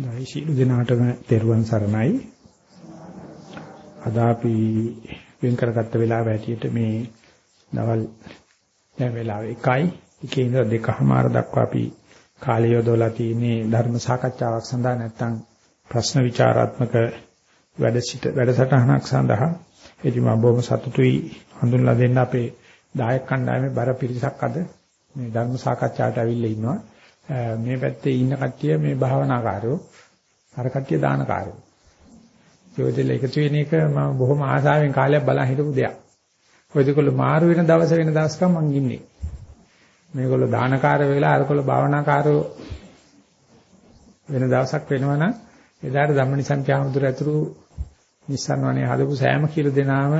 දෛ ශීල දිනාටම තෙරුවන් සරණයි. අද අපි වෙන් කරගත්ත වෙලාව ඇටියට මේ දවල් දැන් වෙලාව 1යි එකේ ඉඳලා දෙකමාර දක්වා අපි කාලය යොදවලා තියෙන්නේ ධර්ම සාකච්ඡාවක් සඳහා නැත්නම් ප්‍රශ්න විචාරාත්මක වැඩසිට වැඩසටහනක් සඳහා. එදි මම බොහොම සතුටුයි හඳුන්ලා දෙන්න අපේ දායක කණ්ඩායමේ බර පිරිසක් අද මේ ධර්ම සාකච්ඡාවට අවිල්ලා ඉන්නවා. මේ පැත්තේ ඉන්න කට්ටිය මේ භාවනාකාරයෝ අර කට්ටිය දානකාරයෝ. ඒකෙදල එකතු වෙන එක මම බොහොම ආසාවෙන් කාලයක් බලන් හිටපු දෙයක්. ඔය දෙකොල්ල මාරු වෙන දවස වෙන දවස්කම් මං ඉන්නේ. මේගොල්ලෝ දානකාර වෙලා අරකොල්ල භාවනාකාරයෝ වෙන දවසක් වෙනවනම් එදාට ධම්මනිසන්ති ආමතුරු ඇතුළු නිස්සන් වනේ හදපු සෑම කිලෝ දෙනාම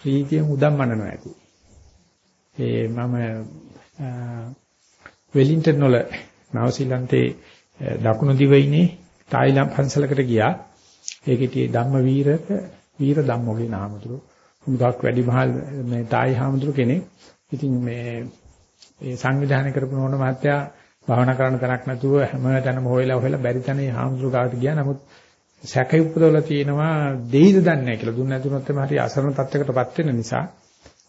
ප්‍රීතියෙන් උදම්මනනවා ඇති. ඒ මම වෙලින්ටන් වල නවසීලන්තේ දකුණු දිවයිනේ තායිලන්ත පන්සලකට ගියා. ඒකෙටි ධම්ම වීරක වීර ධම්මෝගේ නාමතුරු. මුගක් වැඩි මහල් මේ තායි හාමුදුරු කෙනෙක්. ඉතින් මේ ඒ සංවිධානය කරපු නෝන මහත්තයා භාවනා කරන්න තැනක් නැතුව හැම තැනම හොයලා හොයලා බැරි තැන මේ හාමුදුරු ගාවට ගියා. නමුත් සැකයි උපදවලා තියෙනවා දෙයිද දන්නේ නැහැ කියලා. දුන්න නැතුනොත් තමයි හරි අසරණ තත්යකටපත් වෙන නිසා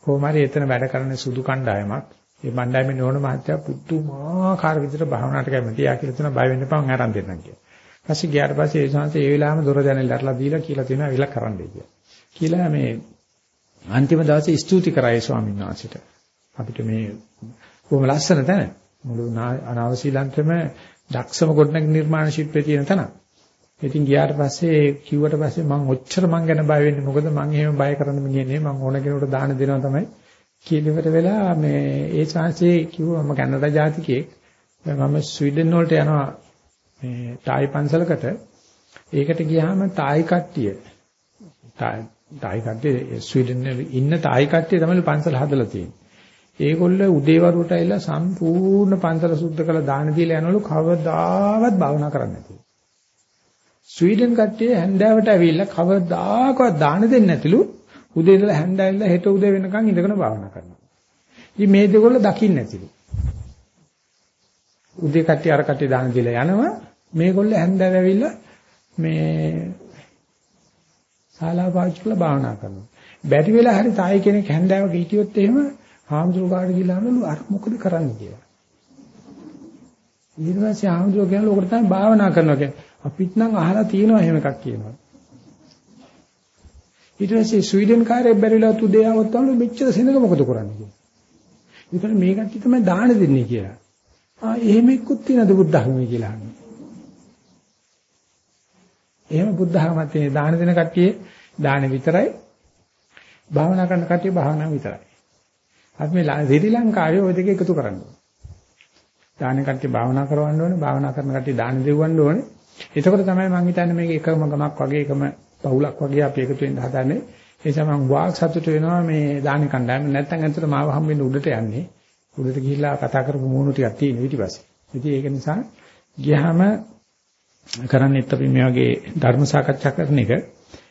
කොහොම හරි එතන වැඩ කරන සුදු කණ්ඩායමක් ඒ මණ්ඩායමේ නෝන මහත්තයා පුදුමාකාර විදිහට භාවනාවට කැමති. යා කියලා තියෙනවා බය වෙන්න එපා මම ආරම්භ දෙන්නම් කියලා. පස්සේ ගියාට පස්සේ ඒ සංසය ඒ වෙලාවෙම දොර ජනෙල් අරලා දීලා කියලා තියෙනවා විල කරන්නයි කියලා. කියලා මේ අන්තිම දවසේ ස්තුති කරයි ස්වාමීන් වහන්සේට. අපිට මේ බොහොම ලස්සන තැන. මුළු අනාවසීලන්තෙම දක්ෂම ගොඩනැග නිර්මාණ ශිල්පයේ තියෙන තැන. ඉතින් ගියාට පස්සේ කිව්වට පස්සේ මම ඔච්චර මං ගැන බය වෙන්නේ මොකද මං එහෙම බය කරන්න මිනිහ නෙමෙයි මං ඕන කෙනෙකුට දාන දෙනවා තමයි කියලිවට වෙලා මේ ඒ chance කිව්වා මම කැනඩා ජාතිකයෙක්. මම ස්වීඩන් වලට යනවා මේ තායි පන්සලකට. ඒකට ගියාම තායි කට්ටිය තායි කට්ටිය ස්වීඩන් ඉන්න තායි කට්ටිය තමයි පන්සල හදලා තියෙන්නේ. ඒගොල්ල උදේවරුට ඇවිල්ලා සම්පූර්ණ පන්සල සුද්ධ කරලා දාන දීලා යනවලු කවදාවත් භාවනා කරන්නේ නැතිලු ස්වීඩන් කට්ටිය හැන්දෑවට ඇවිල්ලා කවදාකවත් දාන දෙන්නේ නැතිලු. උදේ ඉඳලා හැන්ද ඇවිල්ලා හෙට උදේ වෙනකන් ඉඳගෙන භාවනා කරනවා. ඉතින් මේ දෙකොල්ල දකින්න නැතිලු. උදේ කට්ටිය අර කට්ටිය දාන දීලා යනවා. මේගොල්ල හැන්දෑව ඇවිල්ලා මේ ශාලා පාවිච්චි කරලා භාවනා කරනවා. බැරි වෙලා හරි තායි කෙනෙක් හැන්දෑවක හිටියොත් එහෙම හාමුදුරුවෝ කාට ගිහලාමලු අර මොකද කරන්නේ කියලා. ඊට පස්සේ හාමුදුරුවෝ කියනවා ඔකට තමයි භාවනා කරනවා කියන්නේ. අපිත් නම් අහලා තියෙනවා එහෙම එකක් කියනවා. ඊට පස්සේ ස්වීඩන් කාර්යයක් බැරිලා උදේ ආවොත් තමයි මෙච්චර සෙනඟ මොකද කරන්නේ කියලා. ඒතර මේ කට්ටිය තමයි දාන දෙන්නේ කියලා. ආ එහෙම එක්කුත් තියෙනද බුද්ධ ධර්මයේ කියලා අහන්නේ. එහෙම බුද්ධ ධර්මයේ තියෙන දාන දෙන කට්ටිය දාන විතරයි භාවනා කරන කට්ටිය භාවනා විතරයි. අපි මේ ශ්‍රී ලංකාවේ ওই දෙක එකතු කරන්නේ. දාන කට්ටිය භාවනා කරවන්න ඕනේ, භාවනා කරන කට්ටිය දාන දෙවන්න ඕනේ. එතකොට තමයි මම හිතන්නේ මේක එකම ගමක් වගේ එකම පවුලක් වගේ අපි එකතු වෙන්න හදන්නේ. ඒ නිසා මම වාක් සතුට වෙනවා මේ දාන කණ්ඩායම නැත්තම් ඇත්තට මාව හම් වෙන්න උඩට යන්නේ. උඩට ගිහිල්ලා කතා කරපු මූණු ටිකක් තියෙන ඊට පස්සේ. ඉතින් ඒක නිසා ගියාම කරන්නේත් අපි මේ වගේ ධර්ම සාකච්ඡා කරන එක.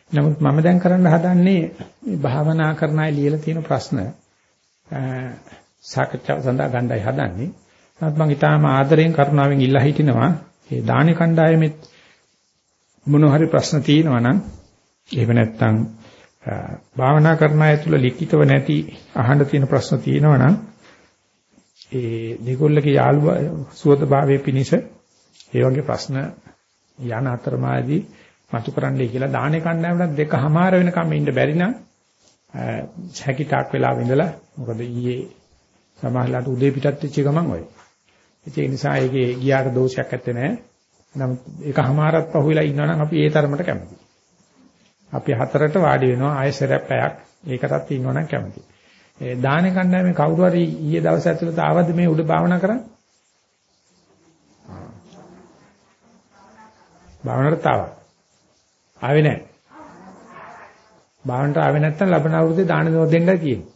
නමුත් මම දැන් කරන්න හදන්නේ මේ භාවනා කරන අය ලියලා තියෙන ප්‍රශ්න සාකච්ඡාව සඳහා ගන්නයි හදන්නේ. නමුත් මම ඊටාම ආදරයෙන් කරුණාවෙන් ඉල්ලා හිටිනවා මේ දාන කණ්ඩායමෙත් මොන හරි ප්‍රශ්න තියෙනවා නම් එහෙම නැත්නම් භාවනා කරන අය තුල ලිඛිතව නැති අහන්න තියෙන ප්‍රශ්න තියෙනවා නම් ඒ දෙගොල්ලගේ යාළුවා සුවදභාවයේ පිනිස ඒ වගේ ප්‍රශ්න යන අතරමාදී මතු කරන්නයි කියලා දානේ කණ්ඩායමට දෙකමාර වෙනකම් ඉන්න බැරි නම් හැකිතාක් වෙලා ඉඳලා මොකද ඊයේ සමහරලාට උදේ පිටත් වෙච්ච ගමන් ඔය. ඒ නිසා ඒකේ ගියාට දෝෂයක් නැත්තේ නෑ. නමුත් ඒකමාරත් පහුවෙලා ඉන්නවා නම් අපි ඒ තරමට කැමතියි. අපි හතරට වාඩි වෙනවා ආයෙසරයක් පැයක් ඒකටත් ඉන්නවනම් කැමතියි. ඒ දානේ කණ්ඩායමේ කවුරු හරි ඊයේ දවස් ඇතුළත ආවද මේ උඩ භාවනා කරන්න? භාවනාවට ආවා. ආවේ නැහැ. භාවනාවට ආවේ නැත්නම් ලබන අවුරුද්දේ දාන දෙන්නයි කියන්නේ.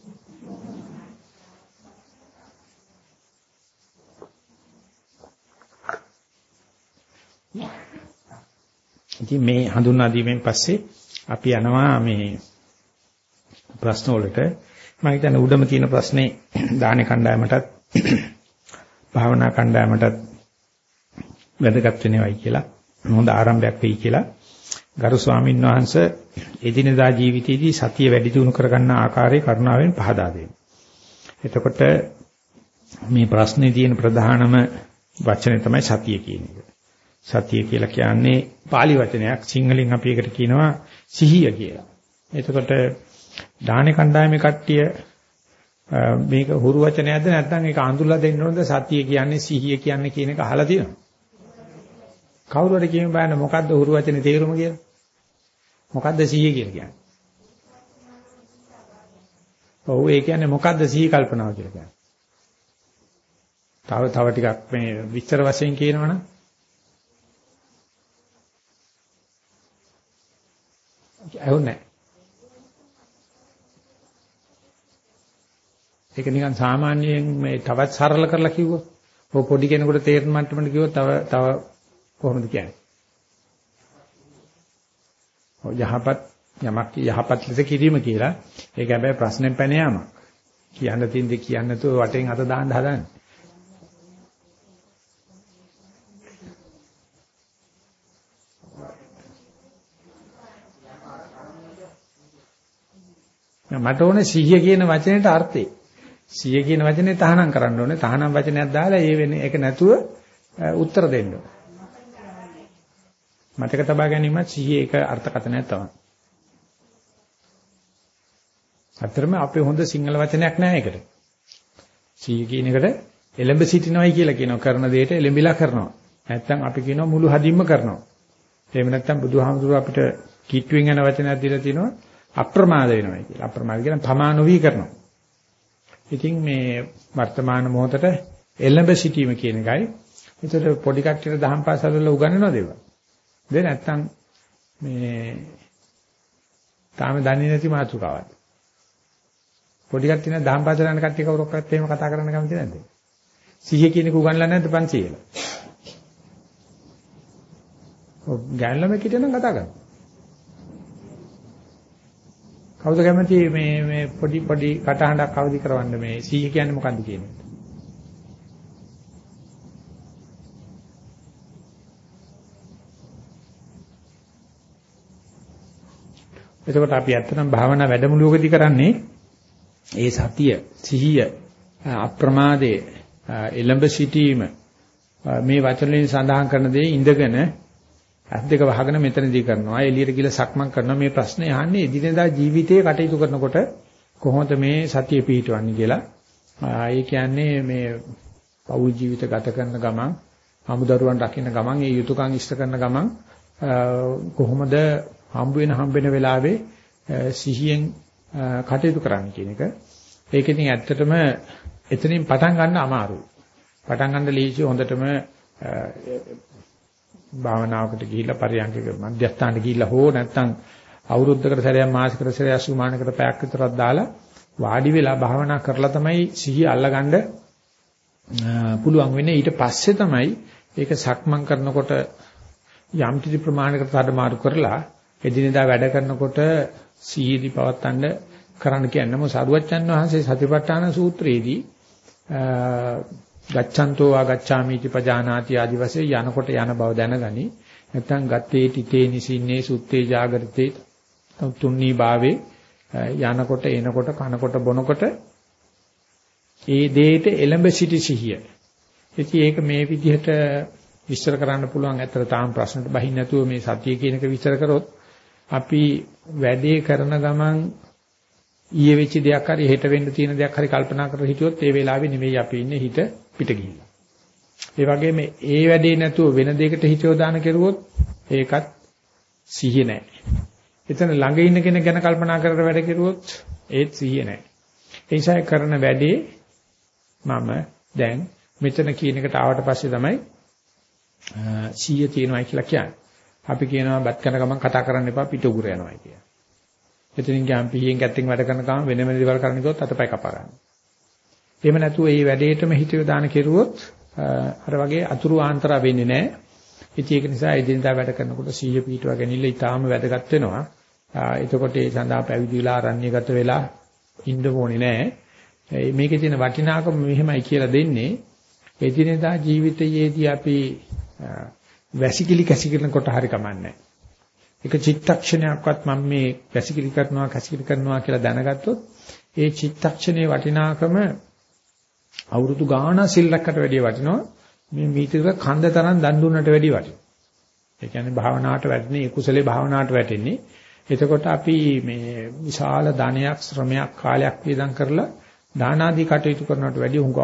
ඉතින් මේ හඳුන්වා දීමෙන් පස්සේ අපි යනවා මේ ප්‍රශ්න වලට මම හිතන්නේ උඩම තියෙන ප්‍රශ්නේ දානේ කණ්ඩායමටත් භාවනා කණ්ඩායමටත් වැදගත් වෙනවයි කියලා හොඳ ආරම්භයක් වෙයි කියලා ගරු ස්වාමීන් වහන්සේ එදිනදා ජීවිතයේදී සතිය වැඩි දියුණු කරගන්න ආකාරය කරුණාවෙන් පහදා දෙන්න. එතකොට මේ ප්‍රශ්නේ තියෙන ප්‍රධානම වචනේ තමයි සතිය කියන එක. සතිය කියලා කියන්නේ pāli වචනයක්. සිංහලෙන් අපි ඒකට කියනවා සිහිය කියලා. එතකොට දාහනේ කණ්ඩායමේ කට්ටිය මේක හුරු වචනයක්ද නැත්නම් ඒක අඳුල්ලා දෙන්න ඕනද සතිය කියන්නේ සිහිය කියන්නේ කියන එක අහලා තියෙනවා. කවුරු හරි කියමු බලන්න මොකද්ද හුරු වචනේ තේරුම කියලා. මොකද්ද සිහිය කියලා කියන්නේ? ඔව් ඒ කියන්නේ මොකද්ද සිහි කල්පනාව කියලා කියන්නේ? තව තව ටිකක් මේ විස්තර වශයෙන් කියනවනම් ඇහුන්නේ ඒක නිකන් සාමාන්‍යයෙන් මේ තවත් සරල කරලා කිව්වොත් ඔය පොඩි කෙනෙකුට තේරෙන මට්ටමට කිව්වොත් තව තව කොහොමද කියන්නේ? ඔය යහපත් යමක් යහපත් ලෙස කිරීම කියලා ඒක හැබැයි ප්‍රශ්නෙන් පැන යාමක්. කියන්න තියෙන දේ කියන්න නැතුව වටෙන් අත දාන්න හදන්නේ. මට ඕනේ සිහිය කියන වචනේට අර්ථේ. සිහිය කියන වචනේ තහනම් කරන්න ඕනේ. තහනම් වචනයක් දාලා ඒ වෙන ඒක නැතුව උත්තර දෙන්න ඕනේ. මතක තබා ගැනීමත් සිහියේ එක අර්ථකථනයක් තමයි. අතරම අපේ හොඳ සිංහල වචනයක් නැහැ ඒකට. සිහිය කියන එකට එළඹ සිටිනවයි කියලා කියනවා. කරන දෙයට එළඹිලා කරනවා. නැත්තම් අපි කියනවා මුළු හදින්ම කරනවා. එහෙම නැත්තම් බුදුහාමුදුරුව අපිට කිට්ටුවෙන් යන වචනයක් දීලා තිනවා අප්‍රමාද වෙනවයි කියලා. අප්‍රමාද කියන තමා නොවි කරනවා. ඉතින් මේ වර්තමාන මොහොතට එළඹ සිටීම කියන එකයි. ඒතර පොඩි කට්ටියට දහම් පාසල් වල උගන්වනවද ඒවා? දෙ නැත්තම් මේ තාම දන්නේ නැති මාතෘකාවක්. පොඩි කට්ටිය නේ දහම් පාසල් යන කට්ටිය කවුරක්වත් එහෙම කතා කරන්න කැමති නැද්ද? සිහිය කියන එක උගන්වලා නැද්ද 500 ල? ඔව් ගෑනු ළමයි කිටිය නම් කතා කරනවා. කවුද කැමති මේ මේ පොඩි පොඩි කටහඬක් අවදි කරවන්න මේ සිහිය කියන්නේ මොකද්ද කියන එක? එතකොට අපි ඇත්තටම භාවනා වැඩමුළුවකදී කරන්නේ ඒ සතිය, සිහිය, අප්‍රමාදයේ එළඹ සිටීම මේ වචන වලින් සඳහන් කරන දේ ඉඳගෙන ඇස් දෙක වහගෙන මෙතනදී කරනවා. එළියට ගිහලා සක්මන් කරනවා. මේ ප්‍රශ්නේ අහන්නේ එදිනෙදා ජීවිතයේ කටයුතු කරනකොට කොහොමද මේ සතිය පිහිටවන්නේ කියලා. ඒ කියන්නේ මේ පෞල් ජීවිත ගත කරන ගමන්, හමුදරුවන් රකින්න ගමන්, ඒ යුතුයකම් ඉෂ්ට කරන ගමන් කොහොමද හම්බ වෙන හම්බ වෙන වෙලාවේ සිහියෙන් කටයුතු කරන්න කියන එක. ඒක ඉතින් ඇත්තටම එතනින් පටන් ගන්න අමාරුයි. පටන් ගන්න ලීසි හොඳටම භාවනාවකට ගිහිල්ලා පරියන්කක මධ්‍යස්ථානට ගිහිල්ලා හෝ නැත්නම් අවුරුද්දකට සැරයක් මාසෙකට සැරයක් සුමානකට පැයක් විතරක් දාලා වාඩි වෙලා භාවනා කරලා තමයි සිහිය අල්ලගන්න පුළුවන් වෙන්නේ. ඊට පස්සේ තමයි ඒක සක්මන් කරනකොට යම් කිසි ප්‍රමාණයකට මාරු කරලා එදිනෙදා වැඩ කරනකොට සීහිදි පවත්තන්න කරන්න කියන්නේ. මොකද සරුවච්චන් වහන්සේ සතිපට්ඨාන සූත්‍රයේදී ගච්ඡන්තෝ වා ගච්ඡාමිති පජානාති ආදි වශයෙන් යනකොට යන බව දැනගනි නැත්නම් ගත්තේ තිතේ නිසින්නේ සුත්තේ జాగරිතේ තුන්නී භාවේ යනකොට එනකොට කනකොට බොනකොට ඒ දෙයට එළඹ සිටි සිහිය. ඉතින් ඒක මේ විදිහට විස්තර කරන්න පුළුවන්. ඇත්තට තාම ප්‍රශ්නට බහින්න නැතුව මේ සතිය කියන එක විස්තර කරොත් අපි වැඩේ කරන ගමන් ඊයේ වෙච්ච දෙයක් හරි හෙට වෙන්න තියෙන දෙයක් හරි කල්පනා කරලා හිටියොත් ඒ වෙලාවේ නෙමෙයි අපි ඉන්නේ හිත පිට ගිහිල්ලා. ඒ වගේම ඒ වැඩේ නැතුව වෙන දෙයකට හිත යොදාන කෙරුවොත් ඒකත් සිහිය නැහැ. එතන ළඟ ඉන්න කෙනෙක් ගැන කල්පනා කරලා වැඩ කෙරුවොත් ඒත් සිහිය නැහැ. ඒ නිසා කරන වැඩේ මම දැන් මෙතන කියන එකට ආවට පස්සේ තමයි සිහිය තියෙනවා කියලා කියන්නේ. අපි කියනවා බත් කන ගමන් කතා කරන්න එපා පිට උගුර යනවා කියලා. එතනින් ගියාම පිහියෙන් ගැත්තෙන් වැඩ කරන ගමන් වෙන වෙන දේවල් කරන්න ගියොත් අතපය කපා ගන්න. එහෙම නැතුව මේ වැඩේටම හිතිය දාන කෙරුවොත් අර වගේ අතුරු ආන්තර වෙන්නේ නැහැ. ඉතින් ඒක නිසා එදිනදා වැඩ කරනකොට සීය පීටුවා ගැනීම ඉතාම වැදගත් වෙනවා. එතකොට ඒ සඳහා පැවිදි වෙලා අරණ්‍යගත වෙලා ඉන්න ඕනේ නැහැ. මේකේ තියෙන වටිනාකම මෙහෙමයි කියලා දෙන්නේ. එදිනෙදා ජීවිතයේදී අපි වැසිකිලි කැසිකිලන කොට හරි කමන්නේ එක චිත්තක්ෂණයක්වත් මම මේ වැසිකිලි කරනවා කැසිකිලි කරනවා කියලා දැනගත්තොත් ඒ චිත්තක්ෂණයේ වටිනාකම අවුරුදු ගාණ සිල්ලක්කට වැඩිය වටිනවා මේ මීතර කන්ද තරම් දන් දුන්නට වැඩිය වටිනවා. ඒ කියන්නේ භාවනාවට වැටෙන්නේ කුසලේ භාවනාවට වැටෙන්නේ. එතකොට අපි මේ විශාල ධනයක් ශ්‍රමයක් කාලයක් වියදම් කරලා දාන ආදී කටයුතු කරනවට වැඩිය හුඟක්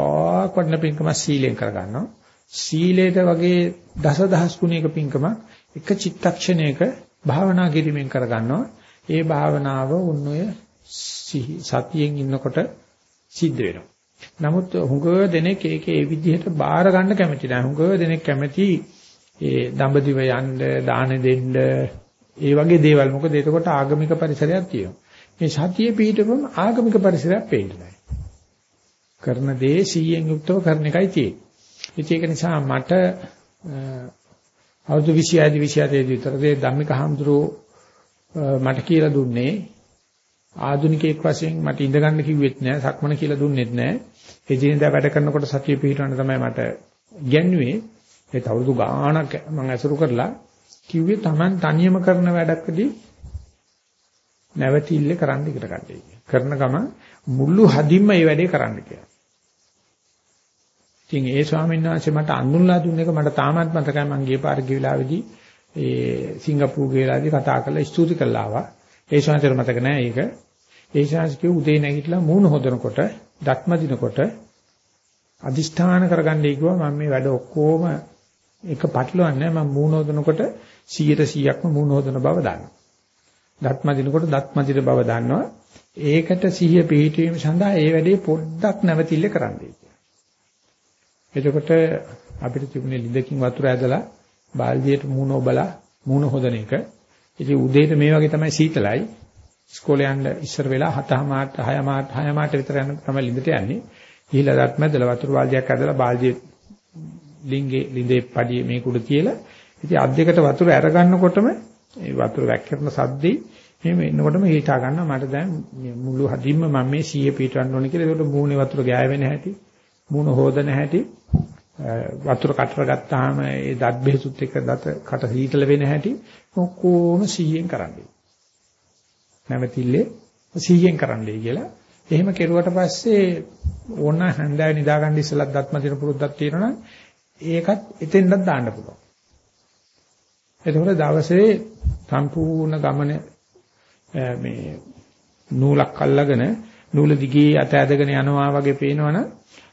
වටින පින්කම සීලෙන් කරගන්නවා. සීලයට වගේ දසදහස් ගුණයක පින්කම එක චිත්තක්ෂණයක භාවනා කිරීමෙන් කරගන්නවා. ඒ භාවනාව උන්නෝය සතියෙන් ඉන්නකොට සිද්ධ වෙනවා. නමුත් හුඟ දෙනෙක් ඒක ඒ විදිහට බාර ගන්න කැමති නැහැ. හුඟ දෙනෙක් කැමති ඒ දඹදිව යන්න, දාන දෙන්න, ඒ වගේ දේවල්. මොකද එතකොට ආගමික පරිසරයක් තියෙනවා. මේ සතිය පිටවම ආගමික පරිසරයක් පේන්නේ කරන දේ 100න් යුක්තව කරන එකයි තියෙන්නේ. ඒක නිසා මට අවුරුදු 26 27 විතර. දේ ධම්මික හඳුරෝ මට කියලා දුන්නේ ආධුනිකයෙක් වශයෙන් මට ඉඳ ගන්න කිව්වෙත් නෑ සක්මන කියලා දුන්නෙත් නෑ. එදිනෙදා වැඩ කරනකොට සතිය පිහිටවන්න තමයි මට ඉගැන්වුවේ ඒ අවුරුදු ගාණක් මම ඇසුරු කරලා කිව්වේ Taman තනියම කරන වැඩකදී නැවතිල්ල කරන්න ඉගෙන ගන්නයි කරන ගම මුළු හදින්ම මේ වැඩේ කරන්න කියලා. ඉතින් ඒ ස්වාමීන් වහන්සේ මට අඳුන්ලා දුන්න එක මට තාමත් මතකයි මම ගිය පාර ගිය වෙලාවේදී ඒ සිංගප්පූරු ගේලාදී කතා කරලා ස්තුති කළා ආවා. ඒ ශාන්තිර මතක නෑ ඒක. ඒ ශාන්තිකේ උදේ නැගිටලා මූණ හොදනකොට, දත්ම දිනකොට අදිෂ්ඨාන කරගන්නයි කිව්වා මම මේ වැඩ ඔක්කොම එක පටලවන්නේ මම මූණ හොදනකොට 100%ක්ම මූණ හොදන බව දන්නවා. දත්ම දිනකොට දත්ම දින බව දන්නවා. ඒකට සිහිය පිහිටීම සඳහා ඒ වැඩේ පොඩ්ඩක් නැවතිල්ල කරන්නයි එතකොට අපිට තිබුණේ ලිඳකින් වතුර ඇදලා බාල්දියට මූණ ඔබලා මූණ හොදන එක. ඉතින් උදේට මේ වගේ තමයි සීතලයි. ඉස්කෝලේ යන්න ඉස්සර වෙලා 7 මාට 6 මාට 6 මාට විතර යන තමයි ලිඳට යන්නේ. ගිහිලා දත් මැදලා වතුර බාල්දියක් ඇදලා බාල්දියේ ලිංගේ ලිඳේ පඩියේ මේක උඩ තියලා ඉතින් අත් දෙකට වතුර අරගන්නකොටම ඒ වතුර වැක්කිරන සද්දේ මෙහෙම එන්නකොටම හිතා ගන්නවා මට දැන් මුළු හදින්ම මම මේ 100 පීටවන්න ඕනේ කියලා. ඒකට මූණේ වතුර ගෑවෙන හැටි, මූණ හොදන හැටි, වතුර කටර ගත්තාම ඒ දත් බෙහෙතුත් එක්ක දත කට සීතල වෙන හැටි ඔක්කොම 100ෙන් කරන්නේ. නැවතිල්ලේ 100ෙන් කරන්නයි කියලා. එහෙම කෙරුවට පස්සේ ඕන හැන්දෑව නිදාගන්න ඉස්සලත් දත්ම දින පුරුද්දක් තියෙනවා ඒකත් එතෙන්වත් දාන්න පුළුවන්. එතකොට දවසේ සම්පූර්ණ ගමන මේ නූලක් අල්ලගෙන නූල දිගේ අත ඇදගෙන යනවා වගේ පේනවනම්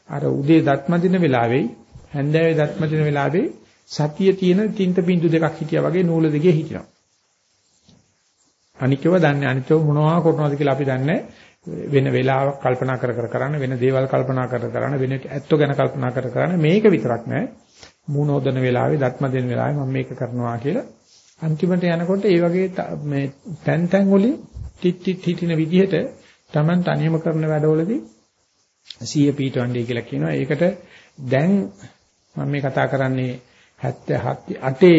අර උදේ දත්ම දින වෙලාවෙයි හැන්දෑවේ දත්ම දින වෙලාවේ සතිය තියෙන තින්ත බින්දු දෙකක් හිටියා වගේ නූල දිගේ හිටිනවා. අනිකව දන්නේ අනිතව මොනවා කරනවද කියලා අපි දන්නේ වෙන වෙලාවක් කල්පනා කර කර කරන්න වෙන දේවල් කල්පනා කර කරන්න වෙන ඇත්තෝ ගැන කල්පනා කර කරන්න මේක විතරක් නෑ. මූණෝදන වෙලාවේ දත්ම දෙන වෙලාවේ මම මේක කරනවා කියලා අන්තිමට යනකොට ඒ වගේ මේ තැන් තැන් වලින් ටිට් ටිට් හිටින විදිහට Taman තනියම කරන වැඩවලදී සීය පීටවන්නේ කියලා කියනවා. ඒකට දැන් මම මේ කතා කරන්නේ 77 8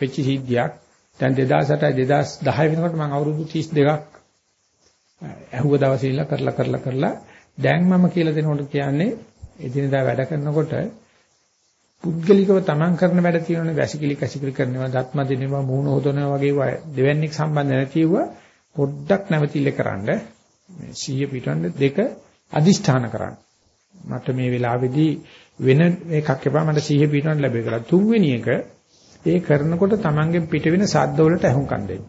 වෙච්ච සිද්ධියක්. දැන් 2008 2010 වෙනකොට මම අවුරුදු 32ක් ඇහුව දවසේ ඉල්ල කරලා කරලා කරලා දැන් මම කියලා දෙනකොට කියන්නේ එදිනදා වැඩ කරනකොට පුද්ගලිකව තමන් කරන වැඩ තියෙනනේ වැසිකිලි කැසිකිලි කරනවා දත්ම දෙනවා මූණ හොදනවා වගේ දෙවන්නේක් සම්බන්ධ නැතිව පොඩ්ඩක් නැවතිල්ල කරන්න මේ සීය පිටවන්න දෙක අදිෂ්ඨාන කරන්න. මට මේ වෙලාවේදී වෙන එකක් එපා මට සීය පිටවන්න ලැබෙයි කියලා. තුන්වෙනි එක ඒ කරනකොට තමන්ගෙන් පිට වෙන සද්ද වලට අහුම්කම් දෙන්න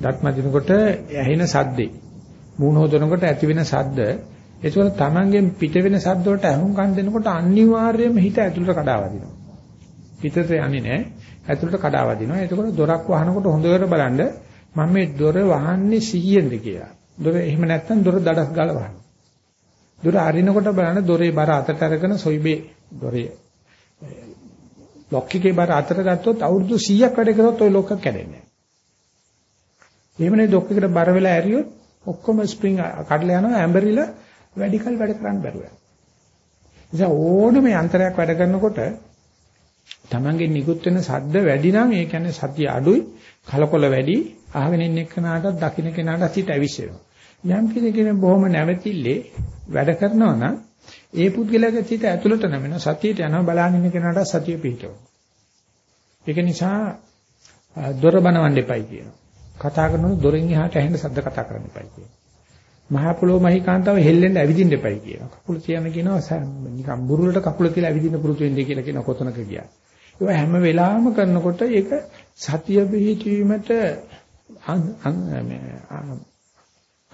දත් මදිනකොට ඇහෙන සද්දේ. මූණ හොදනකොට ඇති වෙන සද්ද. ඒකවල තමන්ගෙන් පිට වෙන සද්ද වලට අහුම්කම් දෙනකොට අනිවාර්යයෙන්ම හිත ඇතුළට කඩාවදිනවා පිටට යන්නේ නැහැ. ඇතුළට කඩාවදිනවා එතකොට දොරක් වහනකොට හොඳට බලන්න මම මේ දොර වහන්නේ 100ෙන්ද කියලා. දොර එහෙම නැත්නම් දොර දඩස් ගාලා වහන්න දොර අරිනකොට බලන්න දොරේ බර අතට අරගෙන සොයිබේ දොරේ ලොක් එකේ බර අතට ගත්තොත් අවුරුදු 100ක් වැඩ කරොත් ওই ලොක්ක කැඩෙන්නේ එහෙමනේ ඩොක් එකට බර වෙලා ඇරියොත් ඔක්කොම ස්ප්‍රින්ග් කඩලා යනවා ඇම්බරිලා වැඩිකල් වැඩ කරන්න බැරුව යනවා. නිසා ඕනම යන්ත්‍රයක් වැඩ කරනකොට Tamange නිකුත් වෙන ශබ්ද වැඩි නම් ඒ කියන්නේ සතිය අඩුයි කලකොල වැඩි අහගෙන ඉන්න එක්කනටත් දකින්න කෙනාට සිත ඇවිස්සෙනවා. යම් කෙනෙක් බොහොම නැවතිල්ලේ වැඩ කරනවා නම් ඒ පුද්ගලයාගේ සිත ඇතුළට නැමෙන සතියට යනවා බලන්න ඉන්න කෙනාට සතිය පිහිටවනවා. ඒක නිසා දොර බනවන්න එපයි කියනවා. කතා කරනකොට දොරෙන් එහාට ඇහෙන ශබ්ද කතා කරන්න එපයි කියනවා. මහා පොළොව මහීකාන්තාව හෙල්ලෙන්න ඇවිදින්න එපයි කියනවා. කකුල තියන්න කියනවා නිකන් බුරුලට කකුල තියලා ඇවිදින්න පුරුදු වෙන්නේ කියලා කියන කොතනක ගියා. ඒක හැම වෙලාවෙම කරනකොට ඒක සතිය පිහිටීමට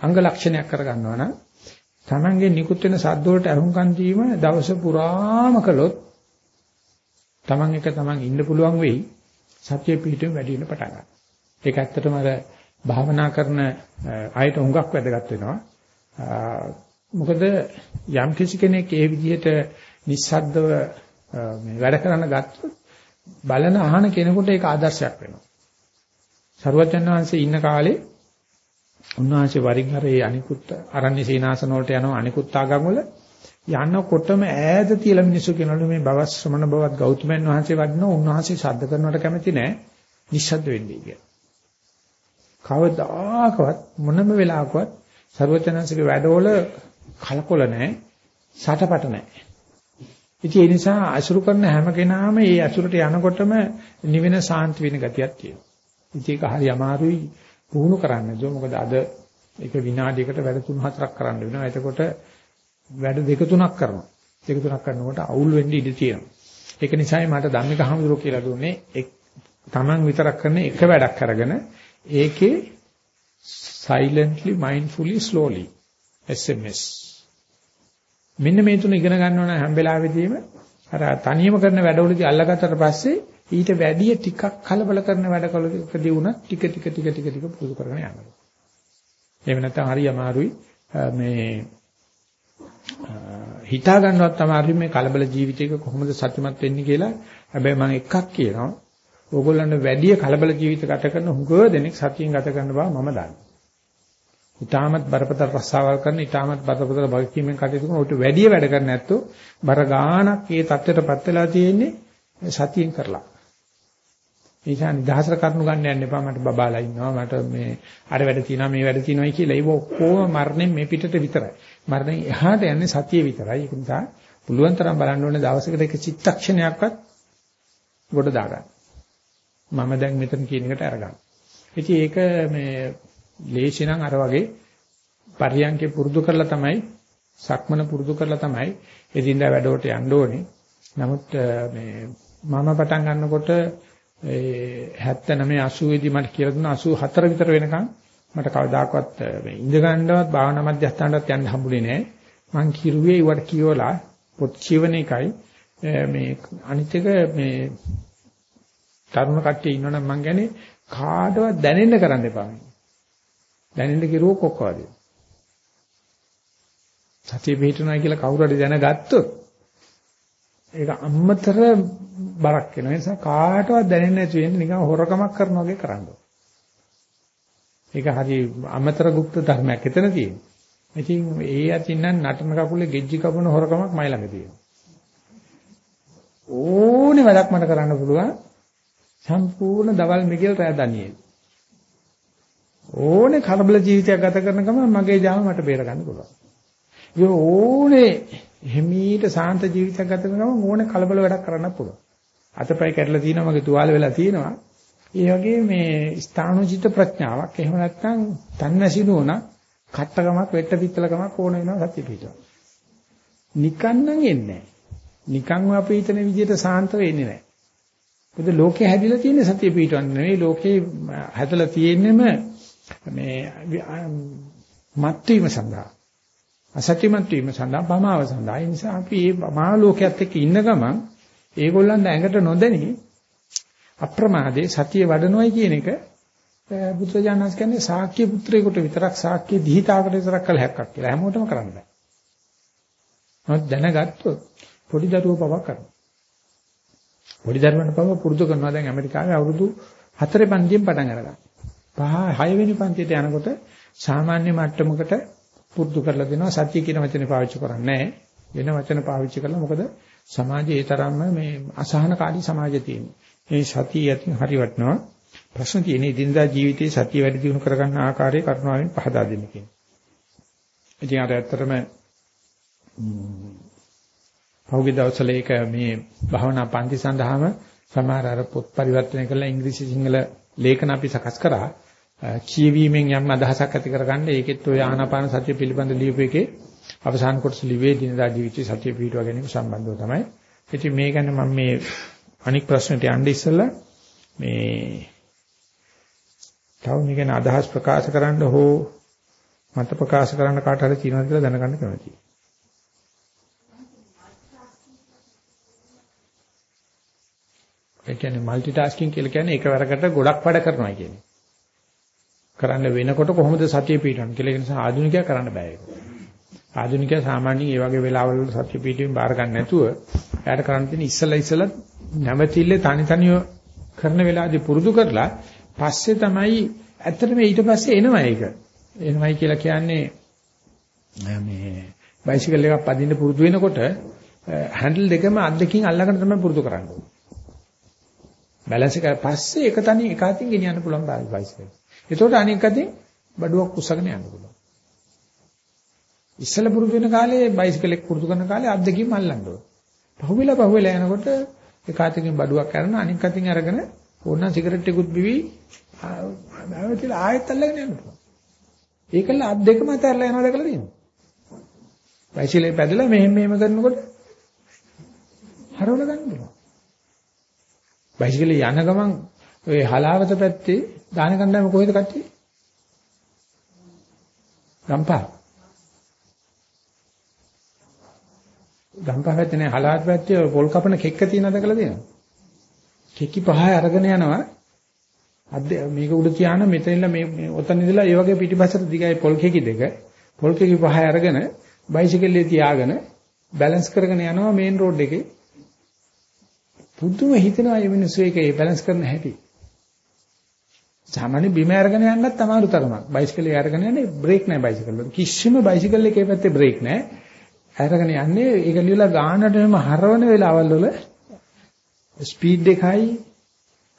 අංග ලක්ෂණයක් කරගන්නවා නම් Tamange නිකුත් වෙන සද්ද වලට අහුම්කන් දීම දවස පුරාම කළොත් Taman එක Taman ඉන්න පුළුවන් වෙයි. සතිය පිහිටීම වැඩි වෙන පටන් ගන්නවා. ඒක ඇත්තටම අර භාවනා කරන අයට හුඟක් වැදගත් වෙනවා. මොකද යම් කිසි කෙනෙක් ඒ විදිහට නිස්සද්දව මේ වැඩ කරන්න ගත්තොත් බලන අහන කෙනෙකුට ඒක ආදර්ශයක් වෙනවා. සරුවචන් වහන්සේ ඉන්න කාලේ උන්වහන්සේ වරින් හර ඒ අනිකුත් අරණ්‍ය සීනාසන වලට යනවා අනිකුත් ආගම් වල යනකොටම ඈත තියලා මිනිස්සු කියනවලු මේ බව ශ්‍රමණ බවත් ගෞතමයන් වහන්සේ වඩිනවා උන්වහන්සේ ශබ්ද කරනවට කැමති නැහැ නිශ්ශබ්ද වෙන්නේ කියලා. කවදාකවත් මොනම වෙලාවකවත් ਸਰවචනංශගේ වැඩවල කලකොල නැහැ, සටපට නැහැ. ඉතින් ඒ නිසා අසුරු කරන හැම කෙනාම මේ අසුරට යනකොටම නිවෙන සාන්ති වෙන ගතියක් තියෙනවා. ඉතින් ඒක හරි අමාරුයි පුහුණු කරන්න. ඒක මොකද අද ඒක විනාඩියකට වැඩ 3-4ක් කරන්න වෙනවා. එතකොට වැඩ දෙක තුනක් කරනවා. දෙක තුනක් කරනකොට අවුල් වෙන්න ඉඩ තියෙනවා. ඒක නිසායි මට ධම්මික හමුදුරෝ කියලා දුන්නේ තමන් විතරක් කරන එක වැඩක් අරගෙන ඒකේ silently mindfully slowly SMS මෙන්න මේ තුන ඉගෙන ගන්න ඕන හැම වෙලාවෙදීම අර තනියම කරන වැඩවලදී අල්ලගත්තට පස්සේ ඊට වැඩිය ටිකක් කලබල කරන වැඩකලකදී වුණා ටික ටික ටික ටික ටික පුරුදු කරගෙන යනවා. එහෙම නැත්නම් හරි අමාරුයි මේ හිතා ගන්නවත් අමාරුයි මේ කලබල ජීවිතයක කොහොමද සතුටුමත් වෙන්නේ කියලා. හැබැයි මම එකක් කියනවා. ඕගොල්ලන්ට වැඩි කලබල ජීවිත ගත කරන හුඟ දෙනෙක් සතියෙන් ගත කරන බව මම දන්නවා. ඊටමත් බරපතල රස්සාවල් කරන ඊටමත් බරපතල භාගකීමෙන් කටයුතු කරන උට වැඩි වැඩ කරන්නේ නැත්තෝ බර ගානක් ඒ தත්ත්වයටපත් වෙලා තියෙන්නේ සතියෙන් කරලා. ඒ නිසා නිදහසට කරුණු ගන්න යන්න එපා මට බබාලා ඉන්නවා මට මේ අර වැඩ තියෙනවා මේ වැඩ තියෙනවායි කියලා ඒව ඔක්කොම මරණයෙන් මේ පිටට විතරයි. මරණයෙන් එහාට යන්නේ සතිය විතරයි. ඒක නිසා පුළුවන් තරම් බලන්න ඕනේ දවසකට එක චිත්තක්ෂණයක්වත් ගොඩ දාගන්න. මම දැන් මෙතන කියන එකට අරගන්න. ඉතින් ඒක මේ ලේසි නම් අර වගේ පරියන්කේ පුරුදු කරලා තමයි සක්මන පුරුදු කරලා තමයි එදින්දා වැඩවලට යන්න ඕනේ. නමුත් මේ මම පටන් ගන්නකොට ඒ 79 80 දී මට කියලා දුන්නා 84 විතර වෙනකන් මට කවදාකවත් මේ ඉඳ ගන්නවත් භාවනා මධ්‍යස්ථානටත් යන්න හම්බුනේ නැහැ. මං කිරුවේ ඊවට කියවලා පොත් කියවන එකයි මේ අනිත් එක මේ තරුණ කට්ටිය ඉන්නවනම් මං කියන්නේ කාටවත් දැනෙන්න කරන්න එපා. දැනෙන්න කිරුවෝ කොක්කවද? සතිය පිටුනායි කියලා කවුරු හරි දැනගත්තොත් ඒක අම්මතර බරක් වෙනවා. ඒ නිසා කාටවත් දැනෙන්නේ නැති වෙන්නේ නිකන් හොරකමක් කරනවා වගේ කරන්න ඒක හරි අමතර গুপ্ত ධර්මයක් එතන තියෙනවා. ඉතින් ඒ අතින් නම් නටන කකුලේ ගෙජ්ජි කපන හොරකමක් මයි ළඟ තියෙනවා. ඕනේ වැඩක් මට කරන්න පුළුවන්. සම්පූර්ණ දවල් මිගෙල් රෑ දනියෙල්. ඕනේ කලබල ජීවිතයක් ගත කරන ගමන් මගේ ජාම මට බේර ගන්න පුළුවන්. ඒ ඕනේ හිමීට සාන්ත ජීවිතයක් ගත කරන ගමන් ඕනේ කලබල වැඩක් කරන්න පුළුවන්. අතපය කැඩලා තියෙනවා මගේ තුවාල වෙලා තියෙනවා. ඒ වගේ මේ ස්ථානෝචිත ප්‍රඥාවක් එහෙම නැත්නම් තන්නසිනුවන කට්ටකමක් වෙට්ට පිත්තලකමක් ඕන වෙනවා සත්‍ය පිටුව. නිකන් නම් එන්නේ නැහැ. නිකන්ව අපි හිතන විදිහට සාන්ත වෙන්නේ නැහැ. මොකද ලෝකේ හැදිලා තියෙන්නේ සතිය පිටවන්නේ නෙවෙයි ලෝකේ හැදලා තියෙන්නේම මේ මත් වීම සඳහා අසත්‍යමත් වීම සඳහා පමාව සඳහා ඒ නිසා අපි මේ මහා ලෝකයක් එක්ක ඉන්න ගමන් ඒගොල්ලන්ට ඇඟට නොදැනි අප්‍රමාදේ සතිය වඩනොයි කියන එක බුදුරජාණන් කියන්නේ ශාක්‍ය පුත්‍රයෙකුට විතරක් ශාක්‍ය දිහිතාවකට විතරක් කළ හැක්කක් කියලා හැමෝටම කරන්න බෑ. නමුත් දැනගත්තොත් පොඩි දරුවෝ පවක් කරනවා. පොඩි දරුවන්ට පව පුරුදු කරනවා දැන් ඇමරිකාවේ අවුරුදු 4 පන්තියෙන් පටන් අරගන්න. පහ 6 වෙනි පන්තියට යනකොට සාමාන්‍ය මට්ටමකට පුරුදු කරලා දෙනවා සත්‍ය කියන වචනේ පාවිච්චි කරන්නේ වෙන වචන පාවිච්චි කරලා මොකද සමාජයේ ඒ තරම්ම මේ අසහනකාරී සමාජය තියෙනවා. මේ සතිය යටින් හරි වටනවා. ප්‍රශ්න තියෙන්නේ දිනදා ජීවිතයේ සතිය වැඩි දියුණු කරගන්න ආකාරය කරුණාවෙන් පහදා දෙන්න කියන්නේ. ඉතින් අර ඇත්තටම පහුගිය දවස්වල ඒක මේ භවනා පන්ති සඳහාම සමහර අර පොත් පරිවර්තනය කරලා ඉංග්‍රීසි සිංහල ලේඛන අපි සකස් කරා කියවීමෙන් යම් අදහසක් ඇති කරගන්න ඒකෙත් ඔය ආනාපාන සතිය පිළිබඳ ලියුප එකේ අවසාන කොටස ලිව්වේ දිනදා ජීවිතයේ සතිය පිටුවා ගැනීම සම්බන්ධව තමයි. ඉතින් මේ ගැන මම මේ අනික් ප්‍රශ්නට යන්න ඉස්සෙල්ලා මේ තව මේ ගැන අදහස් ප්‍රකාශ කරන්න හෝ මත ප්‍රකාශ කරන්න කාට හරි තියෙනවද කියලා දැනගන්න කැමතියි. ඒ කියන්නේ মালටි ටාස්කින් කියලා කියන්නේ එකවරකට ගොඩක් වැඩ කරනවා කියන්නේ. කරන්න වෙනකොට කොහොමද සතිය පිටවන්නේ කියලා ඒ නිසා ආධුනිකයා කරන්න බෑ ඒක. ආධුනිකයා සාමාන්‍යයෙන් මේ වගේ වෙලාවල් වල සතිය පිටවීම බාර ගන්න නැතුව එයාට කරන්න තියෙන ඉස්සලා ඉස්සලා නැවතිල්ලේ තනි තනිව කරන වෙලාවදී පුරුදු කරලා පස්සේ තමයි ඇත්තටම ඊට පස්සේ එනවා ඒක. එනවයි කියලා කියන්නේ මේ බයිසිකල් එකක් පදින්න පුරුදු වෙනකොට හැන්ඩල් දෙකම අද්දකින් අල්ලගෙන තමයි පුරුදු කරන්නේ. බැලන්ස් එක පස්සේ එක තනි එක අතින් ගෙනියන්න පුළුවන් බයිසිකල්. ඒතකොට අනික අතින් බඩුවක් උස්සගෙන යන්න පුළුවන්. ඉස්සල පුරුදු වෙන කාලේ බයිසිකල් එක පුරුදු කරන කාලේ අද්දකින් අල්ලන්න ඕන. පහුවෙලා පහුවෙලා යනකොට එක අතකින් බඩුවක් කරන අනික අතින් අරගෙන ඕනනම් සිගරට් එකකුත් බිවි ආයෙත් ආයෙත් අල්ලගෙන යන්න පුළුවන්. ඒකල අත් දෙකම අතහැරලා යනවා දැකලා තියෙනවා. බයිසිකලේ පැදලා මෙහෙම මෙහෙම කරනකොට හරවල ගන්න පුළුවන්. බයිසිකලේ යන ගමන් ඔය හලාවත පැත්තේ දාන කණ්ඩායම කොහෙද කට්ටිය? ගම්පහ. ගම්පහ පැත්තේ නේ හලාවත පැත්තේ පොල් කපන කෙක්ක තියෙනවද කියලා තියෙනවා. කෙක්කි පහය අරගෙන යනවා. අද මේක උඩ තියාන මෙතනින්ලා මේ ඔතන ඉඳලා ඒ වගේ පිටිපස්සට දිගයි පොල් කෙකි දෙක පොල් කෙකි පහය අරගෙන බයිසිකලේ තියාගෙන බැලන්ස් කරගෙන යනවා මේන් රෝඩ් එකේ පුදුම හිතෙනවා මේ මිනිස්සු ඒක ඒ බැලන්ස් කරන හැටි. සාමාන්‍ය බිම අරගෙන යන්නත් අමාරු තරමක්. බයිසිකලේ අරගෙන යන්නේ බ්‍රේක් නැහැ බයිසිකල් වල. කිසිම බයිසිකල් එකේ පැත්තේ බ්‍රේක් නැහැ. අරගෙන යන්නේ ඒක ලියලා ගානට එම හරවන වෙලාවල් වල ස්පීඩ් එකයි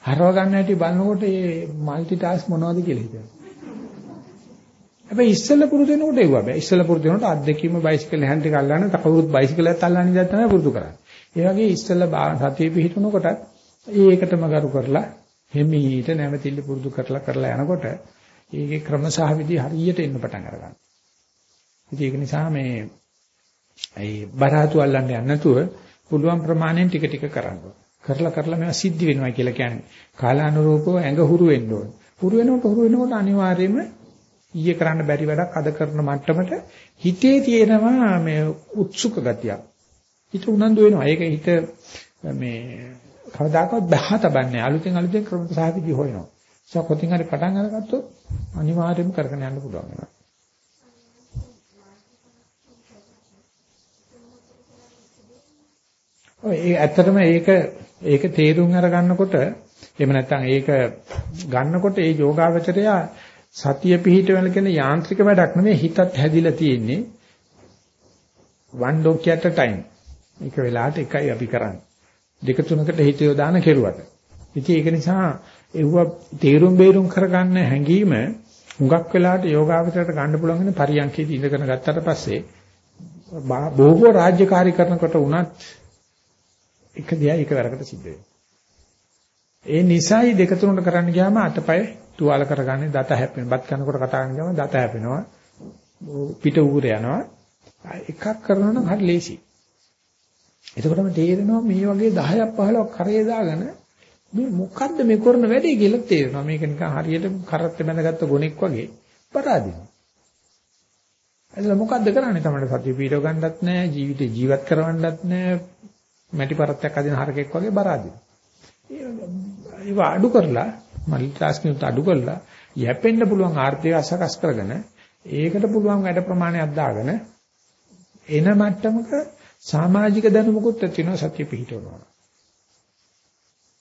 හරව ගන්න හැටි බලනකොට මේ মালටි ටාස්ක් මොනවද කියලා හිතෙනවා. හැබැයි ඉස්සෙල්ලා පුරුදු වෙනකොට ඒව බෑ. ඉස්සෙල්ලා පුරුදු වෙනකොට අත් දෙකීම බයිසිකල් හැන්ඩ් එක අල්ලන්න තකවුරුත් බයිසිකලයක් අල්ලන්න ඉඳලා තමයි පුරුදු කරන්නේ. ඒ වගේ ඉස්සෙල්ලා සතිය පිහිටුනකොටත් ඒකටම ගරු කරලා හිමීට නැවතිල්ල පුරුදු කරලා කරලා යනකොට ඒකේ ක්‍රම සහ විදි හරියට එන්න පටන් අරගන්නවා. ඉතින් ඒක නිසා මේ ඒ බරහතු අල්ලන්න යන්නේ නැතුව පුළුවන් ප්‍රමාණයෙන් ටික ටික කරන්න කරලා කරලා මේවා සිද්ධ වෙනවා කියලා කියන්නේ කාලානුරූපව ඇඟ හුරු වෙන්න ඕන. හුරු වෙනකොට හුරු වෙනකොට අනිවාර්යයෙන්ම ඊයේ කරන්න බැරි වැඩක් අද කරන මට්ටමට හිතේ තියෙනවා මේ උත්සුක ගතියක්. හිත උනන්දු වෙනවා. ඒක හිත මේ කවදාකවත් බහ තබන්නේ අලුතෙන් අලුතෙන් ක්‍රම සාහිතිය හොයනවා. ඒක කොටින් හරි පටන් අරගත්තොත් අනිවාර්යයෙන්ම කරගෙන යන්න පුළුවන් වෙනවා. ඔය ඒ ඇත්තටම ඒක ඒක තේරුම් අරගන්නකොට එහෙම නැත්නම් ඒක ගන්නකොට ඒ යෝගාවචරය සතිය පිහිටවල කියන යාන්ත්‍රික වැඩක් නෙමෙයි හිතත් හැදිලා තියෙන්නේ one dog at a time. ඒක වෙලාවට එකයි අපි කරන්නේ. දෙක තුනකට හිත යොදාන කෙරුවට. ඉතින් ඒක නිසා ඒව තේරුම් බේරුම් කරගන්න හැඟීම හුඟක් වෙලාවට යෝගාවචරයට ගන්න පුළුවන් වෙන පරියන්කේදී ඉඳගෙන ගත්තට පස්සේ බොහෝ රාජ්‍යකාරී කරනකොට උනත් එක දිහා එක වැරකට සිද්ධ වෙනවා. ඒ නිසයි දෙක තුනකට කරන්න ගියාම අතපය තුවාල කරගන්නේ දත හැපෙන. බත් කනකොට කතා කරන ගමන් දත හැපෙනවා. පිට ඌර යනවා. එකක් කරනවා නම් හරි ලේසි. එතකොටම තේරෙනවා මේ වගේ 10ක් 15ක් කරේ දාගෙන මේ මොකද්ද මේ කරන වැඩේ කියලා තේරෙනවා. මේක නිකන් හරියට කරත් බැඳගත්ත ගොනෙක් වගේ පරාදිනවා. එතන මොකද්ද කරන්නේ තමයි සතිය පීඩව ගන්නත් නැහැ, ජීවිතේ ජීවත් කරවන්නත් නැහැ, මැටි පරත්තයක් අදින හරකෙක් වගේ බරාදිනවා. ඒව අඩු කරලා මල්ටි ටාස්කින් අඩු කරලා යැපෙන්න පුළුවන් ආර්ථික අසකස් කරගෙන ඒකට පුළුවන් වැඩ ප්‍රමාණයක් දාගෙන එන මට්ටමක සමාජික දැනුමකුත් ඇති වෙනවා සත්‍ය පිහිටවනවා.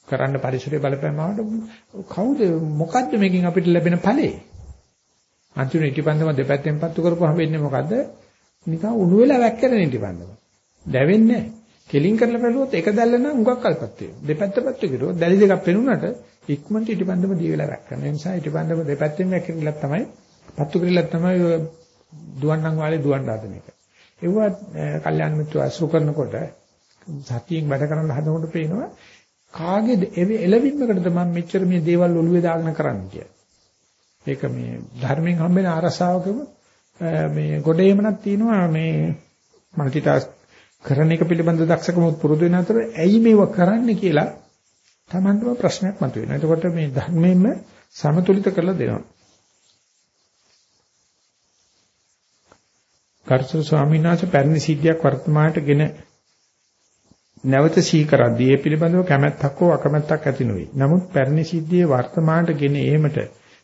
කරන්න පරිසරය බලපෑමකට කවුද මොකද්ද මේකෙන් අපිට ලැබෙන ඵලෙ? අන්තිම ඉටිපන්දම දෙපැත්තෙන් පත්තු කරපුවාම වෙන්නේ මොකද්ද? නිකන් උණු වෙලා වැක්කෙන ඉටිපන්දම. දැවෙන්නේ නැහැ. කෙලින් කරලා බැලුවොත් එක දැල්ල නම් උඟක් කල්පත් වෙනවා. දෙපැත්ත පැත්ත කිරුවොත් දැලි දෙකක් පෙනුනට ඉක්මනට ඉටිපන්දම දී වෙලා රැක් කරනවා. ඒ නිසා ඉටිපන්දම දෙපැත්තෙන් වැක්කෙන්නලක් තමයි පත්තු කිරිල්ලක් තමයි දුවන්නම් වාලේ දුවන්න හදන එක. ඒවා කල්යාණ මිත්‍ර අසු කරනකොට සතියෙන් වැඩ කරන්න හදනකොට පේනවා කාගේද එළවින්මකටද මම මෙච්චර මේ දේවල් ඔළුවේ දාගෙන කරන්නේ කියලා. ඒක මේ ධර්මයෙන් හම්බෙන අරසාවකම මේ ගොඩේමනක් තියෙනවා මේ මල්ටිටාස්ක් කරන එක පිළිබඳ දක්ෂකම පුරුදු වෙන අතර ඇයි මේව කරන්නේ කියලා Tamanටම ප්‍රශ්නයක් මතුවෙනවා. එතකොට මේ ධර්මයෙන්ම සමතුලිත කරලා දෙනවා. කර්තෘ ස්වාමීන් වහන්සේ පැරණි සිද්ධියක් වර්තමානට ගෙන නැවත සිහි කරද්දී ඒ පිළිබඳව කැමැත්තක් හෝ අකමැත්තක් ඇති නොවේ. නමුත් පැරණි සිද්ධියේ වර්තමානට ගෙන ඒමට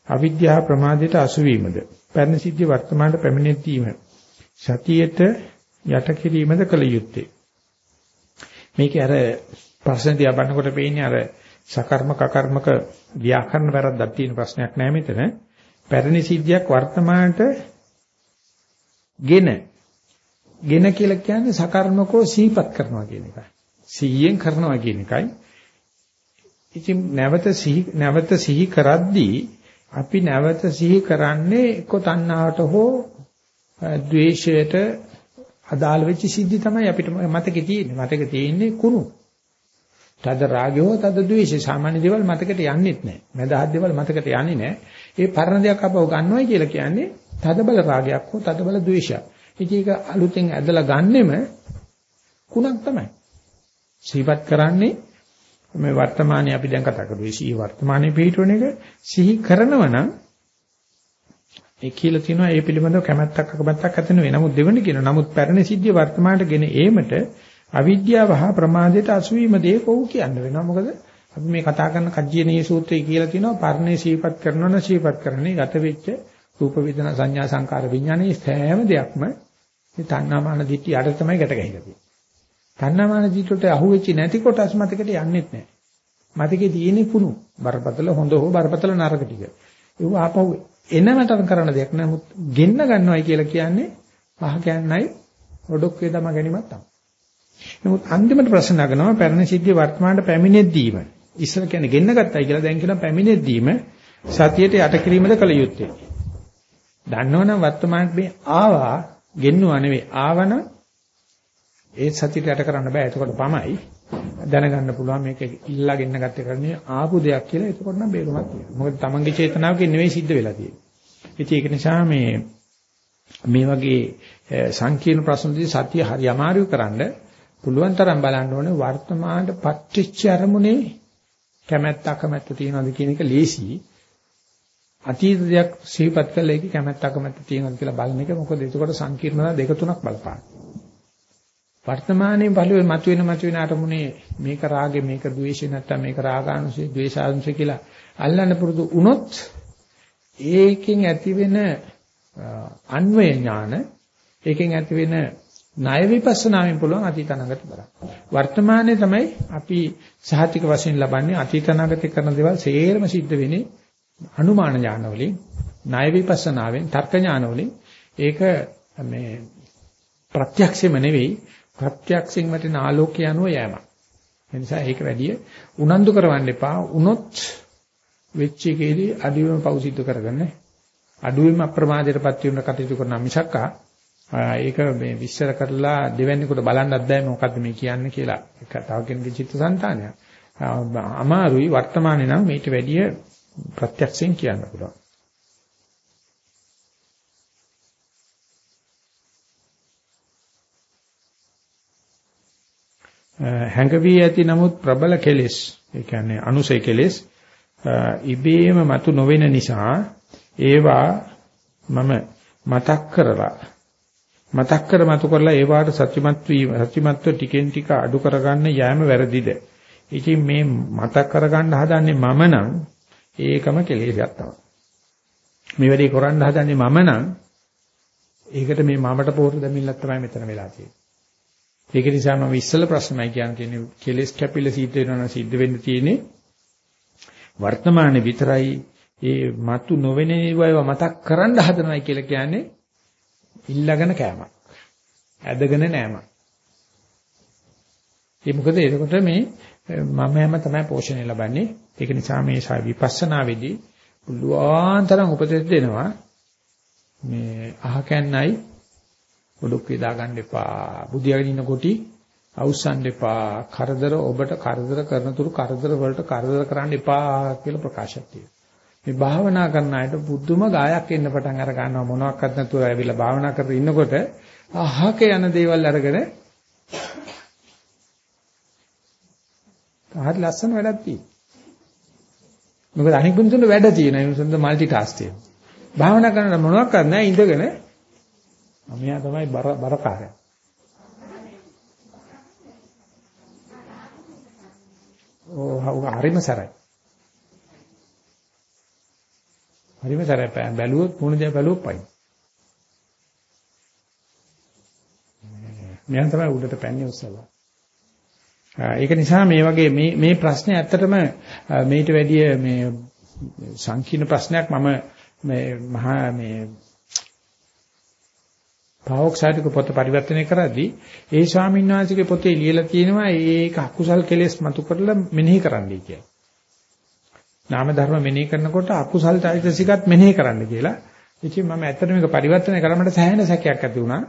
අවිද්‍යාව ප්‍රමාදයට අසු වීමද පැරණි සිද්ධිය වර්තමානට පැමිණෙද්දීම සතියට යට කිරීමද කළ යුත්තේ. මේකේ අර ප්‍රශ්න දිහා බලනකොට පේන්නේ අර සකර්මක අකර්මක ව්‍යාකරණ වැරද්දක් තියෙන ප්‍රශ්නයක් නෑ මෙතන. පැරණි සිද්ධියක් වර්තමානට ගෙන ගෙන කියලා කියන්නේ සකර්මකෝ සීපත් කරනවා කියන එකයි. සිහියෙන් කරනවා කියන එකයි. ඉතින් නැවත සිහි නැවත සිහි කරද්දී අපි නැවත සිහි කරන්නේ එක්ක තණ්හාවට හෝ ද්වේෂයට අදාළ වෙච්ච සිද්ධි තමයි අපිට මතකේ තියෙන්නේ. මතකේ තියෙන්නේ කුණු. තද රාගය හෝ තද ද්වේෂය සාමාන්‍ය දේවල් මතකයට යන්නේත් නැහැ. මදහත් දේවල් මතකයට යන්නේ නැහැ. ඒ පරණ දෙයක් අපව ගන්නවයි කියලා කියන්නේ තද බල රාගයක් හෝ තද බල ද්වේෂයක්. ඉතින් ඒක අලුතෙන් ඇදලා ගන්නෙම කුණක් තමයි. සිහිපත් කරන්නේ මේ වර්තමානයේ අපි දැන් කතා කරුවේ සිහි වර්තමානයේ පිටවන එක සිහි කරනවා නම් ඒ කියලා තියෙනවා ඒ පිළිබඳව කැමැත්තක් අකමැත්තක් ඇති නෙවෙයි. නමුත් දෙවෙනි කියන නමුත් පැරණි සිද්ධිය වර්තමානට ගෙන ඒමට අවිද්‍යාව හා ප්‍රමාදයට අසු වීම දේ කොහොම කියන්න වෙනවා. මොකද අපි මේ කතා කරන කජ්ජියනී සූත්‍රය කියලා තියෙනවා පරණේ සීපත් කරනවා නම් සීපත් කරන්නේ ගත වෙච්ච රූප වේදනා සංඥා සංකාර විඥානයේ සෑම දෙයක්ම මේ තණ්හාමාන දිට්ඨිය අර තමයි ගැට ගැහිලා තියෙන්නේ. තණ්හාමාන දිට්ඨියට අහුවෙච්ච නැති කොටස් මතකට යන්නේත් නැහැ. මතකේ තියෙන්නේ කුණු. බරපතල හොඳ හෝ බරපතල නරක ටික. ඒව ආපහු එනමට කරන දෙයක් නමුත් ගෙන්න ගන්නවයි කියලා කියන්නේ පහ කියන්නයි ඔඩොක් වේදම ගැනීමක් තමයි. නමුත් අන්තිමට ප්‍රශ්න නගනවා පැරණි සිද්ධිය වර්තමානට පැමිණෙද්දීම ඉස්සර කියන්නේ ගෙන්න ගත්තයි කියලා දැන් කියන පැමිණෙද්දීම සතියට යට කිරීමද කළ යුත්තේ. දන්නවනම් වර්තමානට මේ ආවා ගෙන්නුවා නෙවෙයි ආවනම් ඒ සතියට යට කරන්න බෑ. එතකොට පමයි දැනගන්න පුළුවන් මේක ඉල්ලා ගෙන්න ගත්තේ කරන්නේ ආපු දෙයක් කියලා. එතකොට නම් බේරුමක් තියෙනවා. මොකද තමන්ගේ චේතනාවකින් නෙවෙයි සිද්ධ වෙලා තියෙන්නේ. ඉතින් ඒක නිසා මේ මේ වගේ සංකීර්ණ ප්‍රශ්නදී සතිය හරි අමාරු කරන්න පුළුවන් තරම් බලන්න ඕනේ වර්තමානට පත්‍ච්ච අරමුණේ කැමැත්ත අකමැත්ත තියෙනවද කියන එක ලේසි. අතීත දෙයක් සිහිපත් කළා ඒකේ කැමැත්ත අකමැත්ත තියෙනවද කියලා බලන එක මොකද එතකොට සංකීර්ණතා දෙක තුනක් බලපාන. වර්තමානයේ බලුවේ මතුවෙන මතුවෙන අරමුණේ මේක රාගේ මේක ද්වේෂේ නැත්තම් මේක රාගානුසය ද්වේෂානුසය කියලා අල්ලන්න පුරුදු වුණොත් ඒකෙන් ඇතිවෙන අන්වය ඥාන ඒකෙන් ඇතිවෙන ණය විපස්සනාවෙන් පුළුවන් අතීත අනාගත බලන්න. වර්තමානයේ තමයි අපි සහතික වශයෙන් ලබන්නේ අතීත අනාගත කරන දේවල් සේරම සිද්ධ වෙන්නේ අනුමාන ඥාන වලින්, ණය විපස්සනාවෙන්, තර්ක ඥාන වලින් ඒක මේ ප්‍රත්‍යක්ෂෙම නෙවෙයි ප්‍රත්‍යක්ෂයෙන් වැටෙන ආලෝකය අනුව යෑමක්. ඒ නිසා ඒක වැඩි උනන්දු කරවන්න එපා. උනොත් වෙච්ච එකේදී අඩුවෙම පෞසිද්ධ කරගන්න. අඩුවෙම අප්‍රමාදයටපත් වෙන කටයුතු කරන මිසක්කා ඒක මේ විශ්සර කරලා දෙවැන්නේකට බලන්නත් බෑ මොකද්ද මේ කියන්නේ කියලා. ඒක තව කෙනෙකුගේ චිත්තසංතානය. අමාරුයි වර්තමානයේ නම් මේට වැඩිය ප්‍රත්‍යක්ෂයෙන් කියන්න පුළුවන්. හැඟවි ඇති නමුත් ප්‍රබල කෙලෙස් ඒ කියන්නේ අනුසය කෙලෙස් ඉබේම මතු නොවන නිසා ඒවා මම මතක් කරලා මතක් කර මතු කරලා ඒවාට සත්‍යමත් වීම සත්‍යමත්ව ටිකෙන් ටික අඩු කරගන්න යෑම වැරදිද ඉතින් මේ මතක් කරගන්න හදන්නේ මම නම් ඒකම කෙලෙසක් තමයි මේ වැඩේ කරන්න හදන්නේ මම නම් ඒකට මේ මමට පොහොර දෙමිල්ලක් තමයි මෙතන වෙලා තියෙන්නේ ඒක නිසා මම ඉස්සල ප්‍රශ්නයි කියන්නේ කෙලස් කැපිල සිද්ධ වෙනවා නම් සිද්ධ වෙන්න තියෙන්නේ වර්තමානයේ විතරයි ඒ මතු නොවෙන ඒවා මතක් කරන්න හදනයි කියලා කියන්නේ ඉල්ලගෙන කෑමක්. ඇදගෙන නෑමක්. ඒ මොකද එතකොට මේ මමම තමයි පෝෂණය ලබන්නේ. ඒක නිසා මේ විපස්සනාවේදී පුළුවන් තරම් උපදෙස් දෙනවා. මේ අහකැන්නයි ඔඩොක් වේදා ගන්න එපා. බුදියාගෙන ඉන්න කොටි අවුස්සන්න එපා. කරදර ඔබට කරදර කරන තුරු කරදර වලට කරදර කරන්න එපා කියලා ප්‍රකාශයක් තියෙනවා. මේ භාවනා කරන අයට බුද්ධම ගායක් එන්න පටන් අර ගන්නවා මොනවත් නැතුව ඇවිල්ලා භාවනා කරගෙන ඉන්නකොට අහක යන දේවල් අරගෙන හරි ලස්සන වැඩක් තියෙනවා. මොකද අනික් මිනිසුන්ට වැඩ තියෙනවා. ඒ මිනිසුන්ට মালටි ටාස්ක් තියෙනවා. භාවනා කරනකොට මොනවත් නැහැ ඉඳගෙන මෙයා තමයි බර බරකාරයා. ඕ හරිම සරයි. හරිම සරයි බැලුවොත් මුණ දිහා බැලුවොත් පයි. මෙයන් තමයි උඩට පැන්නේ උස්සලා. ඒක නිසා මේ වගේ මේ මේ ප්‍රශ්නේ ඇත්තටම මේට වැඩිය මේ සංකීර්ණ ප්‍රශ්නයක් මම මේ මහා මේ පාවොක්සයිඩ්ක පොත පරිවර්තනය කරද්දී ඒ ස්වාමීන් වහන්සේගේ පොතේ ලියලා තියෙනවා ඒක අකුසල් කෙලෙස් මතු කරලා මෙනෙහි කරන්නයි කියලා. නාම ධර්ම මෙනෙහි කරනකොට අකුසල් චෛතසිකත් මෙනෙහි කරන්න කියලා. ඉතින් මම ඇත්තට මේක පරිවර්තනය කරාමට සෑහෙන සැකයක් ඇති වුණා.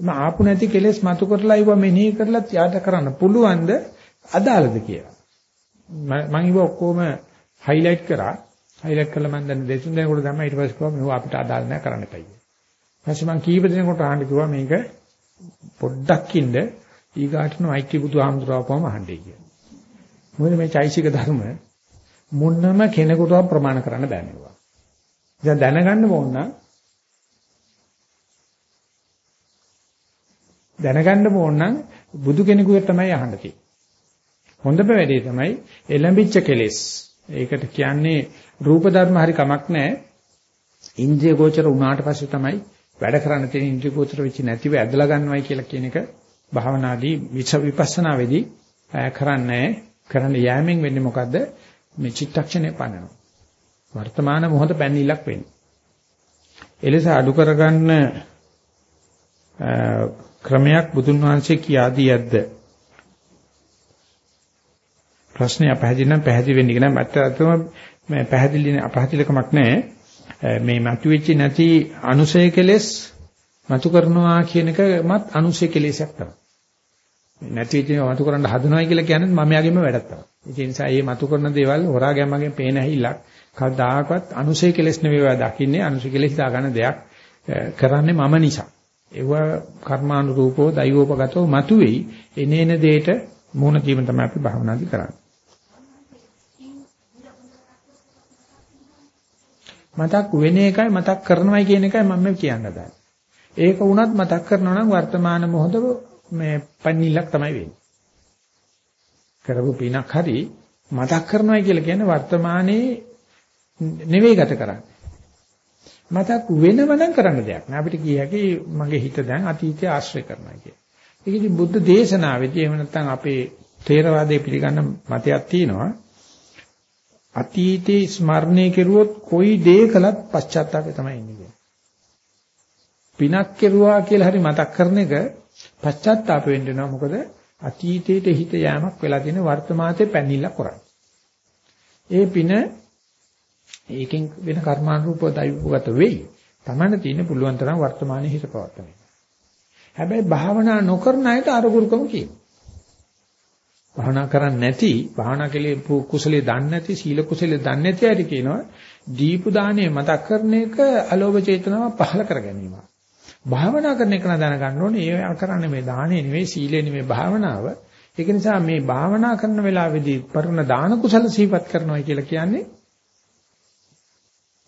මම ආපු නැති කෙලෙස් මතු කරලා ඉව මෙනෙහි කරලා ත්‍යාග කරන්න පුළුවන්ද අදාළද කියලා. මම ඉව ඔක්කොම highlight කරා. highlight කළා මම දැන් දෙතුන් දෙනෙකුට තමයි ඊට පස්සේ කිව්වා මේව අපිට අදාළ නැහැ කරන්න එපා කියලා. ඊපස්සේ මම කීප දෙනෙකුට අහන්න කිව්වා මේක පොඩ්ඩක් ඉන්න ඊගාටන මෛත්‍රී බුදුහාමුදුරුවෝපම අහන්නයි කියලා. මොකද මේ චෛසික ධර්ම මොන්නම කෙනෙකුටවත් ප්‍රමාණ කරන්න බෑ මේවා. දැන් දැනගන්න ඕන නම් දැනගන්න ඕන නම් බුදු කෙනෙකුට තමයි අහන්න තියෙන්නේ. හොඳම වැඩේ තමයි එළඹිච්ච කෙලෙස්. ඒකට කියන්නේ රූප ධර්ම හරි කමක් නැහැ. ඉන්ද්‍රිය ගෝචර වුණාට පස්සේ තමයි වැඩ කරන්න තියෙන ඉන්ද්‍රිය ගෝචර වෙච්ච නැතිව ඇදලා ගන්නවයි කියලා කියන එක භාවනාදී විච විපස්සනා වෙදී කරන්නේ කරන්න යෑමෙන් වෙන්නේ මොකද්ද මේ චිත්තක්ෂණය පන්නනවා වර්තමාන මොහොත පැන්නීලක් වෙන්නේ එලෙස අඩු කරගන්න ක්‍රමයක් බුදුන් වහන්සේ කියා දී ඇද්ද ප්‍රශ්නේ අපහැදිලි නම් පැහැදිලි වෙන්නේ නැහැ මට අතම මේ පැහැදිලි අපහැදිලිකමක් නැහැ මේ මතුවෙච්ච නැති අනුසය කෙලෙස් මතු කරනවා කියන එකමත් අනුසය කෙලෙසක් තමයි. නැති වෙච්ච මතු කරන්න හදනවයි කියලා කියන්නේ මම යාගෙම වැඩක් තමයි. ඒ නිසා මේ මතු කරන දේවල් හොරා ගැම්මගෙන් පේන ඇහිල්ලක් කවදාකවත් අනුසය කෙලෙස් නෙවෙයි දකින්නේ අනුසය කෙලෙස් දාගන්න දෙයක් කරන්නේ මම නිසා. ඒව කර්මානුරූපව දෛවෝපගතව මතුවේයි එනේන දෙයට මුහුණ දීම තමයි අපි භාවනාදි කරන්නේ. මතක් වෙන එකයි මතක් කරනවයි කියන එකයි මම කියන්න හදන්නේ. ඒක වුණත් මතක් කරනවා නම් වර්තමාන මොහොත මේ පන්නීලක් තමයි වෙන්නේ. කරපු පිනක් හරි මතක් කරනවයි කියලා කියන්නේ වර්තමානයේ නෙවෙයි ගත කරන්නේ. මතක් වෙනව නම් කරන්න දෙයක් නෑ. අපිට කිය හැකි මගේ හිත දැන් අතීතය ආශ්‍රය කරනවා කිය. ඒක ඉතින් බුද්ධ දේශනාවේදී එහෙම නැත්නම් අපේ ථේරවාදයේ පිළිගන්න මතයක් තියෙනවා. අතීතේ ස්මරණය කෙරුවොත් කොයි දේ කළත් පශ්චාත්තාපය තමයි ඉන්නේ. පිනක් කෙරුවා කියලා හරි මතක් කරන එක පශ්චාත්තාප වෙන්න වෙනවා. මොකද අතීතයට හිත යෑමක් වෙලා තියෙන වර්තමානයේ පැනිලා කරන්නේ. ඒ පින ඒකෙන් වෙන කර්මානුරූපව දෛවගත වෙයි. තමන්න තියෙන පුළුවන් තරම් වර්තමානයේ හිත පවත්වන්න. හැබැයි භාවනා නොකරන අයට අරගුරුකම කියනවා. භාවනා කරන්නේ නැති භාවනා කලේ කුසලයේ දන්නේ නැති සීල කුසලයේ දන්නේ නැති අය කියනවා දීපු දාණය මතක් කරන එක අලෝභ චේතනාව පහල කර ගැනීම. භාවනා කරන එක නා දැනගන්න ඕනේ ඒ කරන්නේ මේ දාණය නෙවෙයි සීලය නෙවෙයි භාවනාව. ඒක නිසා මේ භාවනා කරන වෙලාවේදී පරණ දාන කුසල සිහිපත් කරනවා කියලා කියන්නේ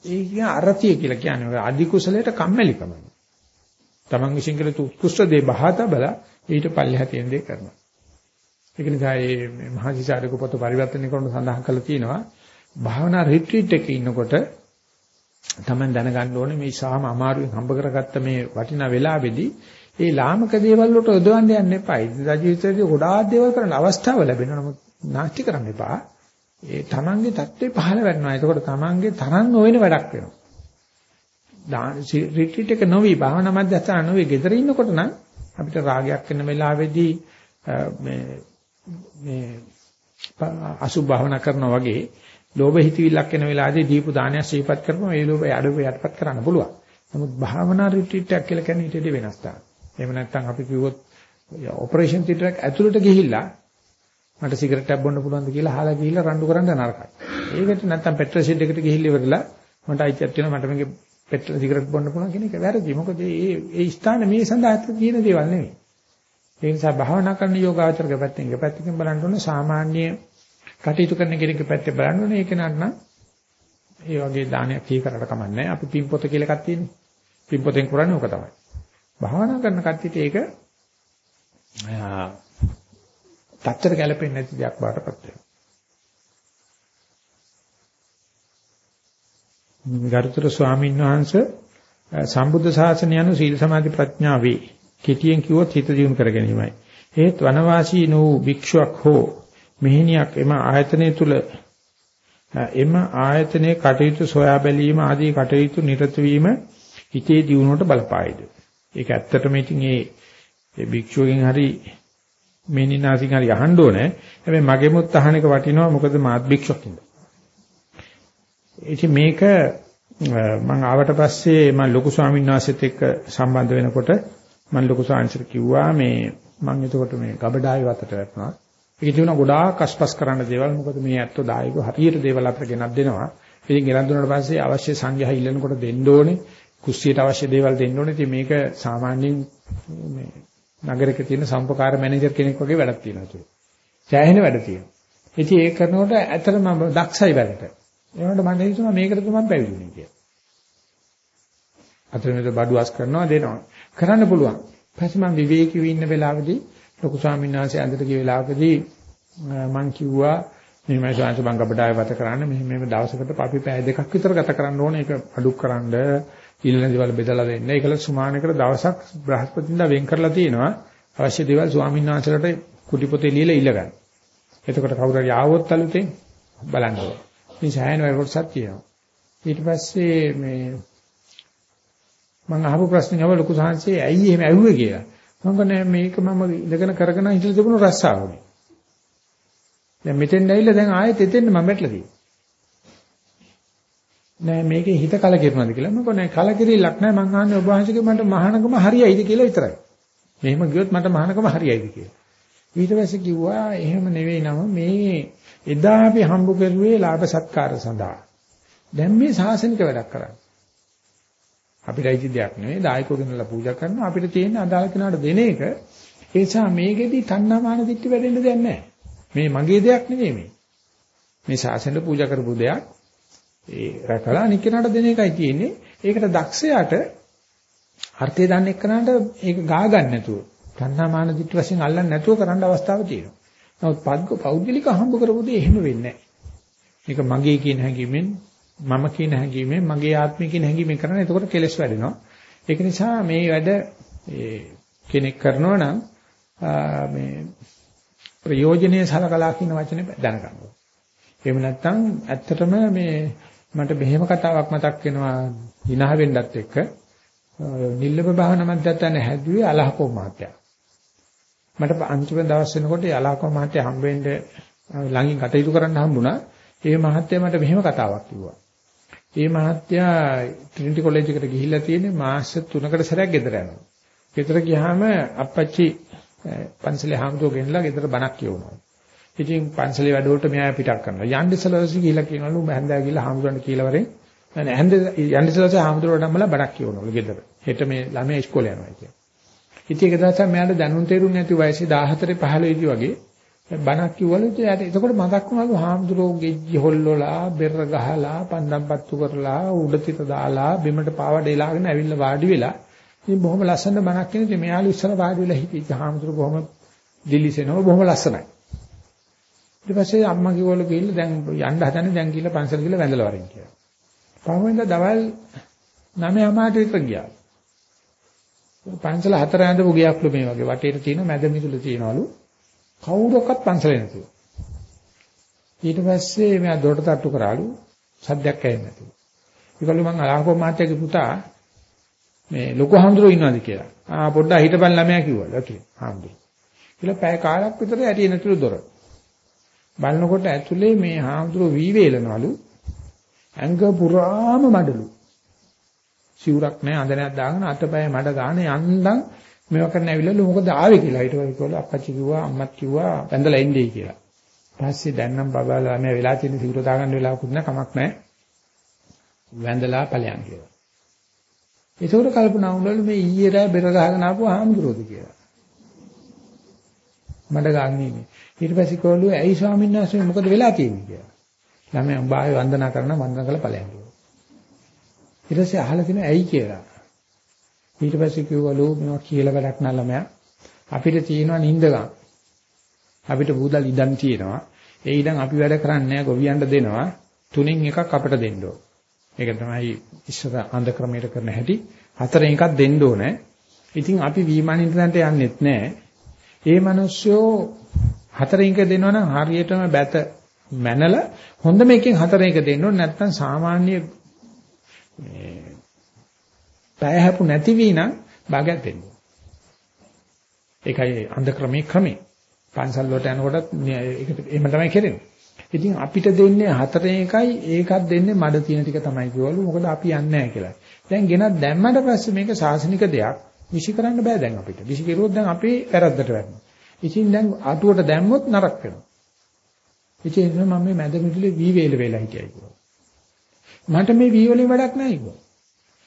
ඒ කියන අරතිය කියලා කියන්නේ අධි කුසලයට කම්මැලිකම. තමන් විශ්ින් කළ උත්කෘෂ්ඨ දේ බහතබල ඊට පල්ලෙහා තියෙන දේ කරනවා. ඒක නිසා මේ මහසිසාරක පොත පරිවර්තනය කරන සඳහන් කරලා තියෙනවා භාවනා රිට්‍රීට් එකේ ඉන්නකොට තමයි දැනගන්න ඕනේ මේ ශාම අමාරුවෙන් හම්බ කරගත්ත මේ වටිනා වෙලාවේදී ඒ ලාමක දේවල් වලට යොදවන්න යන්න එපා. ඉදිරිය ජීවිතේදී ගොඩාක් දේවල් කරන්න අවස්ථාව ලැබෙනවා. නමුත් නාස්ති කරන්න එපා. ඒ තමන්ගේ தත්ත්වේ පහළ වෙනවා. එතකොට තමන්ගේ තරම් නොවන වැඩක් වෙනවා. රිට්‍රීට් එක නොවි භාවනා මැදස්ථාන නොවි ගෙදර ඉන්නකොට නම් අපිට රාගයක් වෙන වෙලාවේදී මේ මේ අසුභ භාවනා කරනවා වගේ ලෝභ හිතවිල්ලක් එන වෙලාවේදී දීපු දානයක් ශීපත් කරපුවම ඒ ලෝභය අඩුව යටපත් කරන්න පුළුවන්. නමුත් භාවනා රිට්‍රීට් එකක් කියලා කියන්නේ ඊට වෙනස් තාක්. එහෙම නැත්නම් අපි කිව්වොත් ඔපරේෂන් තියටර් එක ඇතුළට ගිහිල්ලා මට සිගරට් එකක් බොන්න පුළුවන්ද කියලා අහලා ගිහිල්ලා රණ්ඩු කරන්න නරකයි. ඒකට නැත්තම් පෙට්‍රල් ෂෙඩ් එකට ගිහිල්ලා ඉවරලා මට අයිතියක් තියෙනවා මට මේකේ පෙට්‍රල් සිගරට් බොන්න පුළුවන් කියන එක වැරදි. මොකද මේ ඒ ස්ථාන මේ සඳහා තියෙන දේවල් නෙවෙයි. ඒ නිසා භාවනා කරන යෝගාචරක පැත්තෙන් එක පැත්තකින් බලන්න ඕනේ සාමාන්‍ය කටයුතු කරන කෙනෙක්ගේ පැත්තේ බලන්න ඕනේ ඒක නන්නම් ඒ වගේ දානයක් කී කරලා කමන්නේ අපි පින්පොත කියලා එකක් තියෙන්නේ. පින්පොතෙන් කරන්නේ ඕක තමයි. භාවනා කරන කට්ටියට ඒක තත්තර ගැලපෙන්නේ නැති දෙයක් බාටපත් වෙනවා. ගරුතර ස්වාමීන් වහන්සේ සම්බුද්ධ ශාසනය anu සීල සමාධි ප්‍රඥා වේ. කෙටියෙන් කිව්වොත් හිත දියුණු කර ගැනීමයි. ඒත් වනවාසී වූ භික්ෂුවක් හෝ මෙහෙණියක් එම ආයතනය තුල එම ආයතනයේ කටයුතු සොයා බැලීම ආදී කටයුතු නිරත වීම හිතේ දියුණුවට බලපායිද. ඒක ඇත්තටම ඉතින් ඒ භික්ෂුවකින් හරි මෙනිනාසින් හරි අහන්න ඕනේ. හැබැයි මගෙමුත් අහන එක වටිනවා මොකද මාත් භික්ෂුවක් ඉඳලා. ඉතින් මේක මම ආවට පස්සේ මම ලොකු ස්වාමීන් වහන්සේත් එක්ක සම්බන්ධ වෙනකොට මම ලොකු ස්වාමීන්ට කිව්වා මේ මම එතකොට මේ ගබඩායි වතට වැටුණා. ඒක තිබුණා ගොඩාක් අස්පස් කරන්න දේවල් මොකද මේ ඇත්තෝ දායක හරියට දේවල් අපිට ගෙනත් දෙනවා. ඉතින් ගෙනත් දුන්නාට පස්සේ අවශ්‍ය සංඝයා ඉල්ලනකොට දෙන්න ඕනේ. කුස්සියට අවශ්‍ය දේවල් දෙන්න ඕනේ. ඉතින් මේක සාමාන්‍යයෙන් මේ නගරයක තියෙන සම්පකාර මැනේජර් කෙනෙක් වගේ වැඩක් තියෙනවා ඒක. සෑහෙන වැඩ තියෙනවා. ඉතින් ඒක කරනකොට ඇත්තටම මම දක්ෂයි වැඩට. ඒ වුණාට මම හිතුවා මේකට තමයි පැවිදිුනේ කියලා. අතරමැද බඩුවස් කරනවා දෙනවා. කරන්න පුළුවන්. පස්සේ මම විවේකීව ඉන්න වෙලාවේදී ලොකු ස්වාමීන් වහන්සේ ඇඳට ගිය වෙලාවකදී මම කිව්වා මෙහෙමයි ස්වාමීන් වහන්සේ අපිට වත කරන්න මෙහෙම මෙහෙම දවසකට අපි පැය දෙකක් විතර ගත කරන්න ඕනේ ඒක අඩු කරන්න ඊළඟ දේවල් බෙදලා දෙන්න. ඒකල සුමානකට දවසක් බ්‍රහස්පතින්දා වෙන් කරලා තියෙනවා. අවශ්‍ය දේවල් ස්වාමීන් වහන්සේලාට කුටි පොතේ ලියලා ඉල්ල ගන්න. එතකොට කවුරු හරි ආවොත් අලුතෙන් බලන්න ඕනේ. මේ සෑහෙන වෙලකටසක් තියෙනවා. ඊට පස්සේ මේ මම අහපු ප්‍රශ්නේ අව ලොකු සාංශේ ඇයි එහෙම ඇහුවේ කියලා. මම කියන්නේ මේක මම ඉඳගෙන කරගෙන හිටලා තිබුණු රස්සාවනේ. දැන් මෙතෙන් ඇවිල්ලා දැන් ආයෙත් එතෙන්න මම වැටලා තියෙනවා. නෑ මේකේ හිත කලකිරනවාද කියලා මම කියන්නේ කලකිරීලක් නෑ මං අහන්නේ ඔබ වහන්සේගේ මට මහානකම හරියයිද කියලා විතරයි. මෙහෙම ගියොත් මට මහානකම හරියයිද කියලා. ඊට පස්සේ කිව්වා එහෙම නෙවෙයි නම මේ එදා අපි හම්බ කරුවේ ලාභ සත්කාර සඳහා. දැන් මේ සාසනික වැඩක් කරන්නේ. අපිට අයිති දෙයක් නෙවෙයි දායකෝ ගෙනලා පූජා කරනවා අපිට තියෙන අදාළ කෙනාට දෙන එක ඒ නිසා මේකෙදි තණ්හාමාන දිට්ඨි වැඩෙන්න දෙයක් නැහැ මේ මගේ දෙයක් නෙවෙයි මේ මේ ශාසනයට පූජා කරපු දෙයක් ඒ රැකලා අනික් කෙනාට දෙන එකයි තියෙන්නේ ඒකට දක්ෂයාට අර්ථය දන්න එක්කනට ඒක ගා ගන්න නැතුව තණ්හාමාන දිට්ඨි වශයෙන් අල්ලන්නේ නැතුව කරන්න අවස්ථාවක් තියෙනවා නමුත් පෞද්ගලික හම්බ කරපු දෙය එහෙම වෙන්නේ නැහැ මේක මගේ කියන හැඟීමෙන් මම කියන හැඟීමෙන් මගේ ආත්මය කියන හැඟීමෙන් කරන. එතකොට කෙලස් වැඩෙනවා. ඒක නිසා මේ වැඩ කෙනෙක් කරනවා නම් මේ ප්‍රයෝජනීය සලකලා කියන වචනේ දැනගන්න ඕනේ. එහෙම නැත්නම් ඇත්තටම මේ මට මෙහෙම කතාවක් මතක් වෙනවා හිනහ වෙන්නත් එක්ක නිල්ලබ භාවන මැදයන් හැදුවේ අලහකෝ මහත්තයා. මට අන්තිම දවස් වෙනකොට අලහකෝ මහත්තයා හම්බෙන්න ළඟින් කටයුතු කරන්න හම්බුණා. ඒ මහත්තයා මට මෙහෙම කතාවක් කිව්වා. ඒ මහත්තයා ට්‍රිනිටි කොලෙජ් එකට ගිහිල්ලා තියෙන්නේ මාස 3කට සැරයක් ගෙදර යනවා. ගෙදර ගියාම අප්පච්චි පන්සලේ හාමුදුරුවෝ ගෙනලා ගෙදර බණක් කියවනවා. ඉතින් පන්සලේ වැඩවලට මෙයා පිටක් කරනවා. යන්ඩිසලවසි ගිහිල්ලා කියනවලු මහන්දා ගිහිල්ලා හාමුදුරන්ට කියලා වරෙන් නෑ හැන්ද යන්ඩිසලවසි හාමුදුරුවෝ නම්මලා බණක් කියවනවලු ගෙදර. හෙට මේ ළමයා ඉස්කෝලේ යනවා කියලා. ඉතින් ඒක දැසම මෙයාට දැනුම් තේරුම් නැති වයසේ 14 15 දී වගේ බණක් කිව්වලු එයාට එතකොට මතක් වුණාලු හාමුදුරුවෝ ගෙජ්ජි හොල්ලලා බෙර ගහලා පන්දම් පත්තු කරලා උඩතිත දාලා බිමට පාවඩ එලාගෙන ඇවිල්ලා වාඩි වෙලා ඉතින් බොහොම ලස්සන බණක් කියන ඉතින් මෙයාලු ඉස්සර වාඩි වෙලා හිටිය හාමුදුරුවෝ බොහොම දිලිසෙනවා බොහොම ලස්සනයි ඊට පස්සේ අම්මා කිව්වලු ගිහිල්ලා දැන් යන්න හදන්නේ දැන් ගිහිල්ලා පන්සල ගිහිල්ලා වැඳලා වරින් කියලා පහුවෙන්ද දවල් 9:00 විතර ගියා පන්සල හතර ඇඳපු ගියක්ලු මේ වගේ වටේට තියෙන මැද මිදුල තියෙනවලු කවුරක්වත් පන්සලේ නැතුව. ඊට පස්සේ මම දොරට තට්ටු කරාලු සද්දයක් ඇහෙන්නේ නැතුව. ඒකලු මං අලාකෝ මාත්‍යාගේ පුතා මේ ලොකු හාමුදුරුවෝ ඉන්නවාද කියලා. ආ පොඩ්ඩක් හිටපන් ළමයා කිව්වලු. ඔකේ හාමුදුරුවෝ. කියලා පැය කාලක් විතර ඇටි නැතුළු දොර. බලනකොට ඇතුලේ මේ හාමුදුරුවෝ වී වේලනවලු. ඇඟ පුරාම මඩලු. සිවුරක් නැහැ අඳනයක් දාගෙන අතපය මඩ ගන්න යන්දම් මේවා කරන්න ඇවිල්ලා මොකද ආවේ කියලා ඊට පස්සේ කිව්වලු අප්පච්චි කිව්වා අම්මත් කිව්වා වැඳලා එන්නේ කියලා. පස්සේ දැන් නම් බබාලා මේ වෙලා තියෙන සිවුර දාගන්න වෙලාවකුත් නෑ කමක් නෑ. වැඳලා ඵලයන් කියලා. ඒකෝර කල්පනා වුණලු මේ ඊයේ රෑ බෙර ගහගෙන ආපු ආම්දුරෝද කියලා. මඩ ගන්නේ. ඊට පස්සේ කිව්වලු ඇයි ස්වාමීන් වහන්සේ මොකද වෙලා තියෙන්නේ කියලා. ළමයා උඹ ආයේ වන්දනා කරන වන්දනා කරලා ඵලයන් කිව්වා. ඊට පස්සේ අහලා තිනවා ඇයි කියලා. ඊට පස්සේ කිව්වලු මේවා කියලා වැඩක් නෑ ළමයා. අපිට තියෙනවා නිින්දගම්. අපිට බුදල් ඉඩම් තියෙනවා. ඒ ඉඩම් අපි වැඩ කරන්නේ නෑ ගොවියන්ට දෙනවා. තුනෙන් එකක් අපිට දෙන්න ඕන. ඒක තමයි ඉස්සර අන්ධ ක්‍රමයට කරන හැටි. හතරෙන් එකක් දෙන්න ඕනේ. ඉතින් අපි විමානින් තැනට යන්නෙත් නෑ. ඒ මිනිස්සු හතරෙන් එක දෙනවනම් හරියටම බැත මැනලා හොඳම එකෙන් හතරෙන් එක දෙන්න ඕනේ නැත්නම් සාමාන්‍ය මේ පැය හැපු නැති වී නම් භාගයක් දෙන්න. ඒකයි අන්ධ ක්‍රමයේ ක්‍රමේ. පන්සල් වලට යනකොටත් ඒක එහෙම තමයි කරන්නේ. ඉතින් අපිට දෙන්නේ හතරෙන් එකයි ඒකත් දෙන්නේ මඩ තියෙන ටික තමයි කිව්වලු මොකද අපි යන්නේ නැහැ කියලා. දැන් ගෙනත් දැම්මට පස්සේ මේක සාසනික දෙයක් විශ්ි කරන්න බෑ දැන් අපිට. විශ්ි කෙරුවොත් දැන් අපේ වැරද්දට වැටෙනවා. ඉතින් දැන් අටුවට දැම්මොත් නරක වෙනවා. ඉතින් මම මේ මැද මිදුලේ වී වේල වෙලා හිටියයි කිව්වා. මට මේ වී වලින් වැඩක් නැහැ කිව්වා.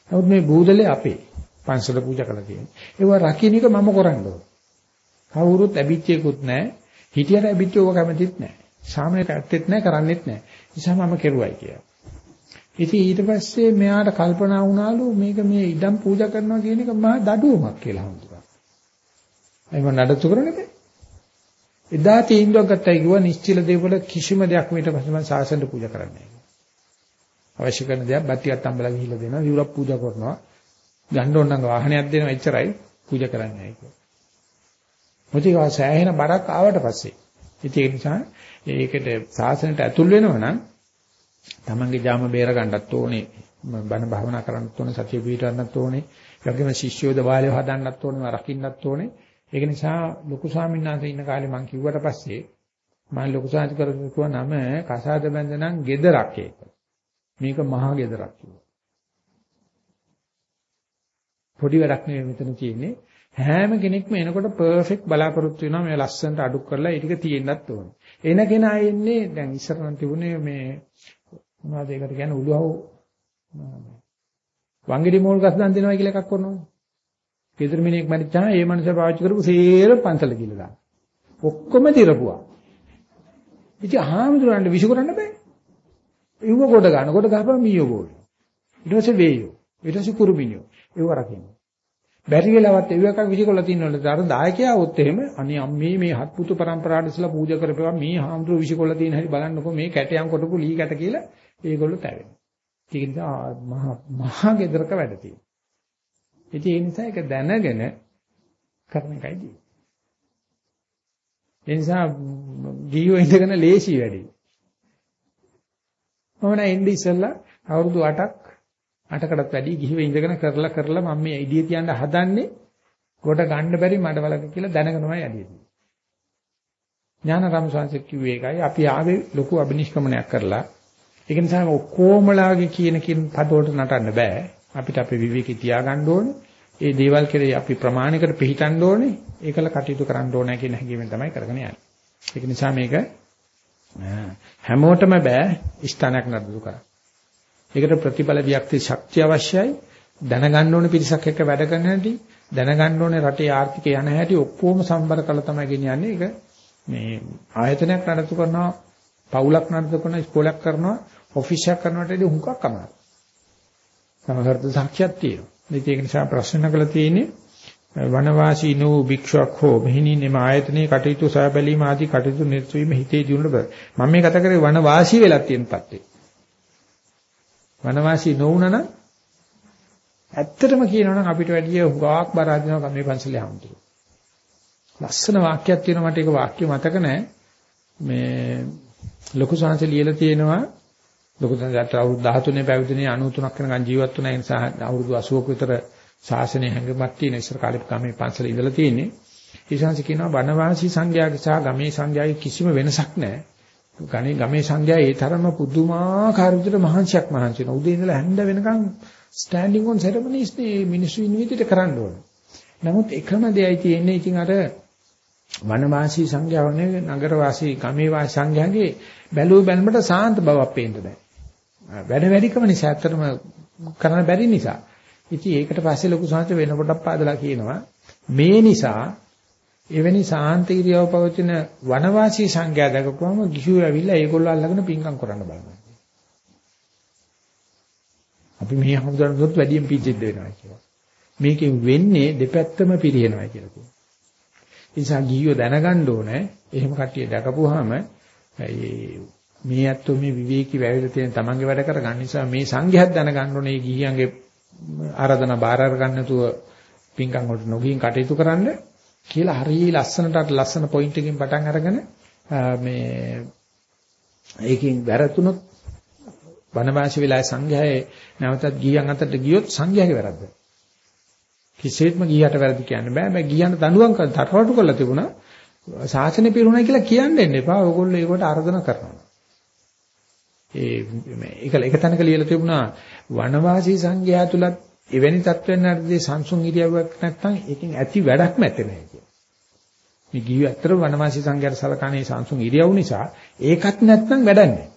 නමුත් මේ බූදලේ අපේ පන්සල පූජා කරලා තියෙනවා. ඒවා රකින්න එක මම කරන්න ඕන. කවුරුත් ඇබිච්චේකුත් නැහැ. හිටියට ඇබිච්චෝව කැමතිත් නැහැ. සාමයට ඇත්තෙත් නැහැ කරන්නෙත් නැහැ. නිසා මම කෙරුවයි කියලා. ඉතින් ඊට පස්සේ මෙයාට කල්පනා වුණාලු මේක මේ ඉඩම් පූජා කරනවා කියන එක මහා දඩුවමක් කියලා හඳුනා. අයිම නඩත්තු කරන්නේ බෑ. එදා තීන්දුවක් ගත්තයි කිව්වා නිශ්චල දේවල කිසිම දෙයක් ඊට පස්සේ මම සාසනට පූජා කරන්නේ නැහැ. අවශ්‍ය කරන දේක් බත්තියක් අම්බලා ගිහිල්ලා දෙනවා, විවුරක් පූජා කරනවා. ගන්න ඕන නම් වාහනයක් දෙනවා එච්චරයි පූජා කරන්නේ නැහැ කිව්වා. මොකද සෑහෙන බරක් ආවට පස්සේ. ඉතින් ඒ නිසා ඒකට සාසනයට ඇතුල් වෙනවා නම් තමන්ගේ ජාම බේර ගන්නත් ඕනේ. බණ භාවනා කරන්නත් ඕනේ, සතිය පිටවන්නත් ඕනේ. ඒ වගේම ශිෂ්‍යෝද වාලය හදන්නත් ඕනේ, රකින්නත් ඕනේ. ඒක නිසා ලොකු ස්වාමීන් වහන්සේ ඉන්න කාලේ මම කිව්වට පස්සේ මම ලොකු සාහිත්‍ය කරපුවා නම කසාද බැඳනන් ගෙදරක් ඒක. මේක මහා ගෙදරක් කිව්වා. පොඩි වැඩක් නෙවෙයි මෙතන තියෙන්නේ. හැම කෙනෙක්ම එනකොට පර්ෆෙක්ට් බලාපොරොත්තු වෙනවා මේ ලස්සනට අඩු කරලා ඒ ටික තියෙන්නත් ඕනේ. එන කෙනා එන්නේ දැන් ඉස්සර නම් තිබුණේ මේ මොනවද ඒකට කියන්නේ උළුහව වංගෙඩි මෝල් ගස් දන් දෙනවා කියලා එකක් කරනවා. ගෙදර මිනිහෙක් මරිච්චා ඒ මනුස්සයා පාවිච්චි කරපු සේර පන්සල ගිහලා දාන. ඔක්කොම දිරපුවා. ඉතින් ආහමුදුරන්ට විශ්ු කරන්න බෑ. ඉව කොට ගන්න. කොට ගහපම මීයෝ ගෝල. ඊට පස්සේ වේයෝ. ඊට පස්සේ කුරුමිනියෝ. ඒව රකින්න. බැරි වෙලාවත් ඒව එකක් විසිකොල්ල තින්නවල අර දායකයා වොත් එහෙම අනේ අම්මේ මේ හත් පුතු પરම්පරාවට ඉස්සලා පූජා කරපේවා මේ හාමුදුරුවෝ විසිකොල්ල තියෙන හැටි බලන්නකෝ මේ කැටයන් කොටපු ලී කැට කියලා ඒගොල්ලෝ තැවෙනවා. ඒක නිසා මහා මහා gedරක වැඩ තියෙනවා. ඉතින් ඒ නිසා ඒක දැනගෙන කරන එකයි තියෙන්නේ. ඒ නිසා ගියෝ ඉඳගෙන ලේසි වැඩි. මම නම් එන්නේ ඉස්සෙල්ලා අවුරුදු 8ක් 8කටත් වැඩි ගිහිව ඉඳගෙන කරලා කරලා මම මේ ඉඩිය තියන්න හදන්නේ කොට ගන්න බැරි මඩවලක කියලා දැනගෙනමයි ඇදී තියෙන්නේ. ඥානරම් සංසෙත් කිව්වේ ඒකයි අපි ආවේ ලොකු අබිනිෂ්ක්‍මණයක් කරලා ඒක නිසා ඔක්කොමලාගේ කියන කින් පදවලට නටන්න බෑ. අපිට අපේ විවේකී තියාගන්න ඕනේ. ඒ දේවල් කෙරේ අපි ප්‍රමාණිකට පිළිටන්න ඕනේ. ඒකල කටයුතු කරන්න ඕනේ කියන හැඟීමෙන් තමයි කරගෙන යන්නේ. ඒක නිසා මේක හැමෝටම බෑ ස්ථානයක් නඩු කරන්න. ඒකට ප්‍රතිඵල වික්ති ශක්තිය අවශ්‍යයි. දැනගන්න ඕනේ පිරිසක් එක්ක වැඩ කරන හැටි, දැනගන්න ඕනේ රටේ ආර්ථිකය යන හැටි ඔක්කොම සම්බර කරලා තමයි ගෙනියන්නේ. ඒක මේ ආයතනයක් නඩත්තු කරනවා, පවුලක් නඩත්තු කරනවා, ඉස්කෝලයක් කරනවා, ඔෆිස් එකක් කරනවට වඩා හුඟක් අමාරුයි. සමහරට සාක්ෂියක් තියෙනවා. ඒක නිසා ප්‍රශ්න කළ තියෙන්නේ වනවාසී නෝ භික්ෂුවක් හෝ මෙහිණින් එම ආයතනයේ කටයුතු සහ බැලීම ආදී කටයුතු නිරත වීම හිතේ දිනුන බව. මම මේ කතා කරේ වනවාසී වෙලා තියෙන තත්ත්වේ. වනවාසී නොවුනනම් ඇත්තටම කියනවනම් අපිට වැඩිය හුඟක් බර අදිනවා මේ පන්සලේ ආම්තුරු. ලස්සන වාක්‍යයක් තියෙනවා මට ඒක වාක්‍ය මතක නැහැ. මේ ලොකු සංහස ලියලා තියෙනවා ලොකු සංහසට අවුරුදු 13 පැවිදිනේ 93ක් වෙනකන් ජීවත් වුණා ඒ නිසා අවුරුදු 80ක විතර ශාසනය හැඟීමක් තියෙන ඉස්සර කාලේ ගමේ පන්සල ඉඳලා තියෙන්නේ. ඊශාංශ කියනවා වනවාසී සංඝයාගේ සහ ගමේ සංඝයාගේ කිසිම වෙනසක් නැහැ. ගණේ ගමේ සංඝයා ඒ තරම පුදුමාකාර විදිහට මහන්සියක් මහන්සි වෙනවා. උදේ ඉඳලා හැන්ද වෙනකන් ස්ටෑන්ඩින් ඔන් සෙරමනිස් නේ මිනිස්සු ඉන්න විදිහට කරන්න ඕනේ. නමුත් එකම දෙයයි තියෙන්නේ ඉතින් අර වනවාසී සංඝයා වනේ නගරවාසී ගමේ වාසී සංඝයාගේ බැලුව බැලමට සාන්ත බවක් පේන්න බෑ. වැඩ වැඩිකම නිසා ඇත්තටම කරන්න බැරි නිසා. ඉතින් ඒකට පස්සේ ලොකු සංහත වෙන කොටක් පාදලා කියනවා මේ නිසා එවැනි සාන්ත ඉරියව පවතින වනවාසී සංඝයා දැකපුවම ගිහුව ඇවිල්ලා ඒගොල්ලෝ අල්ලගෙන පිංකම් කරන්න බලනවා. අපි මේ හමුදානොත් වැඩියෙන් පිච්චෙද්ද වෙනවා කියලා. මේකෙන් වෙන්නේ දෙපැත්තම පිරිනවයි කියලා කියනවා. ඒ නිසා ගිහියෝ දැනගන්න ඕනේ එහෙම කට්ටිය දැකපුවාම මේ ඇත්තෝ මේ විවේකී වැවිලා තියෙන තමන්ගේ වැඩ කරගන්න නිසා මේ සංඝයාත් දැනගන්න ඕනේ ගිහියන්ගේ ආරාධනා බාර අර ගන්න නැතුව පින්කම් වලට නොගින් කටයුතු කරන්න කියලා හරිය ලස්සනට අර ලස්සන පොයින්ට් එකකින් පටන් අරගෙන මේ ඒකෙන් වැරතුනොත් වනවාසී වෙලාවේ සංඝයායේ නැවතත් ගියන් අතරට ගියොත් සංඝයාගේ වැරද්ද. කිසිසේත්ම ගියට වැරදි කියන්න බෑ. මේ ගියන්ට දඬුවම් කරලා තරවටු කරලා තිබුණා. ශාසනය පිරුණා කියලා කියන්න එන්න එපා. ඕගොල්ලෝ ඒකට ආර්දනා කරනවා. ඒ මේක එක තැනක ලියලා තිබුණා වනවාසී සංඝයා තුලත් එවැනි තත්ත්වෙන් නැද්දී සංසුන් ඉරියව්වක් නැත්නම් ඒකෙන් ඇති වැඩක් නැත්තේ නෑ කියලා. මේ ගියු ඇත්තට වනවාසී සංඝයාට සලකන්නේ සංසුන් ඉරියව් නිසා ඒකත් නැත්නම් වැඩක් නෑ.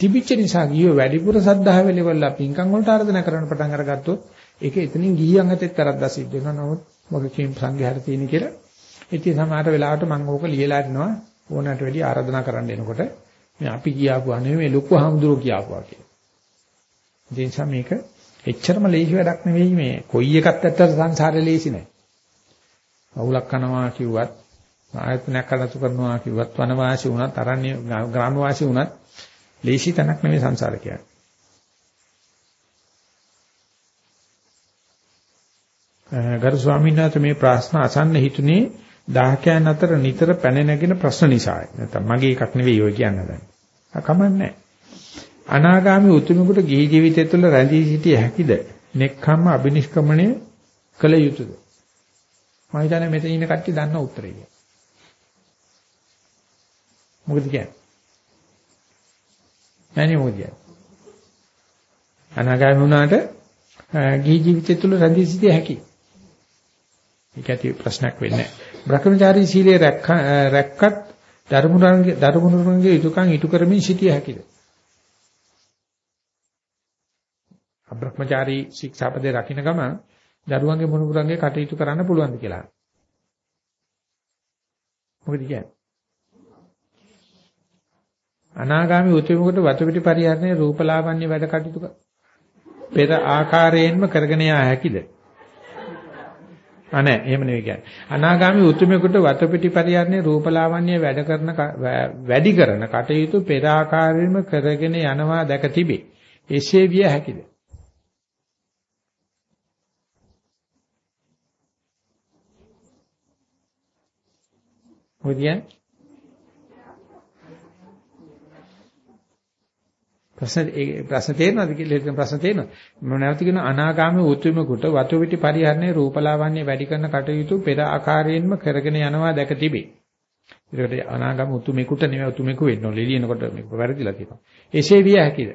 තිබිච්ච නිසා ගියෝ වැඩිපුර සද්ධාව වෙලෙවලා පින්කම් වලට ආරාධනා කරන්න පටන් අරගත්තොත් ඒක එතනින් ගියන් අතෙත් තරද්දා සිද්ධ වෙනවා. නමුත් මොකද කීම් සංඝයාට තියෙන කියලා. ඉතින් සමහර වෙලාවට මම ඕක ලියලා ඉන්නවා ඕනකට වැඩි ආරාධනා කරන්න එනකොට මේ අපි කියාපුවා නෙවෙයි මේ ලොකු හාමුදුරුවෝ කියාපුවා කියලා. ඒ නිසා මේක එච්චරම ලේසි වැඩක් නෙවෙයි මේ කොයි එකත් ඇත්තට සංසාරේ ලේසි නෑ. අවුලක් කරනවා කිව්වත් ආයතනයක් කරතු කරනවා කිව්වත් වනවාසී වුණත් අරණ්‍ය ග්‍රාමවාසී වුණත් ලේසි තැනක් නෙවෙයි සංසාර කියන්නේ. ගරු ස්වාමීන් වහන්සේ මේ ප්‍රශ්න අසන්න හිතුනේ දාහකයන් අතර නිතර පැන නැගෙන ප්‍රශ්න නිසායි. නැත්නම් මගේ එකක් නෙවෙයි ඔය කියන්න දැන්. කමන්නේ අනාගාමී උතුමෙකුට ගිහි ජීවිතය තුළ රැඳී සිටිය හැකිද? නෙක්ඛම්ම අබිනිෂ්ක්‍මණය කළ යුතුද? මම හිතන්නේ මෙතන ඉන්න කට්ටිය දන්න උත්තරේ. මොකද කියන්නේ? නැණි මොකද අනාගාමී වුණාට ගිහි ජීවිතය තුළ රැඳී සිටිය හැකි. ඒක ඇති ප්‍රශ්නයක් වෙන්නේ නැහැ. බ්‍රහ්මචාරී සීලයේ රැක්කත් ධර්මුණන්ගේ ධර්මුණන්ගේ යුතුයකම් ඉටු කරමින් සිටිය හැකිද? අබ්‍රහ්මචාරී ශික්ෂාපදේ රකින්න ගමන් දරුවන්ගේ මොනුපුරන්ගේ කටයුතු කරන්න පුළුවන්ද කියලා. මොකද කියන්නේ? අනාගාමී උතුමෙකුට වතුපිටි පරිහරණය රූපලාවන්‍ය වැඩ කටයුතු පෙර ආකාරයෙන්ම කරගෙන යා හැකිද? අනේ එහෙම නෙවෙයි කියන්නේ. අනාගාමී උතුමෙකුට වතුපිටි පරිහරණය රූපලාවන්‍ය වැඩ කරන වැඩි කරන කටයුතු පෙර ආකාරයෙන්ම කරගෙන යනවා දැක තිබේ. එසේ විය හැකිද? මොකද ප්‍රශ්න ඒ ප්‍රශ්න තේරෙනවද කියලා හිතන ප්‍රශ්න තේරෙනවද මම නැවත කියන අනාගාමී උතුමෙකුට වතු පිටි පරිහරණය රූපලාවන්‍ය වැඩි කරන කටයුතු පෙර ආකාරයෙන්ම කරගෙන යනවා දැක තිබේ. ඒකට අනාගාමී උතුමෙකුට නෙවෙයි උතුමෙකු වෙන්න ඕනේ ලියනකොට මේක වැරදිලා තියෙනවා. එසේ විය හැකිද?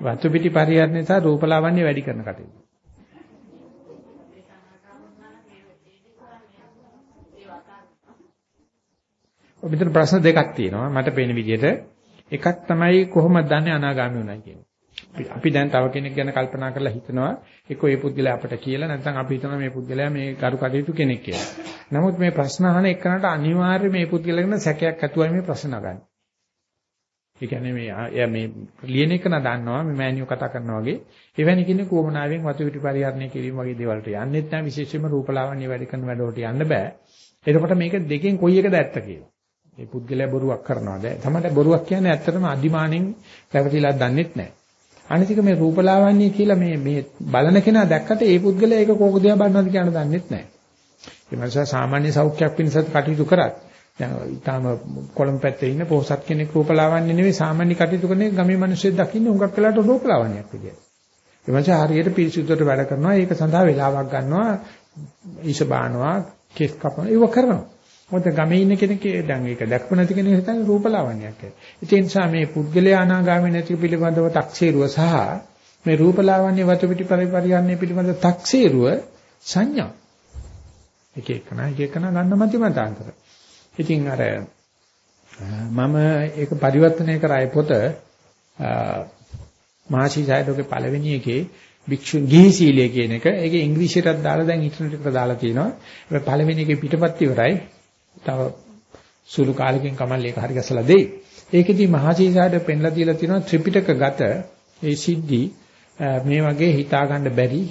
වතු පිටි පරිහරණය සහ රූපලාවන්‍ය වැඩි කරන කටයුතු. මෙතන ප්‍රශ්න දෙකක් තියෙනවා මට පේන විදිහට. එකක් තමයි කොහොමද දන්නේ අනාගාමී වුණා කියන්නේ. අපි දැන් තව කෙනෙක් ගැන කල්පනා කරලා හිතනවා එක්ක ඒ පුද්ගලයා අපට කියලා නැත්නම් අපි හිතනවා මේ පුද්ගලයා මේ කරු කටයුතු කෙනෙක් කියලා. නමුත් මේ ප්‍රශ්න අහන එක්කනට අනිවාර්යයෙන් මේ පුද්ගලයා ගැන සැකයක් ඇතුවයි මේ ප්‍රශ්න නගන්නේ. ඒ කියන්නේ මේ එයා මේ ලියන එක නා දන්නවා මේ මෑනියෝ කතා කරනවා වගේ එවැනි කෙනෙක් කොමනාවෙන් වතු පිටි පරිහරණය කිරීම වගේ දේවල්ට යන්නෙත් නැහැ විශේෂයෙන්ම රූපලාවන්‍ය වැඩි කරන වැඩවලට යන්න බෑ. එතකොට මේක දෙකෙන් කොයි එකද ඇත්ත කියලා. ඒ පුද්ගලයා බොරුවක් කරනවාද? තමයි බොරුවක් කියන්නේ ඇත්තටම අදිමානෙන් පැවතිලා දන්නෙත් නැහැ. අනිතික මේ රූපලාවන්‍ය කියලා මේ මේ බලන කෙනා දැක්කට ඒ පුද්ගලයා ඒක කෝක දිහා බලනවාද කියන දන්නෙත් නැහැ. ඒ මනුස්සයා සාමාන්‍ය සෞඛ්‍යයක් පිණිසත් කටයුතු කරත් දැන් ඊටාම කොළඹ පැත්තේ ඉන්න පොහසත් කෙනෙක් රූපලාවන්‍ය නෙවෙයි සාමාන්‍ය කටයුතු කරන ගමේ මිනිස්සු දකින්නේ උඟක් වෙලාට රූපලාවන්‍යයක් විදියට. ඒ මනුස්සයා හරියට පිරිසුදුට වැඩ කරනවා ඒක සඳහා වෙලාවක් ගන්නවා ඊශ බානවා කෙස් කපනවා ඒව කරනවා. මොකද ගමේ ඉන්න කෙනෙක් දැන් ඒක දැක්ම නැති කෙනෙක් හිතන්නේ රූපලාවන්‍යයක් කියලා. ඒ නිසා මේ පුද්ගලයා අනාගාමී නැති පිළිබඳව තක්සේරුව සහ මේ රූපලාවන්‍ය වතු පිටි පරිපරියන්නේ පිළිබඳව තක්සේරුව සංඥා. එක එකන එක එකන ගන්න මැති මතාන්තර. ඉතින් අර මම ඒක පරිවර්තනය කරාය පොත මහසි සායදෝගේ පළවෙනි එකේ භික්ෂු ගිහි සීලය කියන එක. ඒකේ ඉංග්‍රීසියටත් දාලා දැන් ඉන්ටර්නෙට් එකට දාලා තියෙනවා. ඒ පළවෙනි එකේ පිටපත් ඉවරයි. තව සුළු කාලෙකින් කමල් ඒක හරි ගැසලා දෙයි. ඒකෙදි මහසි සායදෝ පෙන්ලා දීලා තියෙනවා ත්‍රිපිටක ගත ඒ සිද්ධි මේ වගේ හිතා ගන්න බැරි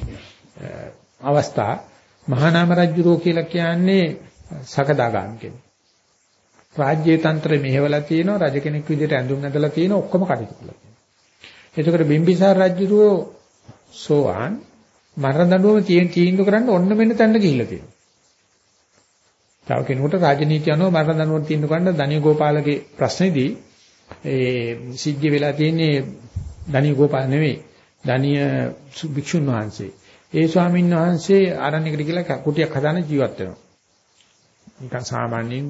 අවස්ථා මහානාම රජුරෝ කියලා කියන්නේ සකදාගාමී කෙනෙක්. රාජ්‍ය තන්ත්‍රය මෙහෙवला තියෙනවා රජ කෙනෙක් විදිහට ඇඳුම් ඇඳලා තියෙනවා ඔක්කොම කටයුතු කළා. එතකොට බිම්බිසාර රජුරෝ සෝවාන් මරණ දඬුවම තියෙන තීන්දුව කරන්න ඔන්න මෙන්න තැන්න ගිහිල්ලා තියෙනවා. තව කෙනෙකුට රාජනීතිය අනුව මරණ දඬුවම තීන්දුව කරන්න ධනිය ගෝපාලගේ ප්‍රශ්නේදී ඒ සිද්ධිය වෙලා තියෙන්නේ ධනිය ගෝපාල නෙවෙයි ධනිය භික්ෂුන් වහන්සේ. ඒ ස්වාමීන් වහන්සේ ආරණ්‍යකට ගිහලා කුටියක් හදාන ජීවත් වෙනවා. නිකන් සාමාන්‍යයෙන්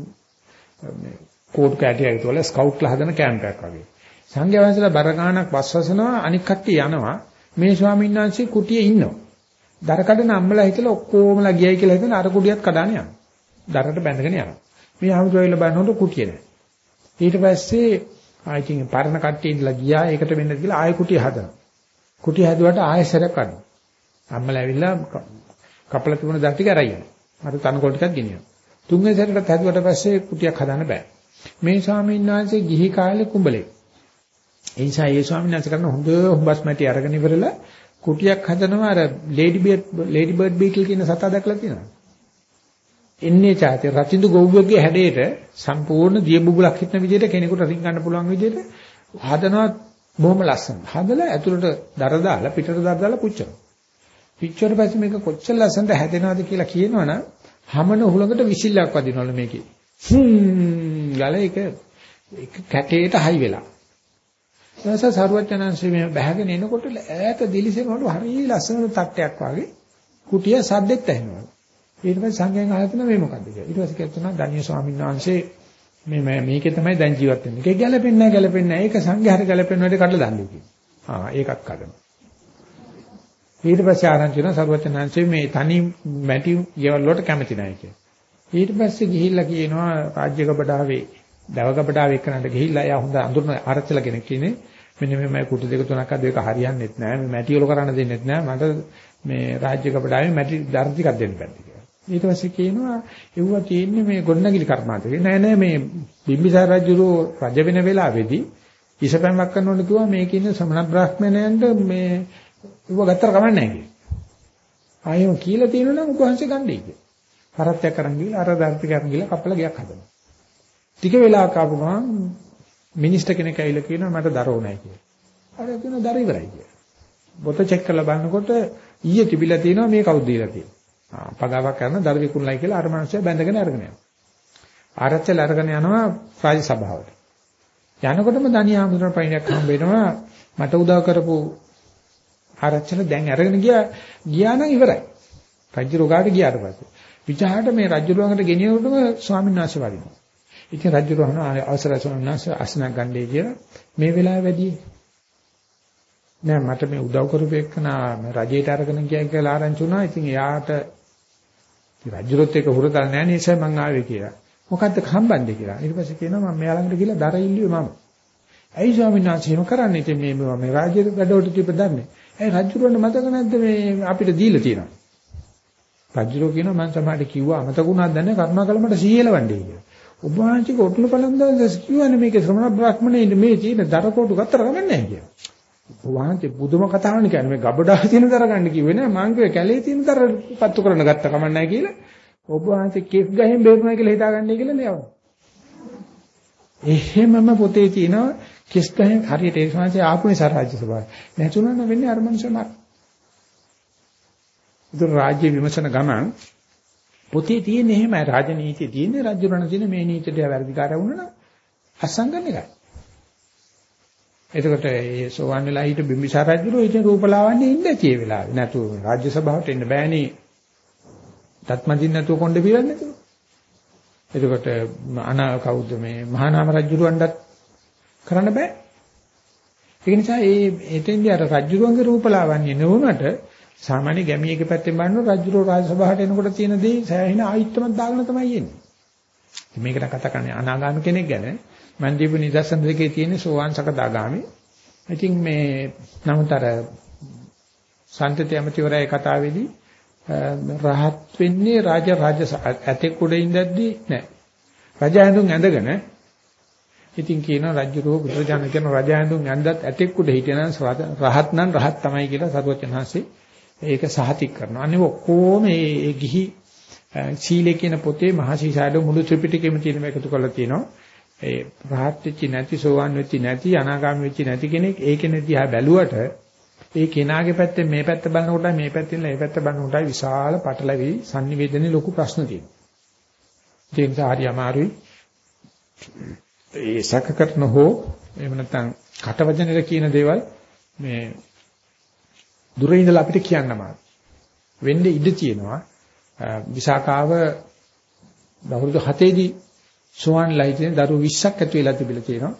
මේ කෝට් කැටියක් තුල ස්කවුට්ලා හදන කැම්ප් එකක් වගේ. සංඝයා වහන්සේලා බර ගානක් වස්වසනවා අනික් කට්ටිය යනවා. මේ ස්වාමීන් වහන්සේ කුටියේ ඉන්නවා. දර කඩන අම්මලා හිතලා ඔක්කොමලා ගියයි කියලා හිතන අර කුටියත් කඩාන යනවා. දරට බැඳගෙන යනවා. මේ ආමුද්‍රවිල බලනකොට කුටිය නැහැ. ඊට පස්සේ ආයිකින් පරණ කට්ටිය ඉඳලා ගියා ඒකට වෙන්න කියලා ආයෙ කුටිය හදනවා. කුටිය හැදුවට ආයෙ සැරයක් කඩනවා. අම්මලා ඇවිල්ලා කපල තිබුණ දත් ටික අරයි යනවා. අර තනකොළ ටිකක් ගෙනියනවා. තුන්වෙනි සැරේට හැදුවට පස්සේ කුටියක් හදන්න බෑ. මේ ස්වාමීන් වහන්සේ ගිහි කාලේ කුඹලේ. ඒ නිසා ඒ ස්වාමීන් වහන්සේ කරන හොඳ හුඹස් මැටි අරගෙන ඉවරලා කුටියක් හදනවා අර lady bird lady bird beetle කියන සතා දැකලා තියෙනවා. එන්නේ චාතේ රචින්දු ගොව්වෙක්ගේ හැඩයට සම්පූර්ණ දිය බුබුලක් හිටන විදිහට කෙනෙකුට රින් ගන්න පුළුවන් විදිහට හදනවා බොහොම ලස්සන. හදලා ඇතුළට දර දාලා පිටට දර දාලා පුච්චනවා. පිච්චුවට පස්සේ මේක කොච්චර ලස්සනට හැදෙනවද කියලා කියනවනම් හැමන උහුලකට විසිල්ලක් වදිනවලු මේකේ. හ්ම් ගල එක එක කැටේට හයි වෙලා. ඊට පස්සේ සරුවචනංශي මේ බහගෙන එනකොට ඈත දිලිසෙනවලු හරිය ලස්සන තට්ටයක් වගේ කුටිය සද්දෙත් ඇහෙනවා. ඊට පස්සේ සංඝයන් අහලා මේ මොකද්ද කියලා. ඊට පස්සේ කියනවා ධාන්‍ය ස්වාමීන් වහන්සේ මේ මේකේ තමයි දැන් ජීවත් වෙන්නේ. ඒක ගැලපෙන්නේ නැහැ ගැලපෙන්නේ නැහැ. ඒක සංඝයාට ගැලපෙන්න වැඩි කඩලා දාන්නේ කියලා. ආ ඒකත් කඩනවා. ඊට පස්සේ ආරංචි වෙනවා සරුවචනංශේ මේ තනි මැටි ගෙවල් වලට කැමති නැහැ කියලා. ඊට පස්සේ ගිහිල්ලා කියනවා රාජ්‍ය කබඩාවේ දව කබඩාවේ එක්කනට ගිහිල්ලා එයා හොඳ අඳුරන ආරච්චිලා කෙනෙක් කියන්නේ මෙන්න මේ මම කුටි දෙක තුනක් අද ඒක හරියන්නේත් නැහැ මේ මැටි වල කරන්න දෙන්නෙත් නැහැ මට මේ රාජ්‍ය කබඩාවේ මැටි දර ටිකක් දෙන්න බැහැ කියලා. ඊට පස්සේ කියනවා එව්වා තියෙන්නේ මේ ගොඩනැගිලි කර්මාන්තේ. නෑ නෑ මේ බිම්බිසාර රජුරෝ රජ වෙන වෙලාවේදී ඉසපැමක් කරනකොට කිව්වා මේකේ ඉන්න ශ්‍රමණ බ්‍රාහ්මණයන්ට මේ ඌව ගත්තර කමන්නේ නැහැ කියලා. ආයෙම කියලා තියෙනවා නම් උපහාසය ගන්නයි කියලා. හරත්යක් කරන් ගිහලා අර දර්ථ කරන් ගිහලා කපලා ගියක් හදනවා. ටික වෙලාවක් ආපු ගමන් මිනිස්ටර් කෙනෙක් ඇවිල්ලා කියනවා මට දර ඕනයි කියලා. අර කියනවා දර ඉවරයි කියලා. බොත චෙක් කරලා බලනකොට ඊයේ තිබිලා තියෙනවා මේ කවුද දීලා තියෙන්නේ. ආ පගාවක් කරන දර විකුණලයි කියලා අර මනුස්සයා බැඳගෙන අරගෙන යනවා. ආරච්චල අරගෙන යනවා රාජ්‍ය සභාවට. යනකොටම දණිය ආමුදුන පයින්යක් හම්බ වෙනවා මට උදව් කරපු ආරච්චල දැන් අරගෙන ගියා ගියා නම් ඉවරයි. රජු රෝගාට ගියාට පස්සේ. විචාරට මේ රජු ළඟට ගෙනියනකොටම ස්වාමීන් වහන්සේ වරිනවා. ඉතින් රජු රහන අවසරයි ස්වාමීන් වහන්සේ අසනක් ගන්නයි කියලා මේ වෙලාව වැඩි නෑ මට මේ උදව් කරපු එක්කනා රජයට අරගෙන ගියා කියලා ආරංචි වුණා. ඉතින් එයාට රජුරොත් එක හුරතල් නෑ නිසා මං ආවේ කියලා. මොකද්ද හම්බන්නේ කියලා. ඊට පස්සේ කියනවා මම මෙයා ළඟට ගිහලා දර ඉල්ලුවේ මම. ඇයි ස්වාමීන් වහන්සේ එහෙම කරන්නේ? ඉතින් මේ මේ රාජ්‍ය වැඩවලට තිබ්බ දන්නේ. ඇයි රජුරවන්න මතක නැද්ද මේ අපිට දීලා තියෙනවා. රජුරෝ කියනවා මම සමහරට කිව්වා අමතකුණාද දන්නේ කර්මාකල මට සීයලවන්නේ කියලා. ඔබ වහන්සේක ඔටුන පළන්දාස් කියවනේ මේක ශ්‍රමණ බ්‍රාහ්මණේ මේ තියෙන දරකොටු ගත්තර ගමන් නැහැ කියලා. ඔබ වහන්සේ බුදුම කතාවනේ කියන්නේ මේ ගබඩා තියෙන දර ගන්න කිව්වේ නෑ මං කිව්වේ කැලේ තියෙන දර පත්තු කරන්න ගත්ත කමක් නැහැ කියලා. ඔබ වහන්සේ කෙස් ගහෙන් බේරුණා කියලා හිතාගන්නේ කියලා නේද? එහෙමම පොතේ තියෙනවා කෙස් ගහෙන් හරියට ඒ ශාන්සේ ආපු නිසා රාජ්‍ය සභාව. නැතුණා නම් වෙන්නේ අර මනුස්සයමක්. ඒක රාජ්‍ය විමසන ගමන් පොතේ තියෙන එහෙම රාජනීතිය තියෙන්නේ රජුරණ තියෙන මේ නීතියට වැරදිකාරය වුණා නම් අසංගම් එකයි. එතකොට ඒ සෝවන් වෙලා හිට බිම්බිසාර රජුරෝ ඉතින් රූපලාවන්නේ ඉන්නේ ඇති ඒ වෙලාවේ. නැතු රාජ්‍ය සභාවට එන්න බෑනේ. තත්මදින් නැතුව කොණ්ඩේ පිරන්නේ නැතුව. එතකොට අනා කවුද මේ මහානාම රජුරවණ්ඩත් කරන්න බෑ. ඒ නිසා මේ එතෙන්දී අර රජුරවන්ගේ රූපලාවන්‍ය නෙවුනට සාමාන්‍ය ගැමියෙක් පැත්තෙන් බලනකොට රජුරෝ රාජසභාවට එනකොට තියෙන දේ සෑහෙන ආයිත්තමක් දාගෙන තමයි එන්නේ. මේකට කතා කරන්නේ අනාගාමී කෙනෙක් ගැන. මන් දීපු නිදර්ශන දෙකේ තියෙන සෝවාන් සකදාගාමී. ඉතින් මේ නමුත් අර සම්තති ඇමතිවරයා කතාවේදී රහත් වෙන්නේ රාජ රාජ ඇතෙක් උඩ ඉඳද්දී නෑ. රජ ඇඳුම් ඇඳගෙන ඉතින් කියනවා රජුරෝ බුදුරජාණන් කියන රජ ඇඳුම් ඇඳත් ඇතෙක් උඩ හිටියනම් රහත් නම් රහත් තමයි කියලා සරුවචනහන්සේ ඒක සහතික කරනවා. අනේ ඔක්කොම මේ ගිහි සීලේ කියන පොතේ මහසීසාරද මුළු ත්‍රිපිටකෙම තියෙන මේක එකතු කරලා තියෙනවා. ඒ රහත් වෙච්ච නැති සෝවන් වෙච්ච නැති අනාගාමී වෙච්ච නැති කෙනෙක් ඒකෙනේ දිහා බැලුවට ඒ කෙනාගේ පැත්තෙන් මේ පැත්ත බලනකොට මේ පැත්තෙන් මේ පැත්ත බලනකොට විශාල පටලැවි sannivedanaye ලොකු ප්‍රශ්න තියෙනවා. ඒ නිසා හරි අමාරුයි. ඒ සැක කරන හෝ එහෙම නැත්නම් කටවචනෙට කියන දේවල් මේ දුරින් ඉඳලා අපිට කියන්න අමාරුයි. වෙන්නේ ඉඩ තියෙනවා. විසාකාව දවුරුදු 7ේදී සෝවන් ලයිටෙන් දරුවෝ 20ක් ඇති වෙලා තිබිලා තියෙනවා.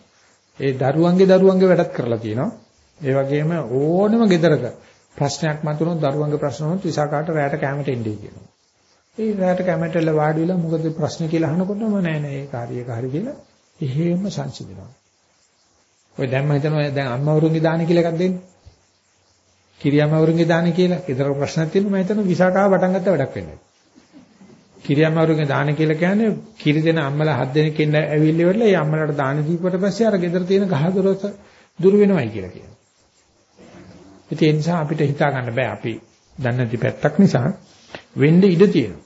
ඒ දරුවන්ගේ දරුවන්ගේ වැඩත් කරලා තියෙනවා. ඒ වගේම ඕනම ගෙදරක ප්‍රශ්නයක් මතුනොත් දරුවන්ගේ ප්‍රශ්න වුණොත් විසාකාට රැයට කැමරට එන්නේ කියනවා. ඒ රැයට කැමරටල වාඩි වෙලා මොකද ප්‍රශ්න කියලා අහනකොටම නෑ නෑ ඒක හරි ඒක හරි කියලා එහෙම සංසිඳනවා. ඔය දැම්ම හිතනවා දැන් අම්මවරුන්ගේ දාන කියලා එකක් දෙන්නේ. කිරියම්මවරුන්ගේ දාන කියලා. ඒතර ප්‍රශ්නක් තියෙනවා මම හිතනවා විසාකාව පටන් ගත්ත වැඩක් වෙන්නේ. කිරියම්මවරුන්ගේ දාන කියලා කියන්නේ කිරි දෙන අම්මලා හත් දෙනෙක් ඉන්න ඇවිල්ලි වෙලා ඒ අම්මලාට දාන දීපුවට පස්සේ අර ගෙදර තියෙන ගහ දොරස දුර වෙනවයි කියලා කියනවා. ඒ නිසා අපිට හිතා ගන්න බෑ අපි දන්නේ නැති පැත්තක් නිසා වෙන්න ඉඩ තියෙනවා.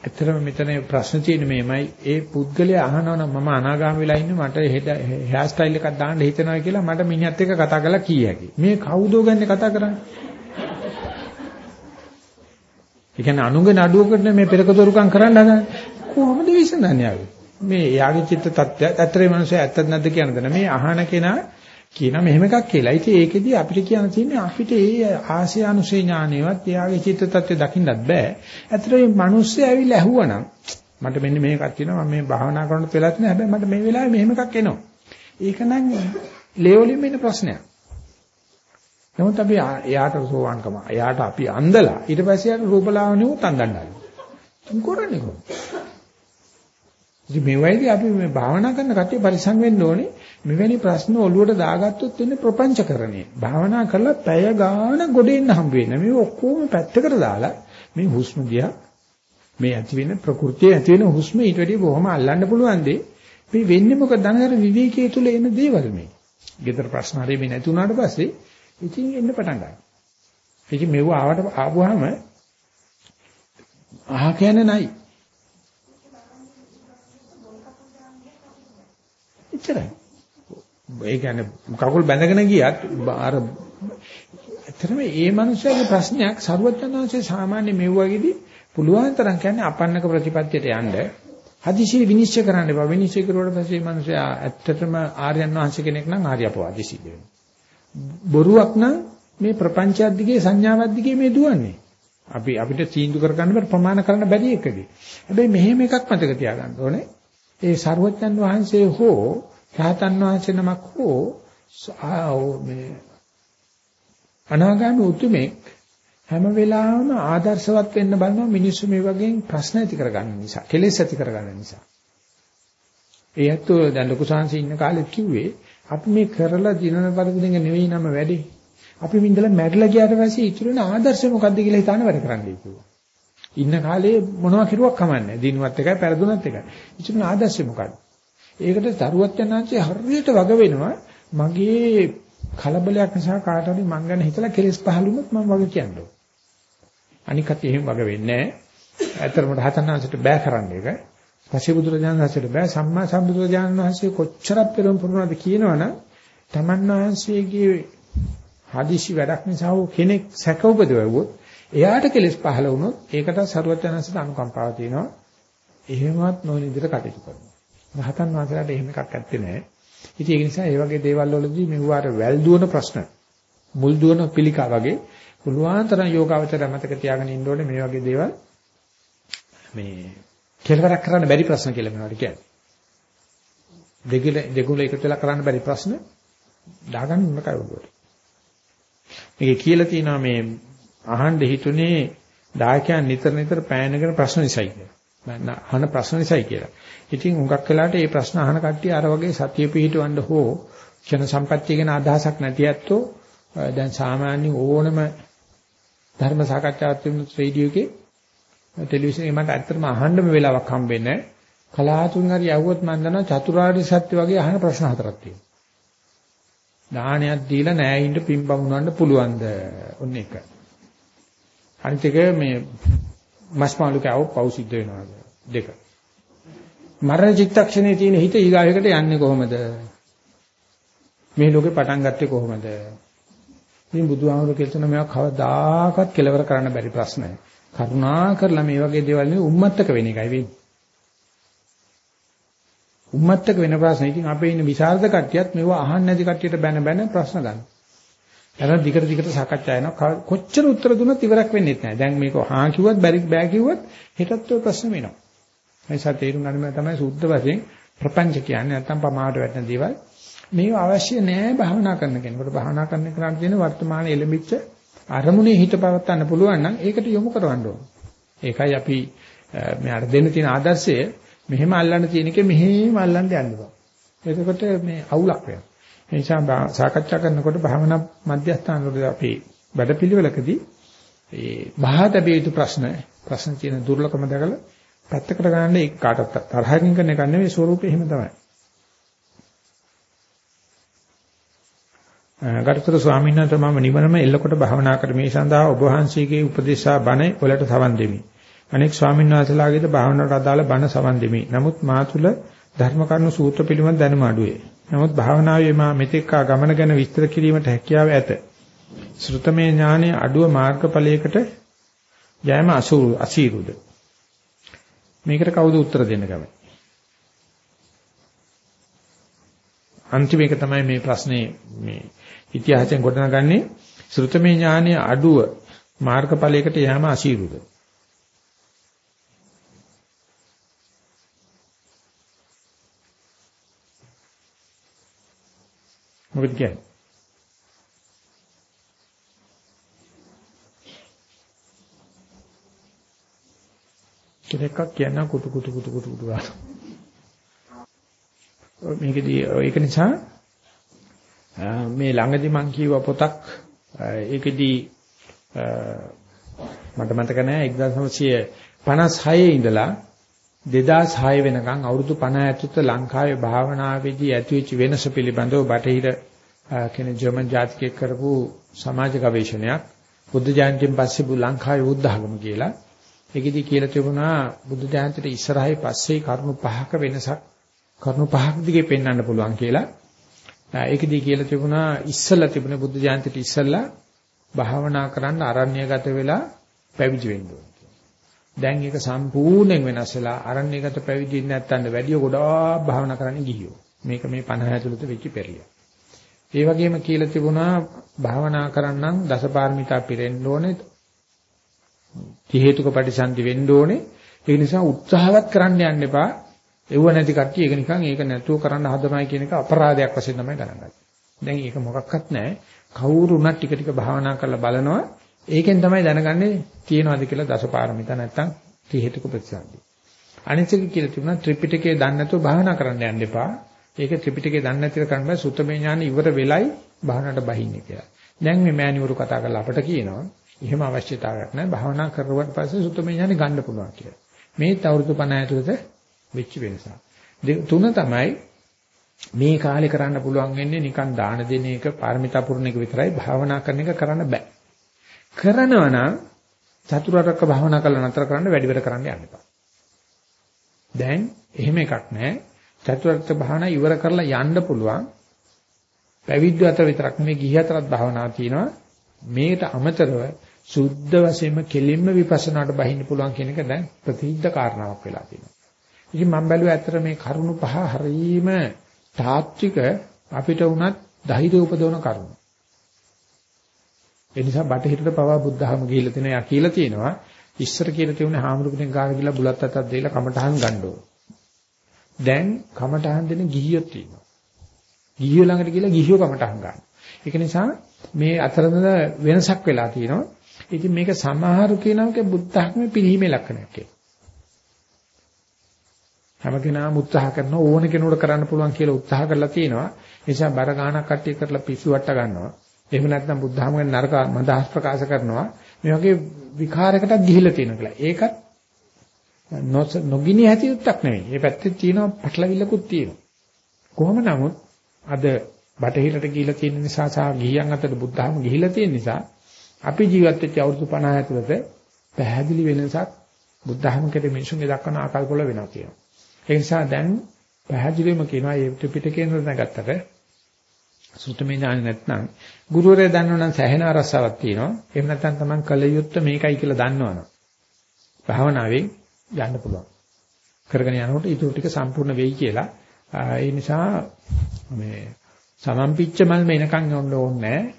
ඇත්තටම මෙතන ප්‍රශ්න තියෙන්නේ මේමයි ඒ පුද්ගලයා අහනවා නම් මම අනාගාමී වෙලා ඉන්නේ මට හෙයාර් ස්ටයිල් එකක් දාන්න හිතනවා කියලා මට මිනිහත් එක්ක කතා කරලා කී හැකි. මේ කවුදෝ ගන්නේ කතා කරන්නේ? ඒ කියන්නේ අනුගේ නඩුවකට මේ පෙරකදොරුකම් කරන්න හදන්නේ. කොහොමද විසඳන්නේ ආවේ? මේ යාගේ චිත්ත tattya ඇත්තටම මිනිස්සු ඇත්තද නැද්ද කියන දන මේ අහන කෙනා කියන මෙහෙම එකක් කියලා. ඉතින් ඒකෙදි අපිට කියන්න තියෙන්නේ අපිට ඒ ආශය අනුසේ ඥානෙවත් යාගේ චිත්ත tattya දකින්නත් බෑ. ඇත්තටම මේ මිනිස්සු ඇවිල්ලා ඇහුවනම් මට මෙන්න මේකක් තියෙනවා මම මේ භාවනා කරනකොට වෙලත් නෑ හැබැයි මට මේ වෙලාවේ මෙහෙම එකක් එනවා. ඒක නම් ලේවලින්ම එන ප්‍රශ්නයක්. නමුත් අපි එයාට සෝවාන්කම එයාට අපි අන්දලා ඊට පස්සේ යාට රූපලාවණියුත් අන්දන්නයි. මොකරන්නේ කොහොමද? ඉතින් මේ වෙයිදී අපි මේ භාවනා කරන කට්ටිය පරිසම් වෙන්න ඕනේ. මෙවැනි ප්‍රශ්න ඔළුවට දාගත්තොත් වෙන්නේ ප්‍රපංචකරණය. භාවනා කරලා පැය ගාන ගොඩ එන්න හම්බ වෙන්නේ. මේ ඔක්කොම පැත්තකට දාලා මේ හුස්ම දිහා මේ ඇති වෙන ප්‍රകൃතිය ඇති වෙන හුස්ම ඊට වැඩිය බොහොම අල්ලන්න පුළුවන් දෙයි. මේ වෙන්නේ මොකද? ධනතර විවේකයේ තුල එන දේවල් මේ. ගෙදර ප්‍රශ්න හරි මේ නැති වුණාට පස්සේ ඉතින් එන්න පටන් ගන්නවා. ඉතින් මෙව ආවට ආවම අහ කියන්නේ නැහැ. එච්චරයි. ඒ කියන්නේ කකුල් බැඳගෙන ගියත් අර ඇත්තටම මේ මනුස්සයාගේ ප්‍රශ්නයක් සරුවචනාංශයේ සාමාන්‍ය මෙව්වගේදී පුළුවන් තරම් කියන්නේ අපන්නක ප්‍රතිපත්තියට යන්න හදිසියේ විනිශ්චය කරන්න එපා. විනිශ්චය කරුවාට පස්සේ මේ මනුස්සයා ඇත්තටම ආර්යයන් වහන්සේ කෙනෙක් නම් ආර්යපවාදී සිද්ධ වෙනවා. බොරුවක් නම් මේ ප්‍රපංචයත් දිගේ සංඥාවත් දිගේ මේ දුවන්නේ. අපි අපිට තීන්දුව කරගන්න බෑ ප්‍රමාණ කරන්න බැරි එකදී. හැබැයි මෙහෙම එකක් මතක තියාගන්න ඕනේ. ඒ සරුවචන් වහන්සේ හෝ රහතන් වහන්සේ නමක් හෝ මේ අනාගාමී උතුමෙක් හැම වෙලාවෙම ආදර්ශවත් වෙන්න බලනවා මිනිස්සු මේ වගේ ප්‍රශ්න ඇති කරගන්න නිසා, කෙලෙස් ඇති කරගන්න නිසා. ඒ ඇත්තෝ දැන් ලොකු සංසී ඉන්න කාලෙත් කිව්වේ අපි මේ කරලා දිනන පරිදින නෙවෙයි නම වැඩි. අපි මින්දලා මැරිලා ගියාට පස්සේ ඉතුරු වෙන ආදර්ශය මොකද්ද කියලා හිතාන වැඩ කරන්නයි කිව්වා. ඉන්න කාලේ මොනවා කිරුවක් කමන්නේ. දිනුවත් එකයි, පෙරදුනත් එකයි. ඉතින් ආදර්ශය මොකද්ද? ඒකට තරුවත් යනාංශය හරියට වග වෙනවා. මගේ කලබලයක් නිසා කාට හරි මං ගැන හිතලා කෙලස් පහළුනොත් මම වග කියනවා. අනිකත් එහෙම වග වෙන්නේ නැහැ. ඇත්තටම රහතන්වහන්සේට බෑ කරන්න ඒක. පස්සේ බුදුරජාණන් වහන්සේට බෑ සම්මා සම්බුදුරජාණන් වහන්සේ කොච්චරක් පෙරම් පුරුණාද කියනවනම් තමන් වහන්සේගේ හදිසි වැඩක් නිසා කෙනෙක් සැක උපදවුවොත් එයාට කෙලස් පහළ වුණොත් ඒකට සරුවචනන්සට අනුකම්පාව තියෙනවා. එහෙමවත් නොවන විදිහට කටයුතු කරනවා. රහතන් වහන්සේලාට එහෙම එකක් ඇත්තේ නැහැ. ඉතින් ඒ නිසා මේ වගේ දේවල් වලදී මෙව්වාට වැල් දුවන ප්‍රශ්න මුල් දුවන පිළිකා වගේ පුළුවන් තරම් යෝගාවචර මතක තියාගෙන ඉන්න ඕනේ මේ වගේ දේවල් මේ කෙලවරක් කරන්න බැරි ප්‍රශ්න කියලා මේවට කියන්නේ. දෙගිල දෙගුල එකතු වෙලා කරන්න බැරි ප්‍රශ්න දාගන්න උන කවුරුද? මේකේ කියලා තියෙනවා මේ අහන්න හිතුනේ දායකයන් නිතර නිතර පෑනගෙන ප්‍රශ්න නිසායි කියලා. මම අහන ප්‍රශ්න නිසායි කියලා. ඉතින් හුඟක් වෙලාට මේ ප්‍රශ්න අහන කට්ටිය අර වගේ සතිය පිහිටවන්න හෝ ක්ෂණ සම්පත්තිය ගැන අදහසක් නැති ඇත්තෝ දැන් සාමාන්‍ය ඕනම ධර්ම සාකච්ඡාවක් තිබුණු රේඩියෝ එකේ ටෙලිවිෂන් එකේ මට ඇත්තටම අහන්නම වෙලාවක් හම්බෙන්නේ නැහැ. කලාතුන් හරි යවුවොත් මම දන්නවා චතුරාර්ය සත්‍ය වගේ අහන ප්‍රශ්න හතරක් තියෙනවා. දානයක් දීලා නෑයින්ට පින්පමුණවන්න පුළුවන්ද? ඔන්න එක. අනිත් එක මේ මස්මාලු කව පව් සිද්ධ වෙනවාද? දෙක. මරණ චිත්තක්ෂණේ තියෙන හිත ඊගායකට යන්නේ කොහොමද? මේ ලෝකේ පටන් ගත්තේ කොහොමද? ඉතින් බුදුහාමුදුරු කියන මේවා කවදාකවත් කෙලවර කරන්න බැරි ප්‍රශ්නයි. කරුණා කරලා මේ වගේ දේවල් නේ උම්මත්තක වෙන එකයි වෙන්නේ. උම්මත්තක වෙන ප්‍රශ්න. ඉතින් අපේ ඉන්න විසරද කට්ටියත් මේවා අහන්න නැති කට්ටියට බැන බැන ප්‍රශ්න ගන්න. ඊට දිගට දිගට සාකච්ඡා වෙනවා. කොච්චර උත්තර දුන්නත් ඉවරක් වෙන්නේ නැහැ. දැන් මේක හා කිව්වත් බැරි බෑ කිව්වත් හෙටත් ඔය ප්‍රශ්න වෙනවා. ඒ නිසා තේරුම් ගන්න තමයි සුද්ධ වශයෙන් ප්‍රපංච කියන්නේ නැත්තම් පමාවට වැටෙන දේවල්. මේව අවශ්‍ය නැහැ භාවනා කරන කෙනෙකුට. භාවනා කරන කෙනාට තියෙන වර්තමාන එළඹිච්ච අරමුණේ හිත පවත්වන්න පුළුවන් නම් ඒකට යොමු කරවන්න ඕන. ඒකයි අපි මෙයාට දෙන්න තියෙන ආදර්ශය මෙහෙම අල්ලන්න තියෙන එක මෙහෙම අල්ලන්න යන්න බෑ. එතකොට මේ අවුලක් වෙනවා. ඒ නිසා සාකච්ඡා කරනකොට භාවනා මධ්‍යස්ථාන වල අපි වැඩපිළිවෙලකදී ඒ බහතබේ යුතු ප්‍රශ්න ප්‍රශ්න තියෙන දුර්ලභම දැකලා පැත්තකට ගන්න ඒ කාටත් තරහින් කරන එක නෙවෙයි ස්වරූපේ එහෙම තමයි. ගරුතර ස්වාමීන් වහන්සේ මම නිවනම එල්ලකොට භාවනා කරමි. මේ සඳහා ඔබ වහන්සේගේ උපදේශා බණ වලට සවන් දෙමි. අනෙක් ස්වාමීන් වහන්සේලාගේද භාවනාවට අදාළ බණ සවන් දෙමි. නමුත් මා තුල ධර්ම කරුණු සූත්‍ර පිළිබඳ දැනුම අඩුවේ. නමුත් භාවනාවේ මා මෙතෙක් ආ ගමන ගැන විස්තර කිරීමට හැකියාව ඇත. ශ්‍රුතමේ ඥානයේ අඩුව මාර්ගඵලයකට යෑම අසුරු අසීරුද. මේකට කවුද උත්තර දෙන්න කැමති? අන්තිම එක තමයි මේ ප්‍රශ්නේ මේ ඉතිහාසයෙන් ගොඩනගන්නේ ශ්‍රුතමේ ඥානයේ අඩුව මාර්ගඵලයකට යෑම අසීරුද. මොකද කියන්නේ? කෙනෙක්ක් කියන කුතු කුතු කුතු කුතු කුතු ගන්න. මේකදී ඒක නිසා මේ ළඟදි මං කියව පොතක් ඒකදී මට මතක නැහැ 1956 ඉඳලා 2006 වෙනකන් අවුරුදු 50 ඇතුළත ලංකාවේ භාවනාවේදී ඇතිවෙච්ච වෙනස පිළිබඳව බටහිර කෙනෙක් ජර්මන් ජාතිකයෙක් කරපු සමාජ ගවේෂණයක් බුද්ධ ජයන්තියෙන් පස්සේ බු ලංකාවේ බුද්ධ ආගම කියලා. ඒකෙදි කියලා තිබුණා බුද්ධ ජයන්තිට ඉස්සරහයි පස්සේ කරුණු පහක වෙනසක් කරුණු පහක් දිගේ පෙන්වන්න පුළුවන් කියලා. ඒකෙදි කියලා තිබුණා ඉස්සලා තිබුණේ බුද්ධ ජයන්තිට ඉස්සලා භාවනා කරන්න අරණ්‍යගත වෙලා පැවිදි වෙන්න ඕන. දැන් ඒක සම්පූර්ණයෙන් වෙනස් වෙලා අරණ්‍යගත පැවිදි වෙන්නේ නැත්තඳ වැඩිය ගොඩාක් භාවනා කරන්න ගිහියෝ. මේක මේ 50 ඇතුළත වෙච්ච පෙරිය. ඒ වගේම කියලා තිබුණා භාවනා කරන්නම් දසපාරමිතා පිරෙන්න ඕනේ. ති හේතුක පරිසන්දි වෙන්න ඕනේ. ඒ නිසා උත්සාහවත් කරන්න යන්න එපා. එව්ව නැති කට්ටිය ඒක නිකන් ඒක නැතුව කරන්න හදනවයි කියන එක අපරාධයක් වශයෙන් තමයි ගණන් ගන්නේ. දැන් ඒක මොකක්වත් නැහැ. කවුරු උනත් ටික ටික භාවනා කරලා බලනවා ඒකෙන් තමයි දැනගන්නේ තියෙනවද කියලා දසපාරමිතා නැත්තම් ත්‍රි හේතුක ප්‍රතිසන්දි. අනිත් එක කියලා තිබුණා ත්‍රිපිටකය දන්නේ නැතුව භාවනා කරන්න යන්න එපා. ඒක ත්‍රිපිටකය දන්නේ නැතිව කරන්න බෑ සුතමේ ඥාන ඉවර වෙලයි භාවනාවට බහින්නේ කියලා. දැන් මේ මෑණිවරු කතා කරලා අපට කියනවා එහෙම අවශ්‍යතාවයක් නැහැ. භාවනා කරුවාට පස්සේ සුතමේ ඥානෙ ගන්න පුළුවන් කියලා. මේ අවුරුදු 50 ඇතුළත වෙච්ච වෙනස. තුන තමයි මේ කාලේ කරන්න පුළුවන් වෙන්නේ නිකන් දාන දෙන එක, පාරමිතා පුරන එක විතරයි භාවනා කරන එක කරන්න බෑ. කරනවා නම් චතුරාර්යක භාවනා කරලා නතර කරන්න වැඩි වැඩ කරන්න යන්න එපා. දැන් එහෙම එකක් නැහැ. චතුරාර්යක භාවනා ඉවර කරලා යන්න පුළුවන්. පැවිද්ද අතර විතරක් නෙමෙයි ගිහි අතරත් භාවනා තියෙනවා. මේකට අමතරව සුද්ධ වශයෙන්ම කෙලින්ම විපස්සනාට බහින්න පුළුවන් කියන එක දැන් ප්‍රතිහිද්ධ කාරණාවක් වෙලා තියෙනවා. ඉතින් මම බැලුවා ඇත්තට මේ කරුණු පහ හරීම තාත්වික අපිට උනත් ධෛර්ය උපදවන කරුණු. ඒ නිසා බටහිරට පවා බුද්ධහම ගිහිල්ලා තියෙනවා. යා කියලා තියෙනවා ඉස්සර කියලා තියුනේ හාමුදුරුවනේ ගාන ගිහලා බුලත් අතක් දෙලා කමටහන් ගන්න ඕන. දැන් කමටහන් දෙන ගිහියොත් තියෙනවා. ගිහියෝ ළඟට ගිහලා ගිහියෝ කමටහන් ගන්න. ඒක නිසා මේ අතරද වෙනසක් වෙලා තියෙනවා. ඉතින් මේක සමහරු කියනවා බුද්ධ ධර්මයේ පිළිහිමේ ලක්ෂණයක් කියලා. හැම කෙනාම උත්සාහ කරන ඕන කෙනෙකුට කරන්න පුළුවන් කියලා උත්සාහ කරලා තියෙනවා. ඒ නිසා බර ගානක් කට්ටිය කරලා පිස්සු වට ගන්නවා. එහෙම නැත්නම් බුද්ධ ධර්මයෙන් නරක මදහස් ප්‍රකාශ කරනවා. මේ වගේ විකාරයකට ගිහිලා තියෙනවා කියලා. ඒකත් නොගිනි හැටියුත්තක් නෙවෙයි. මේ පැත්තේ තියෙනවා පටලවිල්ලකුත් තියෙනවා. කොහොම නමුත් අද බටහිරට ගිහිලා තියෙන නිසා සහ ගිහියන් අතර බුද්ධ ධර්ම ගිහිලා තියෙන නිසා අපි ජීවත් වෙච්ච අවුරුදු 50 ඇතුළත පැහැදිලි වෙනසක් බුද්ධ ධර්මකේ මිනිසුන්ගේ දක්වන ආකල්ප වල වෙනවා කියනවා. ඒ නිසා දැන් පැහැදිලිවම කියනවා මේ ත්‍රිපිටකයෙන් නැගත්තට සුතමේ ඥාන නැත්නම් ගුරුවරයා දන්නවනම් සැහැණ අරසාවක් තියෙනවා. එහෙම නැත්නම් Taman කල යුත්තේ මේකයි කියලා දන්නවනම් භාවනාවෙන් යන්න පුළුවන්. කරගෙන යනකොට ඊටු ටික සම්පූර්ණ වෙයි කියලා. ඒ නිසා මේ සමම්පිච්ච මල් මේනකන් යන්න ඕනේ නැහැ.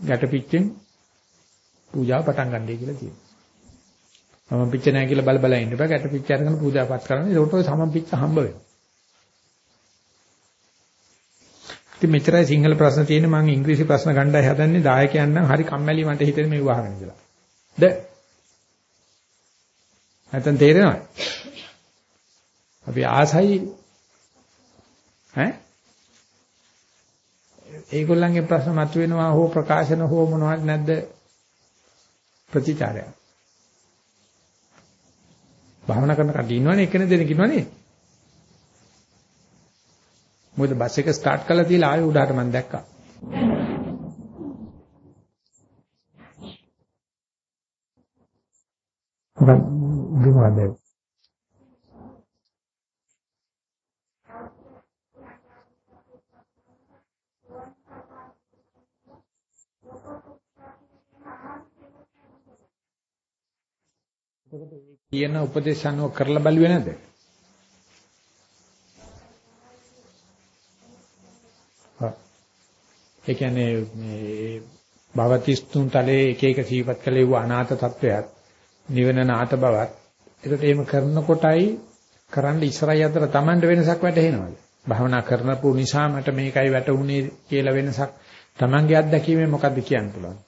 ගැටපිච්චෙන් පූජාව පටන් ගන්නයි කියලා කියනවා. මම පිච්ච නැහැ කියලා බල බල ඉන්න බෑ. ගැට පිච්ච අරගෙන පූජාපත් කරන්න. ඒකට ඔය සමම් පිච්ච හම්බ වෙනවා. ඉතින් මෙච්චරයි සිංහල ප්‍රශ්න තියෙන්නේ මම ඉංග්‍රීසි ප්‍රශ්න ගණ්ඩායි හදන්නේ දායකයන් නම් හරි කම්මැලි මට හිතෙන්නේ මේ වහගෙන ඉඳලා. ද නැත්නම් තේරෙනවද? අපි ආසයි ඈ ඒගොල්ලන්ගේ ප්‍රශ්න මතුවෙනවා හෝ ප්‍රකාශන හෝ මොනවද නැද්ද ප්‍රතිචාරයක්. භාවනා කරන කට්ටිය ඉන්නවනේ එක්කෙනෙක් දෙනෙක් ඉන්නවනේ. මොකද බස් එක ස්ටාර්ට් කරලා තියලා ආයෙ උඩට මම දැක්කා. මොකක්ද මොකද එතකොට කියන උපදේශ අනුව කරලා බලුවේ නැද්ද? ඒ කියන්නේ මේ භවතිස්තුන් තලයේ එක එක සීපත් කළේ වූ අනාථ තත්වයක් නිවන නාත බවත් ඒකට එහෙම කරනකොටයි කරන්න ඉස්සරයි අතර Tamanට වෙනසක් වැටහෙනවද? භවනා කරනපු නිසා මට මේකයි වැටුනේ කියලා වෙනසක් Tamanගේ අත්දැකීමෙන් මොකද්ද කියන්න පුළුවන්?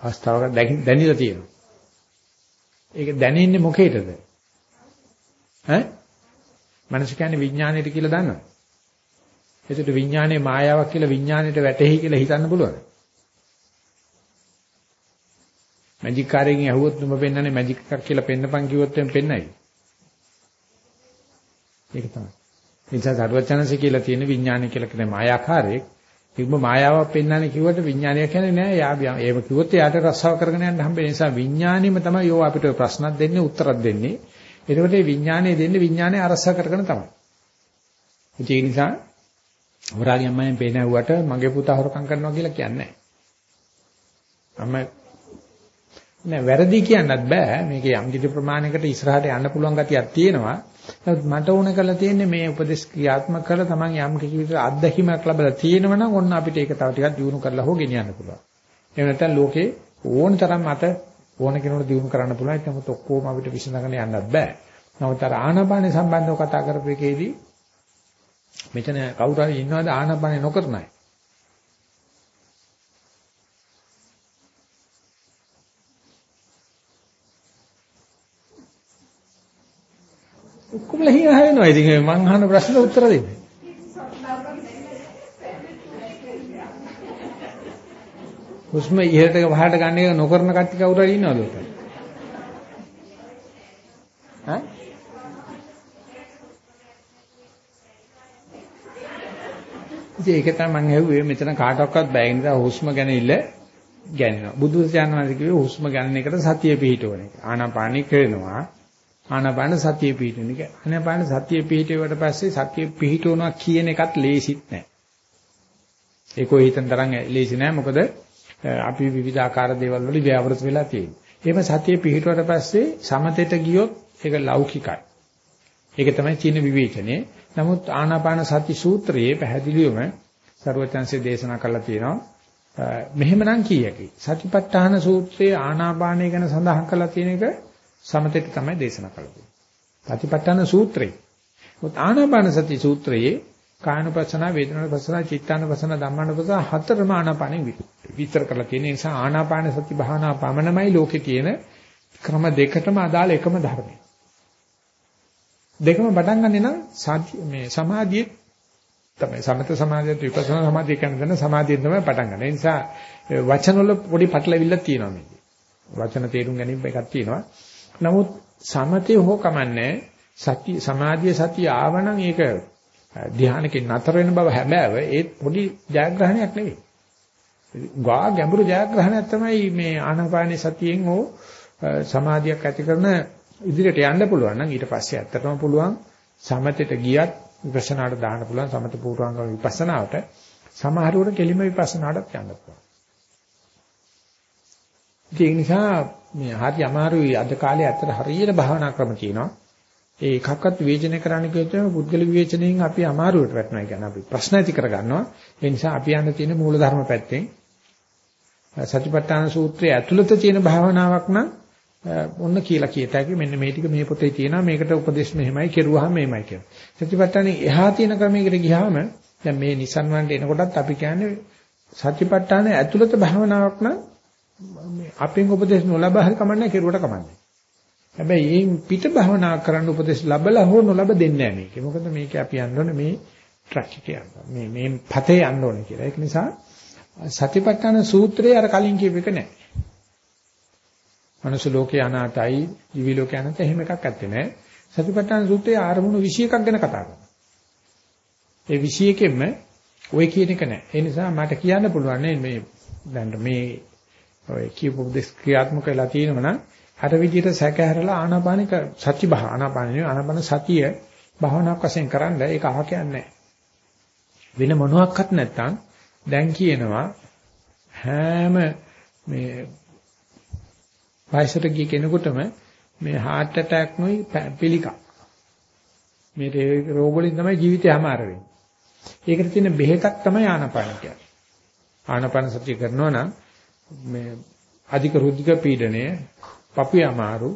අවස්ථාවක දැනිලා තියෙනවා. ඒක දැනෙන්නේ මොකේද? ඈ? මනස කියන්නේ විඥාණයට කියලා දන්නවද? ඒකට විඥානයේ මායාවක් කියලා විඥාණයට වැටෙහි කියලා හිතන්න පුළුවන්ද? මැජික් කාර්යයෙන් ඇහුවොත් නුඹ පෙන්නන්නේ මැජික් එකක් කියලා පෙන්නපන් කිව්වොත් එම් පෙන්නයි. ඒක තමයි. නිසා සරුවචනන්සේ කියලා තියෙන විඥානය කියලා කියන මායාකාරයක් කිව්ව මායාවක් පෙන්වන්නේ කිව්වට විඥානය කියන්නේ නෑ. යා ඒව කිව්වොත් එයාට රස්සාව කරගෙන යන්න හම්බෙන නිසා විඥානෙම තමයි යෝ අපිට ප්‍රශ්නක් දෙන්නේ උත්තරක් දෙන්නේ. එතකොට මේ විඥානය දෙන්නේ විඥානය අරසා කරගෙන තමයි. ඒ නිසා හොරාගේ අම්මෙන් පේනවුවට මගේ පුතා හොරකම් කරනවා කියලා කියන්නේ නෑ. නෑ වැරදි කියන්නත් බෑ. මේක යම් කිසි ප්‍රමාණයකට ඉස්සරහට යන්න පුළුවන් ගතියක් තියෙනවා. නමුත් මට ඕන කරලා තියෙන්නේ මේ උපදේශ ක්‍රියාත්මක කරලා තමන් යම් කිසි විදිහට අත්දැකීමක් ලැබලා තියෙනවනම් ඔන්න අපිට ඒක තව ටිකක් දියුණු කරලා හො ගෙනියන්න පුළුවන්. එහෙම නැත්නම් ලෝකේ ඕන තරම් මත ඕන කෙනෙකුට දියුණු කරන්න පුළුවන්. නමුත් ඔක්කොම අපිට විසඳගෙන යන්නත් බෑ. නමුත් අර ආනාපාන සම්බන්ධව කතා කරපු එකේදී මෙතන කවුරු හරි ඉන්නවද ආනාපාන නොකරන අය? ඔක්කොම ලහිය හැවෙනවා. ඉතින් මං අහන ප්‍රශ්නට උත්තර දෙන්න. හුස්ම ඉහළට පහළට ගන්න එක නොකරන කට්ටිය කවුරු හරි ඉන්නවද උත්තර? ඈ? ඉතින් ඒක තමයි මම ඇහුවේ මෙතන කාටවත් බෑ නිසා හුස්ම ගැන ඉල්ල ගැනෙනවා. බුදු දහම වහන්සේ කිව්වේ හුස්ම ගන්න එකට සතිය පිහිටවන එක. ආනාපානි කරනවා. ආනාපාන සතිය පිහිටුන එක. ආනාපාන සතිය පිහිටුවට පස්සේ සතිය පිහිටවනවා කියන එකත් ලේසිත් නෑ. ඒකෝ හිතන තරම් ලේසි නෑ මොකද අපි විවිධාකාර දේවල් වල ව්‍යවෘත වෙලා තියෙනවා. එහෙම සතිය පිහිටුවට පස්සේ සමතෙට ගියොත් ඒක ලෞකිකයි. ඒක තමයි චීන විවේචනේ. නමුත් ආනාපාන සති සූත්‍රයේ පැහැදිලිවම ਸਰවචන්සේ දේශනා කරලා තියෙනවා මෙහෙමනම් කීයකි. සතිපට්ඨාන සූත්‍රයේ ආනාපානය ගැන සඳහන් කරලා තියෙන එක සමතෙට තමයි දේශනා කරලා තියෙන්නේ. සතිපට්ඨාන සූත්‍රේ. මොකද ආනාපාන සති සූත්‍රයේ කායනුපස්සන, වේදනානුපස්සන, චිත්තානුපස්සන, ධම්මානුපස්සන හතරම ආනාපානෙ විතර කරලා තියෙන නිසා ආනාපාන සති භාවනා පමණමයි ලෝකේ තියෙන ක්‍රම දෙකටම අදාළ එකම ධර්මය. දෙකම පටන් ගන්නෙ නම් මේ සමාධියේ තමයි සමත සමාධියට විපස්සනා සමාධිය කියන දන සමාධියෙන් තමයි පටන් ගන්න. ඒ නිසා වචන වල පොඩි පටලවිල්ලක් තියෙනවා මේකේ. වචන තේරුම් ගැනීම එකක් තියෙනවා. නමුත් සමතේ හෝ කමන්නේ සති සමාධිය සතිය ආවනම් ඒක ධ්‍යානකින් නතර වෙන බව හැබෑව ඒ පොඩි ජයග්‍රහණයක් නෙවෙයි. ගා ගැඹුරු ජයග්‍රහණයක් තමයි මේ ආනාපාන සතියෙන් හෝ සමාධියක් ඇති කරන ඉදිරියට යන්න පුළුවන් නම් ඊට පස්සේ ඇත්තටම පුළුවන් සමතෙට ගියත් විපස්සනාට දාන්න පුළුවන් සමත පූර්වාංග විපස්සනාවට සමහරවට කෙලිම විපස්සනාටත් යන්න පුළුවන්. ඒ නිසා මේ හරි අමාරුයි අද කාලේ ඇත්තට හරියට භාවනා ක්‍රම තියෙනවා. ඒ එකක්වත් විවේචනය කරන්න කියොත් පුද්ගල විවේචනයෙන් අපි අමාරුවට වැටෙනවා කියන්නේ අපි ප්‍රශ්න ඇති කරගන්නවා. ඒ නිසා අපි යන්න තියෙන මූලධර්ම පැත්තෙන් සතිපට්ඨාන සූත්‍රයේ ඇතුළත තියෙන භාවනාවක් නම් ඔන්න කියලා කියත හැකි මෙන්න මේ ටික මේ පොතේ තියෙනවා මේකට උපදේශ මෙහෙමයි කෙරුවාම මෙහෙමයි කියලා. සතිපට්ඨානේ එහා තියෙන ක්‍රමයකට ගියාම දැන් මේ Nissan වලට එනකොටත් අපි කියන්නේ සතිපට්ඨානේ ඇතුළත භාවනාවක් නම් අපෙන් උපදේශ නොලබා හරි කමන්නේ කෙරුවට කමන්නේ. හැබැයි මේ පිට භවනා කරන්න උපදෙස් ලැබලා හෝ නොලැබ දෙන්නේ නැහැ මේක. මොකද මේක අපි යන්න ඕනේ මේ ට්‍රැක් එක යන්න. මේ මේ පතේ යන්න ඕනේ කියලා. ඒක නිසා සතිපට්ඨාන සූත්‍රයේ අර කලින් කියප එක නැහැ. මනුස්ස ලෝකේ අනාතයි, දිවි ලෝකේ අනාතයි එහෙම එකක් ඇත්තේ නැහැ. සතිපට්ඨාන සූත්‍රයේ ආරමුණු 21ක් ගැන කතා කරනවා. ඒ 21කින්ම ওই කියන එක නැහැ. ඒ නිසා මට කියන්න පුළුවන් මේ දැන් මේ ඔය කියපු දෙස් ක්‍රියාත්මක වෙලා තියෙනවා නම් අර විදිහට සැකහැරලා ආනාපානික සත්‍ය භා ආනාපාන නෙවෙයි ආනාපාන සතිය භාවනාවක් වශයෙන් කරන්න ඒක අහ කියන්නේ වෙන මොනවත් නැත්තම් දැන් කියනවා හැම මේ වයසට ගිය කෙනෙකුටම මේ heart attack නොයි පිළිකක් මේ රෝග වලින් තමයි ජීවිතය හැමාර වෙන්නේ. ඒකට තියෙන බෙහෙතක් තමයි ආනාපාන කියන්නේ. ආනාපාන සතිය කරනවා නම් මේ අධික රුධික පීඩනය පපුවේ අමාරු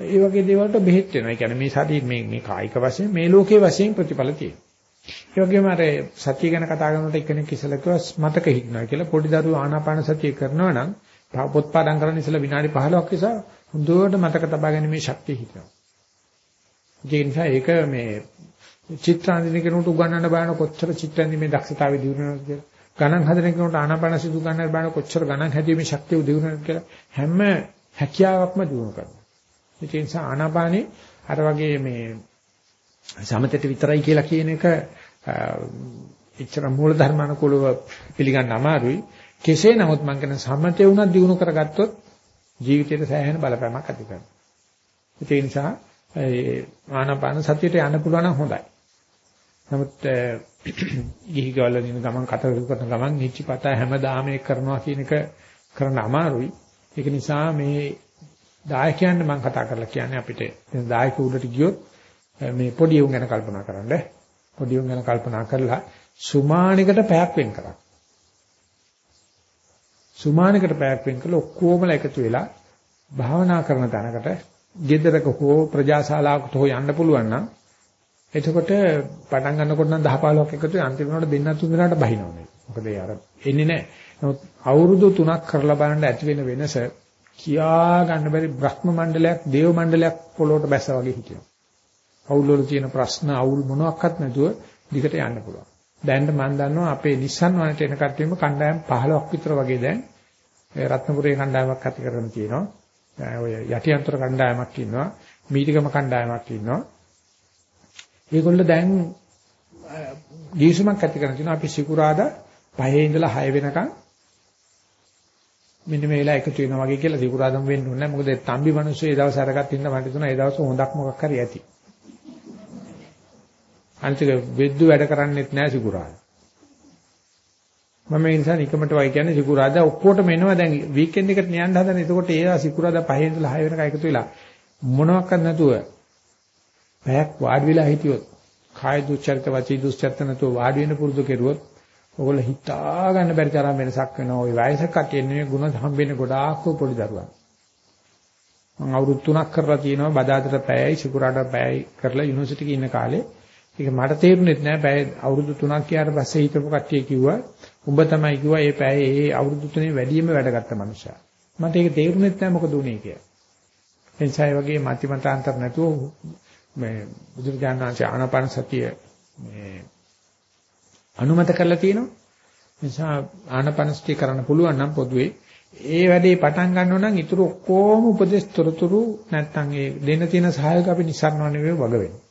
ඒ වගේ දේවල්ට බෙහෙත් වෙනවා. ඒ කියන්නේ මේ ශරීර මේ මේ කායික වශයෙන් මේ ලෝකයේ වශයෙන් ප්‍රතිඵල තියෙනවා. ඒ වගේම අර සතිය ගැන කතා කරනකොට එක්කෙනෙක් ඉස්සලා කිව්වා මතක හිටිනවා කියලා පොඩි දරුවෝ ආනාපාන සතිය කරනවා නම් පොත් පාඩම් කරන්න ඉස්සලා විනාඩි 15ක් ඉස්සලා හොඳට මතක තබා ගැනීමේ ශක්තිය හිටිනවා. ඒ නිසා ඒක මේ චිත්‍රාන්දින කෙනෙකුට උගන්වන්න බෑන කොච්චර චිත්‍රාන්දිමේ දක්ෂතාවය දිනුනවද කියලා. ගණන් හදන කෙනෙකුට ආනාපාන සිදු ගන්නට බෑන කොච්චර ගණන් හැදීමේ ශක්තිය දිනුනවද කියලා. හැම හැකියාවක්ම දිනු කරනවා. ඒ නිසා ආනාපානේ අර වගේ මේ සමතෙට විතරයි කියලා කියන එක එච්චර මූල ධර්මානුකූලව පිළිගන්න අමාරුයි. කෙසේ නමුත් මම කියන සමතේ උනත් දිනු කරගත්තොත් ජීවිතේට සෑහෙන බලපෑමක් ඇති කරනවා. ඒ නිසා ආනාපාන සතියට යන්න පුළුවන් නම් හොඳයි. නමුත් ගිහි ගවල දින ගමන් කතර කරන ගමන් නිච්චපත හැමදාම ඒක කරනවා කියන එක කරන්න අමාරුයි. ඒක නිසා මේ දායකයන්ට මම කතා කරලා කියන්නේ අපිට දැන් දායක උඩට ගියොත් මේ පොඩි උන් ගැන කල්පනා කරන්න. පොඩි උන් ගැන කල්පනා කරලා සුමානිකට පැයක් වෙන් කරා. සුමානිකට පැයක් වෙන් කළා ඔක්කොමලා එකතු වෙලා භාවනා කරන තැනකට ගෙදරක හෝ ප්‍රජාශාලාවකට හෝ යන්න පුළුවන් නම් එතකොට පටන් ගන්නකොට නම් 10 15ක් එකතු වෙලා අන්තිම වෙනකොට දෙන්න තුන් දෙනාට බහිනවනේ. මොකද ඒ අර එන්නේ නැහැ. නමුත් අවුරුදු 3ක් කරලා බලන්න ඇති වෙන වෙනස කියා ගන්න බැරි බ්‍රහ්ම මණ්ඩලයක්, දේව මණ්ඩලයක් පොළොවට බැස්සා වගේ හිටිනවා. අවුල් වල තියෙන ප්‍රශ්න අවුල් මොනවත් නැතුව දිගට යන්න පුළුවන්. දැන් මම දන්නවා අපේ Nissan වලට එන කට්ටියම කණ්ඩායම් 15ක් විතර වගේ දැන් රත්නපුරේ කණ්ඩායමක් ඇති කරගෙන තියෙනවා. ඔය යටිඅන්තර කණ්ඩායමක් ඉන්නවා. මීටිගම කණ්ඩායමක් ඉන්නවා. මේගොල්ලෝ දැන් ගිවිසුමක් ඇති කරගෙන තියෙනවා. අපි සිකුරාදා 5 ඉඳලා 6 වෙනකන් මෙන්න මේ වෙලාව එකතු වෙනවා වගේ කියලා සිකුරාදම් වෙන්න ඕනේ නැහැ. මොකද තම්බි මිනිස්සු ඒ දවස් අරගත් ඉන්න මට තුන ඒ දවස් හොඳක් මොකක් හරි ඇති. අනිතික වෙද්දු වැඩ කරන්නෙත් නැහැ සිකුරාදා. මම ඒ නිසා නිකමට වයි කියන්නේ සිකුරාදා ඔක්කොටම එනවා දැන් වීකෙන්ඩ් එකට යන්න හදන. එතකොට ඒවා සිකුරාදා 5 ඉඳලා 6 වෙනකන් එකතු වෙලා මොනවත් නැතුව පැයක් වාඩි වෙලා හිටියොත් කාය දුස්චරිත වචී දුස්චරිත නැතුව වාඩි වෙන පුරුදු කෙරුවොත් ඔයගොල්ලෝ හිතා ගන්න බැරි තරම් වෙනසක් වෙනවා. ওই වයසක කටියේ නෙමෙයි ಗುಣ හම්බෙන්නේ ගොඩාක් පොඩි දරුවන්. මම අවුරුදු 3ක් කරලා තියෙනවා බදාදට පැයයි සිකුරාට පැයයි කරලා යුනිවර්සිටි එකේ ඉන්න කාලේ. ඒක මට තේරුණෙත් නෑ පැය අවුරුදු 3ක් ගියාට පස්සේ හිතපු කට්ටිය කිව්වා උඹ තමයි කිව්වා මේ පැය ඒ අවුරුදු 3 වැඩියෙන්ම වැඩගත්ත මනුස්සයා. මට ඒක තේරුණෙත් නෑ මොකද උනේ කියලා. එනිසා වගේ මති මතාන්තර නැතුව මේ බුදුරජාණන් වහන්සේ ආනාපාන සතිය මේ අනුමත කරලා තියෙනවා. නිසා ආනාපාන සතිය කරන්න පුළුවන් නම් පොදුවේ ඒ වැඩේ පටන් ගන්නව නම් ඊටු ඔක්කොම උපදේශ තොරතුරු නැත්තම් ඒ දෙන්න තියෙන සහායක අපි නිසරණ නෙවෙයි වග වෙන්නේ.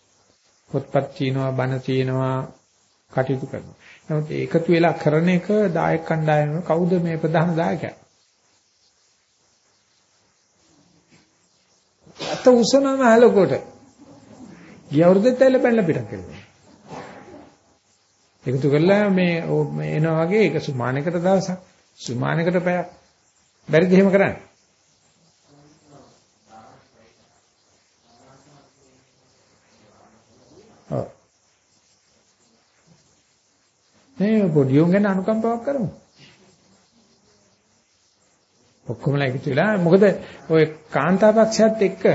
පොත්පත් තියෙනවා බණ තියෙනවා කටයුතු කරනවා. නමුත් ඒකතු වෙලා කරන එක දායක කණ්ඩායම කවුද මේ ප්‍රධාන දායකයා? අත උසනම හැලකොට. ගිය අවුරුද්දෙත් ඇවිල්ලා බැලලා පිටක් කළා. එකතු කරලා මේ එනවා වගේ ඒක සුමානකට දවසක් සුමානකට පැයක් බැරිද එහෙම කරන්න? ඔව්. මේ පොඩි උන් ගැන අනුකම්පාවක් කරමු. ඔක්කොමලා එකතු වෙලා මොකද ওই කාන්තාපක්ෂයත් එක්ක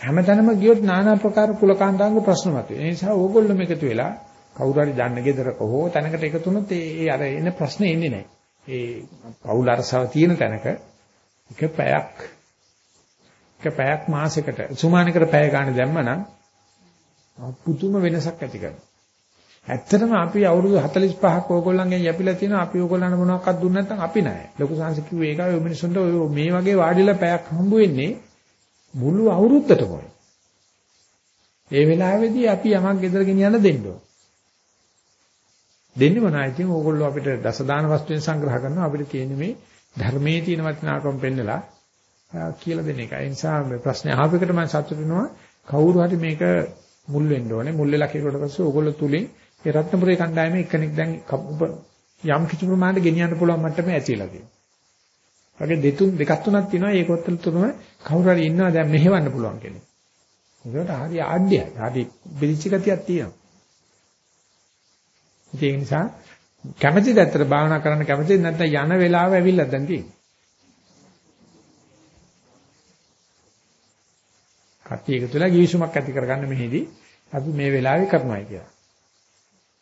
හැමතැනම ගියොත් নানা ප්‍රකාර කුලකාන්තාංග ප්‍රශ්න මතුවේ. ඒ නිසා ඕගොල්ලෝම එකතු වෙලා කවුරු හරි දන්න ගෙදරක හෝ තැනකට එකතු වුණොත් ඒ අර එන ප්‍රශ්නේ එන්නේ නැහැ. ඒ පෞල් අරසාව තියෙන තැනක එක පැයක් එක පැයක් මාසයකට සුමානකට පැය ගන්න දැම්මනම් පුදුම වෙනසක් ඇති කරනවා. ඇත්තටම අපි අවුරුදු 45ක් ඕගොල්ලන්ගෙන් යැපිලා තියෙනවා අපි ඕගොල්ලන්ට මොනවක්වත් දුන්නේ නැත්නම් අපි නෑ. ලොකු සංස කිව්වේ ඒකයි ඔය මිනිසුන්ට ඔය මේ වගේ වාඩිලා පැයක් හම්බ වෙන්නේ මුළු අවුරුද්දටම. ඒ වෙලාවේදී අපි යමක් ගෙදර ගෙනියන්න දෙන්න ඕන. දෙන්නේ මොනවද? ඉතින් ඕගොල්ලෝ අපිට දසදාන වස්තුවෙන් සංග්‍රහ කරනවා අපිට තියෙන්නේ මේ ධර්මයේ තියෙන වටිනාකම පෙන්නලා කියලා දෙන එක. ඒ නිසා මේ ප්‍රශ්නේ අහපෙකට මම සතුටු වෙනවා කවුරු හරි මේක මුල් වෙන්න ඕනේ. මුල් වෙලා කෙරුවට පස්සේ ඕගොල්ලෝ තුලින් ඒ රත්නපුරේ කණ්ඩායමේ එක්කෙනෙක් දැන් යම් කිසි ප්‍රමාණයකට ගෙනියන්න පුළුවන් මට්ටමේ ඇතිලා තියෙනවා. වගේ දෙතුන් දෙකක් තුනක් තියෙනවා ඒ කොත්තල තුනම කවුරු හරි ඉන්නවා දැන් මෙහෙවන්න පුළුවන් කෙනෙක්. ඒකට හරි ආඩ්‍යයි. හරි බිලිච්ච ගතියක් තියෙනවා. ඒ නිසා කැමැතිද ඇත්තට භාවනා කරන්න කැමැතිද නැත්නම් යන වෙලාව ඇවිල්ලා දැන් තියෙන්නේ. කට්ටිය එකතු වෙලා ගිවිසුමක් ඇති කරගන්න මෙහිදී අපි මේ වෙලාවේ කරනවා කියලා.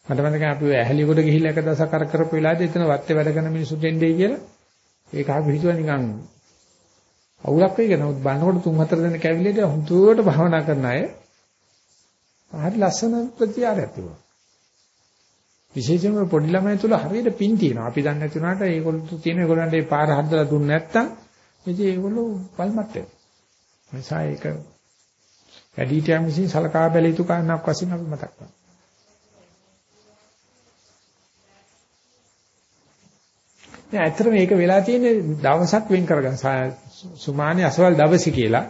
මට මතකයි අපි ඇහැලියකට ගිහිල්ලා එක දවසක් අර කරපු වෙලාවේදී එතන වත්තේ වැඩ කරන මිනිස්සු දෙන්නේ කියලා ඒක අපි හිතුවා නිකන් අවුලක් වෙයි කියලා. නමුත් බලනකොට තුන් හතර දෙනෙක් ඇවිල්ලා හුදුවට භාවනා කරන අය හරි ලස්සන ප්‍රතිආරයක් තිබුණා. විශේෂයෙන්ම පොඩි ළමයි තුල හරියට පින් තියෙනවා. අපි දන්නේ නැති උනාට ඒගොල්ලෝ තියෙන ඒගොල්ලන්ට ඒ පාර හදලා දුන්නේ නැත්තම් ඉතින් ඒගොල්ලෝ පල්මත් වෙනවා. නිසා ඒක වැඩිහිටියන් විසින් සලකා බැලිය යුතු කාරණාවක් වශයෙන් අපි මතක් කරනවා. දැන් ඇත්තට මේක වෙලා තියෙන්නේ දවසක් වෙන් කරගන්න සුමානේ අසවල් දවසේ කියලා.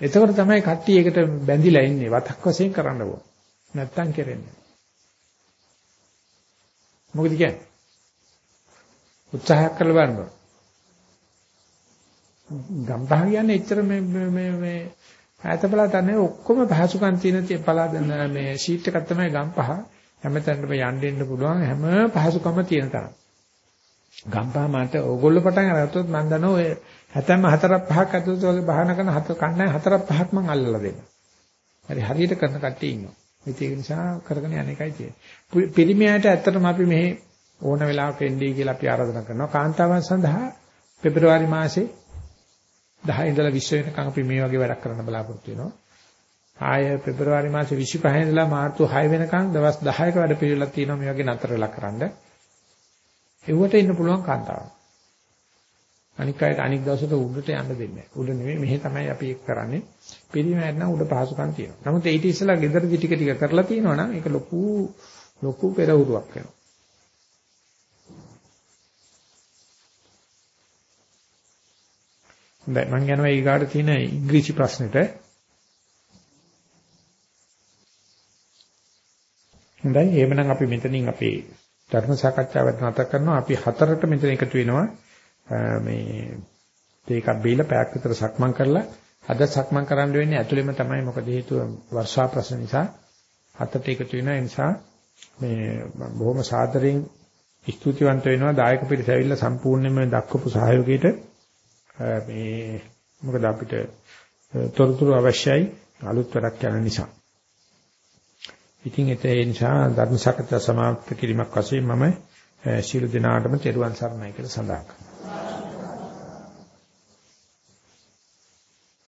එතකොට තමයි කට්ටිය ඒකට බැඳිලා ඉන්නේ වතක් වශයෙන් කරන්න ඕන. නැත්තම් කෙරෙන්නේ. මොකද කියන්නේ? උත්සාහයක් කරලා බලන්න. ගම්පහ කියන්නේ එච්චර මේ මේ මේ ඈතපලා තන්නේ ඔක්කොම පහසුකම් තියෙන පලාදන මේ ෂීට් එකක් තමයි ගම්පහ හැමතැනම යන්න දෙන්න පුළුවන් හැම පහසුකම තියෙන තරම්. ගම්පහ මට ඕගොල්ලෝ පටන් අරගත්තොත් මම දන්නවා ඔය හැතැම්ම හතරක් පහක් ඇතුළත වගේ බහන කරන හතර කන්නයි හතරක් පහක් මම අල්ලලා දෙන්න. හරි හරියට කරන කට්ටිය ඉන්නවා. ඒක නිසා කරගෙන යන එකයි තියෙන්නේ. පිරිමියාට ඇත්තටම අපි මෙහි ඕන වෙලාවක එන්නේ කියලා අපි ආරාධනා කරනවා. කාන්තාවන් සඳහා පෙබරවාරි මාසේ 10 ඉඳලා 20 වෙනකන් අපි මේ වගේ වැඩක් කරන්න බලාපොරොත්තු වෙනවා. ආය පෙබරවාරි මාසේ 25 ඉඳලා මාර්තු 6 වෙනකන් දවස් 10ක වැඩ පිළිවෙලක් තියෙනවා මේ වගේ නතර වෙලා කරන්න. එව්වට ඉන්න පුළුවන් කාන්තාවක්. අනික් අයට අනික් දවසට උඩට යන්න දෙන්නේ නැහැ. උඩ නෙමෙයි මෙහෙ තමයි අපි ඒක කරන්නේ. පිරිමෑට නම් උඩ පහසුකම් තියෙනවා. නමුත් ඊට ඉස්සෙල්ලා ගෙදරදි ටික ටික කරලා තියෙනවා නම් ඒක ලොකු ලොකු පෙරහුරුවක් වෙනවා. හොඳයි මම යනවා ඊගාට තියෙන ඉංග්‍රීසි ප්‍රශ්නෙට. හොඳයි එහෙමනම් අපි මෙතනින් අපේ ධර්ම සාකච්ඡාව නැවත කරනවා. අපි හතරට මෙතන එකතු වෙනවා. මේ දෙකක් බීලා පැයක් විතර සක්මන් කරලා අද සක්මන් කරන්න වෙන්නේ ඇතුළෙම තමයි මොකද හේතුව වර්ෂා ප්‍රශ්න නිසා හතට එකතු වෙන නිසා මේ බොහොම සාදරයෙන් ස්තුතිවන්ත වෙනවා දායක පිරිස ඇවිල්ලා සම්පූර්ණයෙන්ම දක්වපු සහයෝගයට මේ මොකද අපිට තොරතුරු අවශ්‍යයි අලුත් වැඩක් කරන නිසා. ඉතින් ඒ නිසා ධර්ම සාකච්ඡා සමාප්ත කිරීමක් වශයෙන් මම ශීල දිනාටම තෙරුවන් සරණයි කියලා සඳහන් කරනවා.